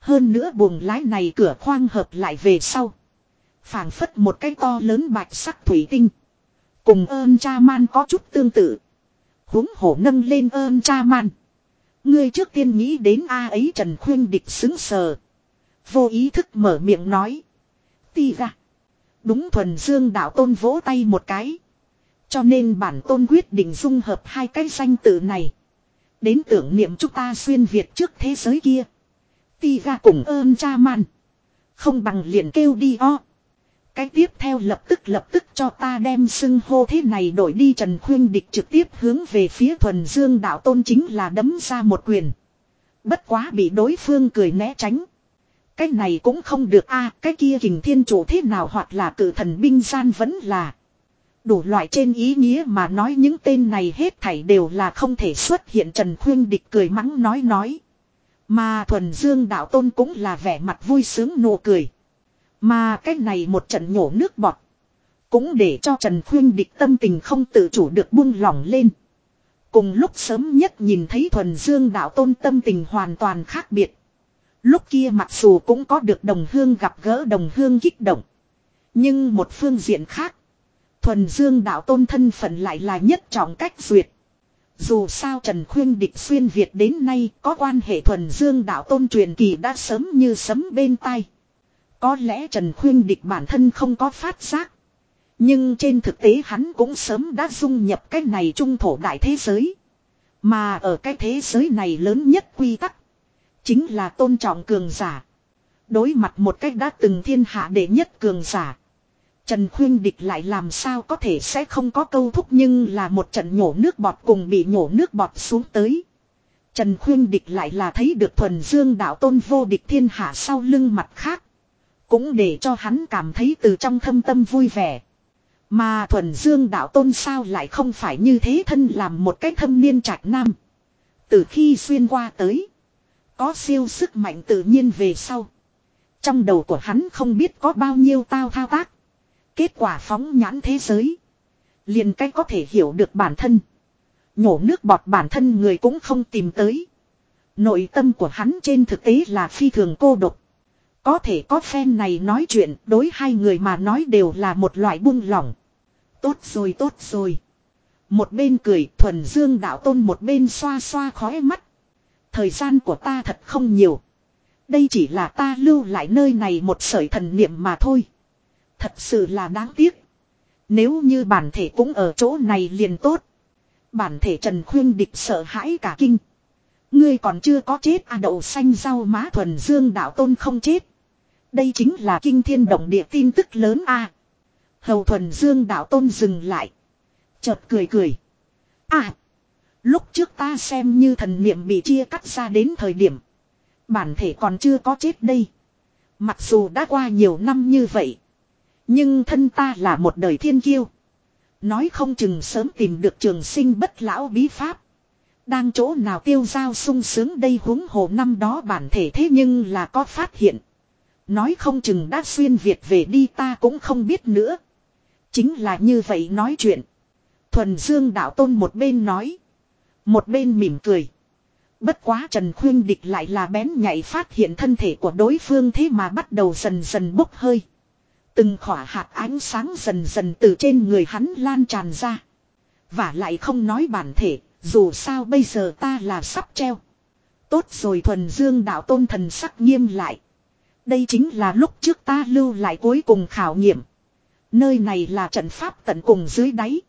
Speaker 1: Hơn nữa buồng lái này cửa khoang hợp lại về sau phảng phất một cái to lớn bạch sắc thủy tinh. Cùng ơn cha man có chút tương tự. huống hổ nâng lên ơn cha man. Ngươi trước tiên nghĩ đến A ấy Trần Khuyên địch xứng sờ. Vô ý thức mở miệng nói. Ti ra. Đúng thuần dương đạo tôn vỗ tay một cái. Cho nên bản tôn quyết định dung hợp hai cái danh tự này. Đến tưởng niệm chúng ta xuyên Việt trước thế giới kia. Ti ra cùng ơn cha man. Không bằng liền kêu đi o. Cái tiếp theo lập tức lập tức cho ta đem xưng hô thế này đổi đi Trần Khuyên Địch trực tiếp hướng về phía thuần dương đạo tôn chính là đấm ra một quyền. Bất quá bị đối phương cười né tránh. Cái này cũng không được a, cái kia kình thiên chủ thế nào hoặc là cử thần binh gian vẫn là. Đủ loại trên ý nghĩa mà nói những tên này hết thảy đều là không thể xuất hiện Trần Khuyên Địch cười mắng nói nói. Mà thuần dương đạo tôn cũng là vẻ mặt vui sướng nụ cười. Mà cái này một trận nhổ nước bọt. Cũng để cho Trần Khuyên địch tâm tình không tự chủ được buông lỏng lên. Cùng lúc sớm nhất nhìn thấy thuần dương đạo tôn tâm tình hoàn toàn khác biệt. Lúc kia mặc dù cũng có được đồng hương gặp gỡ đồng hương kích động. Nhưng một phương diện khác. Thuần dương đạo tôn thân phận lại là nhất trọng cách duyệt. Dù sao Trần Khuyên địch xuyên Việt đến nay có quan hệ thuần dương đạo tôn truyền kỳ đã sớm như sấm bên tai. Có lẽ Trần Khuyên Địch bản thân không có phát giác. Nhưng trên thực tế hắn cũng sớm đã dung nhập cái này trung thổ đại thế giới. Mà ở cái thế giới này lớn nhất quy tắc. Chính là tôn trọng cường giả. Đối mặt một cách đã từng thiên hạ đệ nhất cường giả. Trần Khuyên Địch lại làm sao có thể sẽ không có câu thúc nhưng là một trận nhổ nước bọt cùng bị nhổ nước bọt xuống tới. Trần Khuyên Địch lại là thấy được thuần dương đạo tôn vô địch thiên hạ sau lưng mặt khác. Cũng để cho hắn cảm thấy từ trong thâm tâm vui vẻ. Mà thuần dương đạo tôn sao lại không phải như thế thân làm một cái thâm niên trạch nam. Từ khi xuyên qua tới. Có siêu sức mạnh tự nhiên về sau. Trong đầu của hắn không biết có bao nhiêu tao thao tác. Kết quả phóng nhãn thế giới. Liền cách có thể hiểu được bản thân. Nhổ nước bọt bản thân người cũng không tìm tới. Nội tâm của hắn trên thực tế là phi thường cô độc. Có thể có phen này nói chuyện, đối hai người mà nói đều là một loại buông lỏng. Tốt rồi tốt rồi. Một bên cười, thuần dương đạo tôn một bên xoa xoa khóe mắt. Thời gian của ta thật không nhiều. Đây chỉ là ta lưu lại nơi này một sợi thần niệm mà thôi. Thật sự là đáng tiếc. Nếu như bản thể cũng ở chỗ này liền tốt. Bản thể Trần Khuyên Địch sợ hãi cả kinh. Ngươi còn chưa có chết à đậu xanh rau má thuần dương đạo tôn không chết. Đây chính là kinh thiên động địa tin tức lớn a. Hầu thuần dương đạo tôn dừng lại. Chợt cười cười. À. Lúc trước ta xem như thần niệm bị chia cắt ra đến thời điểm. Bản thể còn chưa có chết đây. Mặc dù đã qua nhiều năm như vậy. Nhưng thân ta là một đời thiên kiêu. Nói không chừng sớm tìm được trường sinh bất lão bí pháp. Đang chỗ nào tiêu giao sung sướng đây huống hồ năm đó bản thể thế nhưng là có phát hiện. Nói không chừng đã xuyên Việt về đi ta cũng không biết nữa. Chính là như vậy nói chuyện. Thuần Dương đạo tôn một bên nói. Một bên mỉm cười. Bất quá Trần Khuyên Địch lại là bén nhạy phát hiện thân thể của đối phương thế mà bắt đầu dần dần bốc hơi. Từng khỏa hạt ánh sáng dần dần từ trên người hắn lan tràn ra. Và lại không nói bản thể, dù sao bây giờ ta là sắp treo. Tốt rồi thuần dương đạo tôn thần sắc nghiêm lại. Đây chính là lúc trước ta lưu lại cuối cùng khảo nghiệm. Nơi này là trận pháp tận cùng dưới đáy.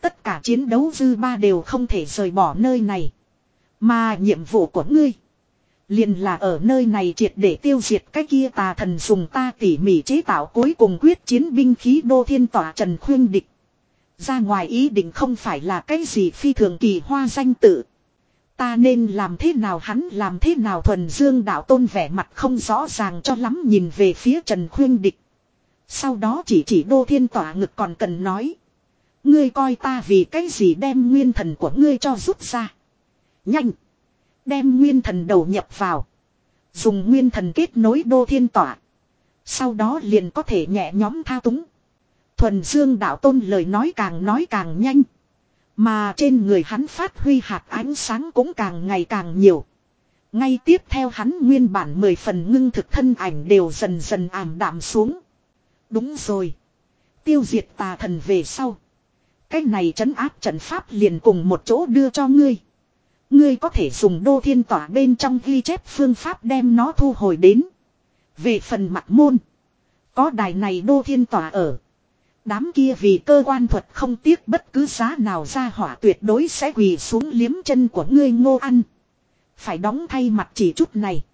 Speaker 1: Tất cả chiến đấu dư ba đều không thể rời bỏ nơi này. Mà nhiệm vụ của ngươi. Liền là ở nơi này triệt để tiêu diệt cái kia tà thần dùng ta tỉ mỉ chế tạo cuối cùng quyết chiến binh khí đô thiên tỏa trần khuyên địch. Ra ngoài ý định không phải là cái gì phi thường kỳ hoa danh tự. Ta nên làm thế nào hắn làm thế nào thuần dương đạo tôn vẻ mặt không rõ ràng cho lắm nhìn về phía Trần Khuyên Địch. Sau đó chỉ chỉ đô thiên tỏa ngực còn cần nói. Ngươi coi ta vì cái gì đem nguyên thần của ngươi cho rút ra. Nhanh. Đem nguyên thần đầu nhập vào. Dùng nguyên thần kết nối đô thiên tỏa. Sau đó liền có thể nhẹ nhóm thao túng. Thuần Dương đạo tôn lời nói càng nói càng nhanh. Mà trên người hắn phát huy hạt ánh sáng cũng càng ngày càng nhiều. Ngay tiếp theo hắn nguyên bản mười phần ngưng thực thân ảnh đều dần dần ảm đạm xuống. Đúng rồi. Tiêu diệt tà thần về sau. Cái này trấn áp trận pháp liền cùng một chỗ đưa cho ngươi. Ngươi có thể dùng đô thiên tỏa bên trong ghi chép phương pháp đem nó thu hồi đến. Về phần mặt môn. Có đài này đô thiên tỏa ở. Đám kia vì cơ quan thuật không tiếc bất cứ giá nào ra hỏa tuyệt đối sẽ quỳ xuống liếm chân của ngươi ngô ăn. Phải đóng thay mặt chỉ chút này.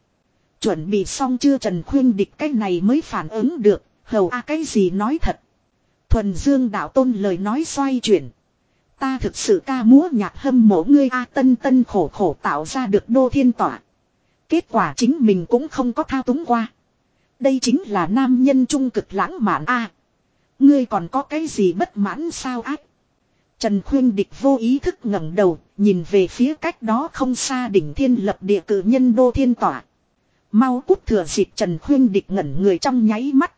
Speaker 1: Chuẩn bị xong chưa Trần Khuyên địch cái này mới phản ứng được, hầu a cái gì nói thật. Thuần Dương đạo tôn lời nói xoay chuyển. Ta thực sự ca múa nhạc hâm mộ ngươi a tân tân khổ khổ tạo ra được đô thiên tỏa. Kết quả chính mình cũng không có thao túng qua. Đây chính là nam nhân trung cực lãng mạn a. Ngươi còn có cái gì bất mãn sao ác? Trần Khuyên Địch vô ý thức ngẩng đầu, nhìn về phía cách đó không xa đỉnh thiên lập địa cử nhân đô thiên tỏa. Mau cút thừa dịp Trần Khuyên Địch ngẩn người trong nháy mắt.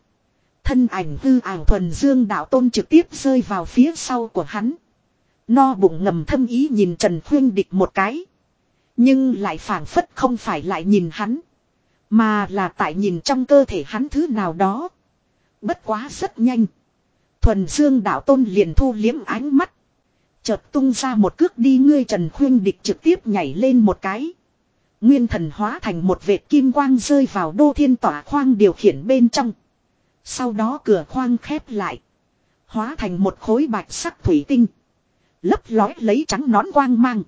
Speaker 1: Thân ảnh hư ảo thuần dương đạo tôn trực tiếp rơi vào phía sau của hắn. No bụng ngầm thâm ý nhìn Trần Khuyên Địch một cái. Nhưng lại phản phất không phải lại nhìn hắn. Mà là tại nhìn trong cơ thể hắn thứ nào đó. Bất quá rất nhanh. Thuần Dương đạo tôn liền thu liếm ánh mắt. Chợt tung ra một cước đi ngươi Trần Khuyên Địch trực tiếp nhảy lên một cái. Nguyên thần hóa thành một vệt kim quang rơi vào đô thiên tỏa khoang điều khiển bên trong. Sau đó cửa khoang khép lại. Hóa thành một khối bạch sắc thủy tinh. Lấp lói lấy trắng nón quang mang.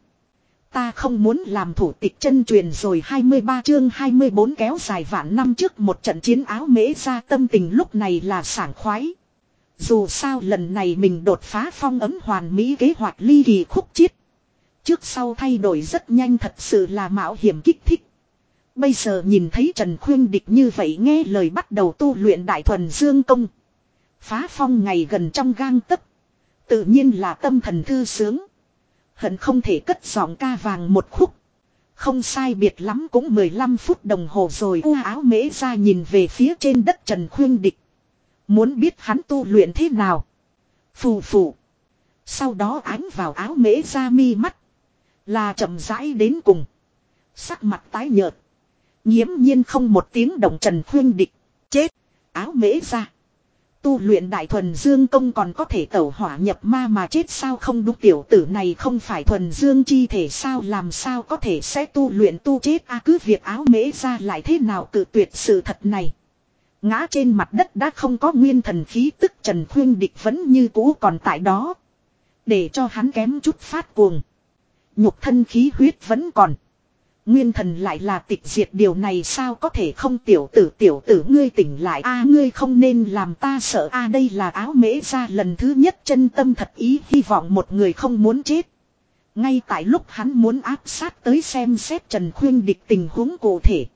Speaker 1: Ta không muốn làm thủ tịch chân truyền rồi 23 chương 24 kéo dài vạn năm trước một trận chiến áo mễ ra tâm tình lúc này là sảng khoái. Dù sao lần này mình đột phá phong ấm hoàn mỹ kế hoạch ly kỳ khúc chiết. Trước sau thay đổi rất nhanh thật sự là mạo hiểm kích thích. Bây giờ nhìn thấy Trần Khuyên Địch như vậy nghe lời bắt đầu tu luyện đại thuần dương công. Phá phong ngày gần trong gang tấc Tự nhiên là tâm thần thư sướng. Hận không thể cất giọng ca vàng một khúc. Không sai biệt lắm cũng 15 phút đồng hồ rồi u áo mễ ra nhìn về phía trên đất Trần Khuyên Địch. Muốn biết hắn tu luyện thế nào. Phù phù. Sau đó ánh vào áo mễ ra mi mắt. Là chậm rãi đến cùng. Sắc mặt tái nhợt. Nhiễm nhiên không một tiếng động Trần Khuyên Địch. Chết. Áo mễ ra. Tu luyện đại thuần dương công còn có thể tẩu hỏa nhập ma mà chết sao không đúng tiểu tử này không phải thuần dương chi thể sao, làm sao có thể sẽ tu luyện tu chết a, cứ việc áo mễ ra lại thế nào cự tuyệt sự thật này. Ngã trên mặt đất đã không có nguyên thần khí tức Trần Khuyên Địch vẫn như cũ còn tại đó. Để cho hắn kém chút phát cuồng. Nhục thân khí huyết vẫn còn. Nguyên thần lại là tịch diệt điều này sao có thể không tiểu tử tiểu tử ngươi tỉnh lại a, ngươi không nên làm ta sợ a, đây là áo mễ ra lần thứ nhất chân tâm thật ý, hy vọng một người không muốn chết. Ngay tại lúc hắn muốn áp sát tới xem xét Trần Khuyên địch tình huống cụ thể.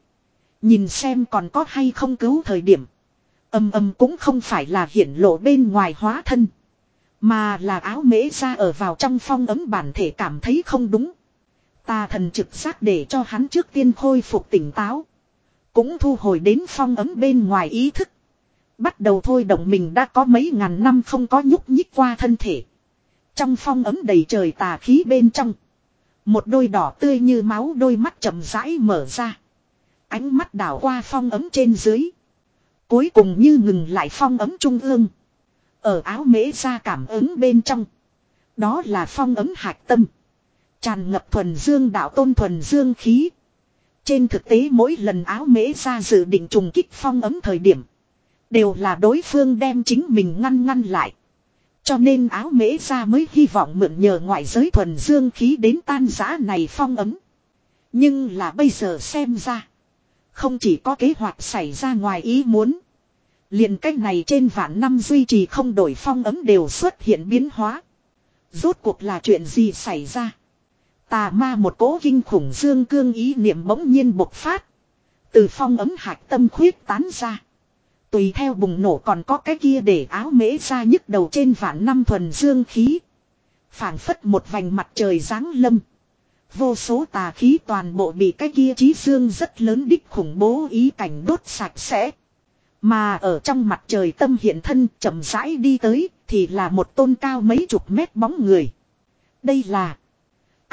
Speaker 1: Nhìn xem còn có hay không cứu thời điểm. Âm âm cũng không phải là hiển lộ bên ngoài hóa thân. Mà là áo mễ ra ở vào trong phong ấm bản thể cảm thấy không đúng. Tà thần trực giác để cho hắn trước tiên khôi phục tỉnh táo. Cũng thu hồi đến phong ấm bên ngoài ý thức. Bắt đầu thôi động mình đã có mấy ngàn năm không có nhúc nhích qua thân thể. Trong phong ấm đầy trời tà khí bên trong. Một đôi đỏ tươi như máu đôi mắt chậm rãi mở ra. Ánh mắt đảo qua phong ấm trên dưới. Cuối cùng như ngừng lại phong ấm trung ương. Ở áo mễ ra cảm ứng bên trong. Đó là phong ấm hạch tâm. Tràn ngập thuần dương đạo tôn thuần dương khí. Trên thực tế mỗi lần áo mễ ra dự định trùng kích phong ấm thời điểm. Đều là đối phương đem chính mình ngăn ngăn lại. Cho nên áo mễ ra mới hy vọng mượn nhờ ngoại giới thuần dương khí đến tan giã này phong ấm. Nhưng là bây giờ xem ra. Không chỉ có kế hoạch xảy ra ngoài ý muốn. liền cách này trên vạn năm duy trì không đổi phong ấm đều xuất hiện biến hóa. Rốt cuộc là chuyện gì xảy ra? Tà ma một cố kinh khủng dương cương ý niệm bỗng nhiên bộc phát. Từ phong ấm hạch tâm khuyết tán ra. Tùy theo bùng nổ còn có cái kia để áo mễ ra nhức đầu trên vạn năm thuần dương khí. phảng phất một vành mặt trời giáng lâm. Vô số tà khí toàn bộ bị cái kia trí dương rất lớn đích khủng bố ý cảnh đốt sạch sẽ. Mà ở trong mặt trời tâm hiện thân chậm rãi đi tới thì là một tôn cao mấy chục mét bóng người. Đây là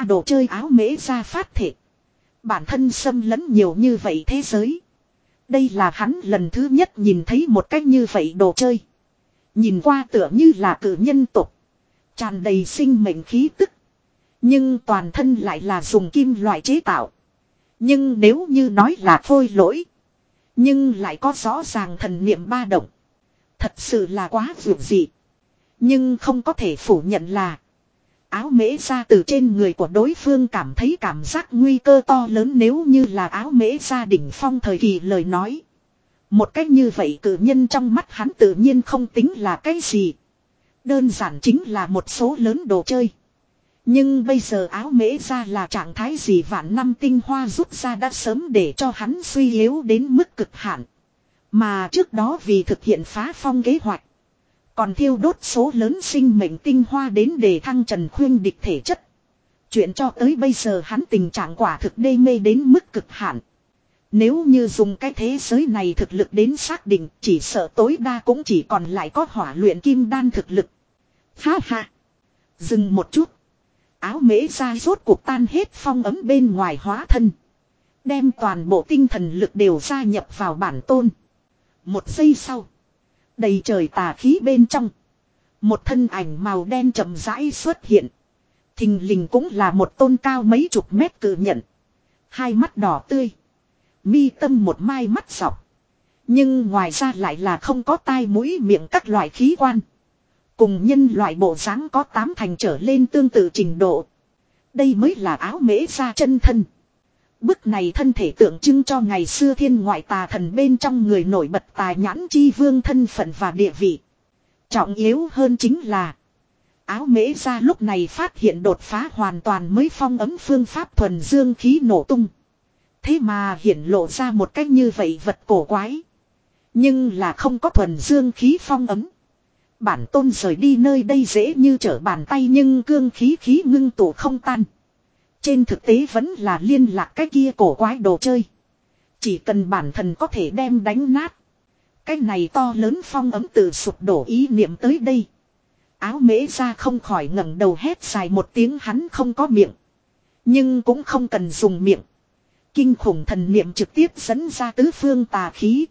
Speaker 1: đồ chơi áo mễ ra phát thể. Bản thân xâm lấn nhiều như vậy thế giới. Đây là hắn lần thứ nhất nhìn thấy một cách như vậy đồ chơi. Nhìn qua tựa như là cử nhân tục. Tràn đầy sinh mệnh khí tức. Nhưng toàn thân lại là dùng kim loại chế tạo. Nhưng nếu như nói là phôi lỗi. Nhưng lại có rõ ràng thần niệm ba động. Thật sự là quá vượt dị. Nhưng không có thể phủ nhận là áo mễ ra từ trên người của đối phương cảm thấy cảm giác nguy cơ to lớn nếu như là áo mễ ra đỉnh phong thời kỳ lời nói. Một cách như vậy cử nhân trong mắt hắn tự nhiên không tính là cái gì. Đơn giản chính là một số lớn đồ chơi. Nhưng bây giờ áo mễ ra là trạng thái gì vạn năm tinh hoa rút ra đã sớm để cho hắn suy yếu đến mức cực hạn. Mà trước đó vì thực hiện phá phong kế hoạch. Còn thiêu đốt số lớn sinh mệnh tinh hoa đến để thăng Trần Khuyên địch thể chất. Chuyện cho tới bây giờ hắn tình trạng quả thực đê mê đến mức cực hạn. Nếu như dùng cái thế giới này thực lực đến xác định, chỉ sợ tối đa cũng chỉ còn lại có hỏa luyện kim đan thực lực. Ha ha. Dừng một chút. Áo mễ ra rốt cuộc tan hết phong ấm bên ngoài hóa thân. Đem toàn bộ tinh thần lực đều gia nhập vào bản tôn. Một giây sau. Đầy trời tà khí bên trong. Một thân ảnh màu đen chậm rãi xuất hiện. Thình lình cũng là một tôn cao mấy chục mét cự nhận. Hai mắt đỏ tươi. Mi tâm một mai mắt sọc. Nhưng ngoài ra lại là không có tai mũi miệng các loại khí quan. Cùng nhân loại bộ dáng có tám thành trở lên tương tự trình độ. Đây mới là áo mễ ra chân thân. Bức này thân thể tượng trưng cho ngày xưa thiên ngoại tà thần bên trong người nổi bật tài nhãn chi vương thân phận và địa vị. Trọng yếu hơn chính là, áo mễ ra lúc này phát hiện đột phá hoàn toàn mới phong ấm phương pháp thuần dương khí nổ tung. Thế mà hiện lộ ra một cách như vậy vật cổ quái. Nhưng là không có thuần dương khí phong ấm. Bản tôn rời đi nơi đây dễ như trở bàn tay nhưng cương khí khí ngưng tụ không tan. Trên thực tế vẫn là liên lạc cái kia cổ quái đồ chơi. Chỉ cần bản thân có thể đem đánh nát. Cái này to lớn phong ấm tự sụp đổ ý niệm tới đây. Áo mễ ra không khỏi ngẩng đầu hét dài một tiếng hắn không có miệng. Nhưng cũng không cần dùng miệng. Kinh khủng thần niệm trực tiếp dẫn ra tứ phương tà khí.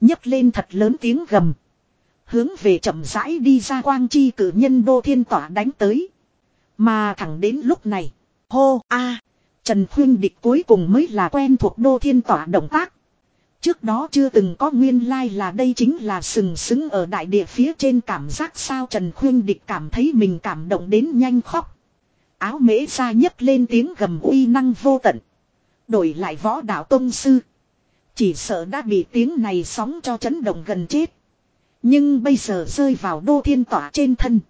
Speaker 1: nhấc lên thật lớn tiếng gầm. Hướng về chậm rãi đi ra quang chi cử nhân đô thiên tỏa đánh tới. Mà thẳng đến lúc này. Hô, a Trần Khuyên Địch cuối cùng mới là quen thuộc đô thiên tỏa động tác. Trước đó chưa từng có nguyên lai like là đây chính là sừng sững ở đại địa phía trên cảm giác sao Trần Khuyên Địch cảm thấy mình cảm động đến nhanh khóc. Áo mễ ra nhấc lên tiếng gầm uy năng vô tận. Đổi lại võ đạo tông sư. Chỉ sợ đã bị tiếng này sóng cho chấn động gần chết. Nhưng bây giờ rơi vào đô thiên tỏa trên thân.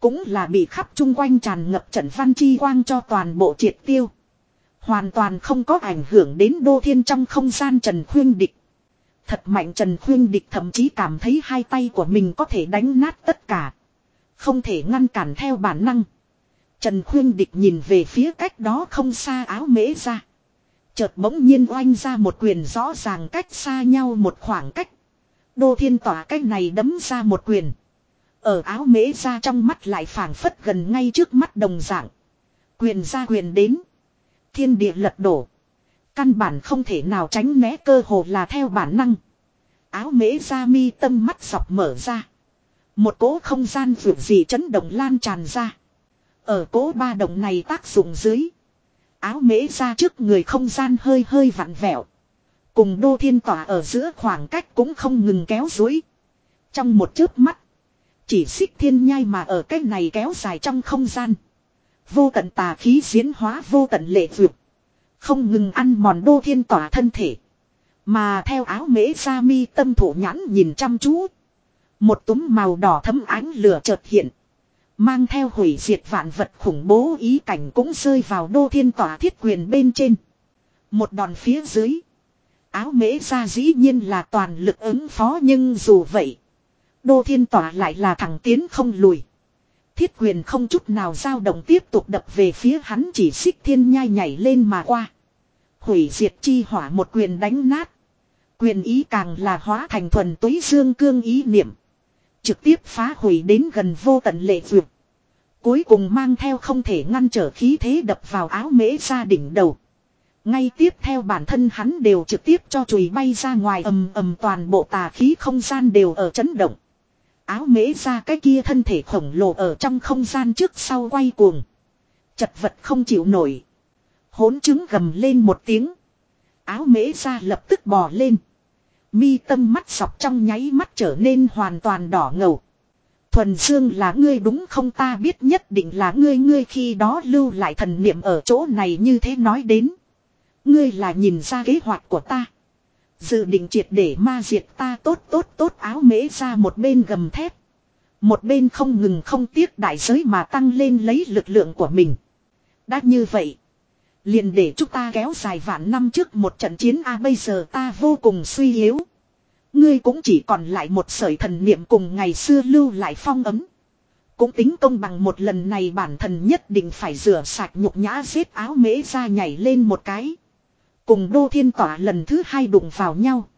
Speaker 1: Cũng là bị khắp chung quanh tràn ngập trận văn chi quang cho toàn bộ triệt tiêu. Hoàn toàn không có ảnh hưởng đến đô thiên trong không gian Trần Khuyên Địch. Thật mạnh Trần Khuyên Địch thậm chí cảm thấy hai tay của mình có thể đánh nát tất cả. Không thể ngăn cản theo bản năng. Trần Khuyên Địch nhìn về phía cách đó không xa áo mễ ra. Chợt bỗng nhiên oanh ra một quyền rõ ràng cách xa nhau một khoảng cách. Đô thiên tỏa cách này đấm ra một quyền. Ở áo mễ ra trong mắt lại phảng phất gần ngay trước mắt đồng dạng. Quyền ra quyền đến. Thiên địa lật đổ. Căn bản không thể nào tránh né cơ hồ là theo bản năng. Áo mễ ra mi tâm mắt dọc mở ra. Một cỗ không gian vượt gì chấn động lan tràn ra. Ở cỗ ba động này tác dụng dưới. Áo mễ ra trước người không gian hơi hơi vặn vẹo. Cùng đô thiên tỏa ở giữa khoảng cách cũng không ngừng kéo dối. Trong một chớp mắt. Chỉ xích thiên nhai mà ở cái này kéo dài trong không gian. Vô tận tà khí diễn hóa vô tận lệ vượt. Không ngừng ăn mòn đô thiên tỏa thân thể. Mà theo áo mễ ra mi tâm thủ nhãn nhìn chăm chú. Một túm màu đỏ thấm ánh lửa chợt hiện. Mang theo hủy diệt vạn vật khủng bố ý cảnh cũng rơi vào đô thiên tỏa thiết quyền bên trên. Một đòn phía dưới. Áo mễ ra dĩ nhiên là toàn lực ứng phó nhưng dù vậy. Đô thiên tỏa lại là thẳng tiến không lùi. Thiết quyền không chút nào dao động tiếp tục đập về phía hắn chỉ xích thiên nhai nhảy lên mà qua. Hủy diệt chi hỏa một quyền đánh nát. Quyền ý càng là hóa thành thuần túy dương cương ý niệm. Trực tiếp phá hủy đến gần vô tận lệ vượt. Cuối cùng mang theo không thể ngăn trở khí thế đập vào áo mễ ra đỉnh đầu. Ngay tiếp theo bản thân hắn đều trực tiếp cho chùi bay ra ngoài ầm ầm toàn bộ tà khí không gian đều ở chấn động. Áo mễ ra cái kia thân thể khổng lồ ở trong không gian trước sau quay cuồng. Chật vật không chịu nổi. Hốn chứng gầm lên một tiếng. Áo mễ ra lập tức bò lên. Mi tâm mắt sọc trong nháy mắt trở nên hoàn toàn đỏ ngầu. Thuần Dương là ngươi đúng không ta biết nhất định là ngươi ngươi khi đó lưu lại thần niệm ở chỗ này như thế nói đến. Ngươi là nhìn ra kế hoạch của ta. Dự định triệt để ma diệt ta tốt tốt tốt áo mễ ra một bên gầm thép. Một bên không ngừng không tiếc đại giới mà tăng lên lấy lực lượng của mình. Đã như vậy. Liền để chúng ta kéo dài vạn năm trước một trận chiến A bây giờ ta vô cùng suy yếu. Ngươi cũng chỉ còn lại một sợi thần niệm cùng ngày xưa lưu lại phong ấm. Cũng tính công bằng một lần này bản thân nhất định phải rửa sạch nhục nhã giết áo mễ ra nhảy lên một cái. Cùng đô thiên tỏa lần thứ hai đụng vào nhau.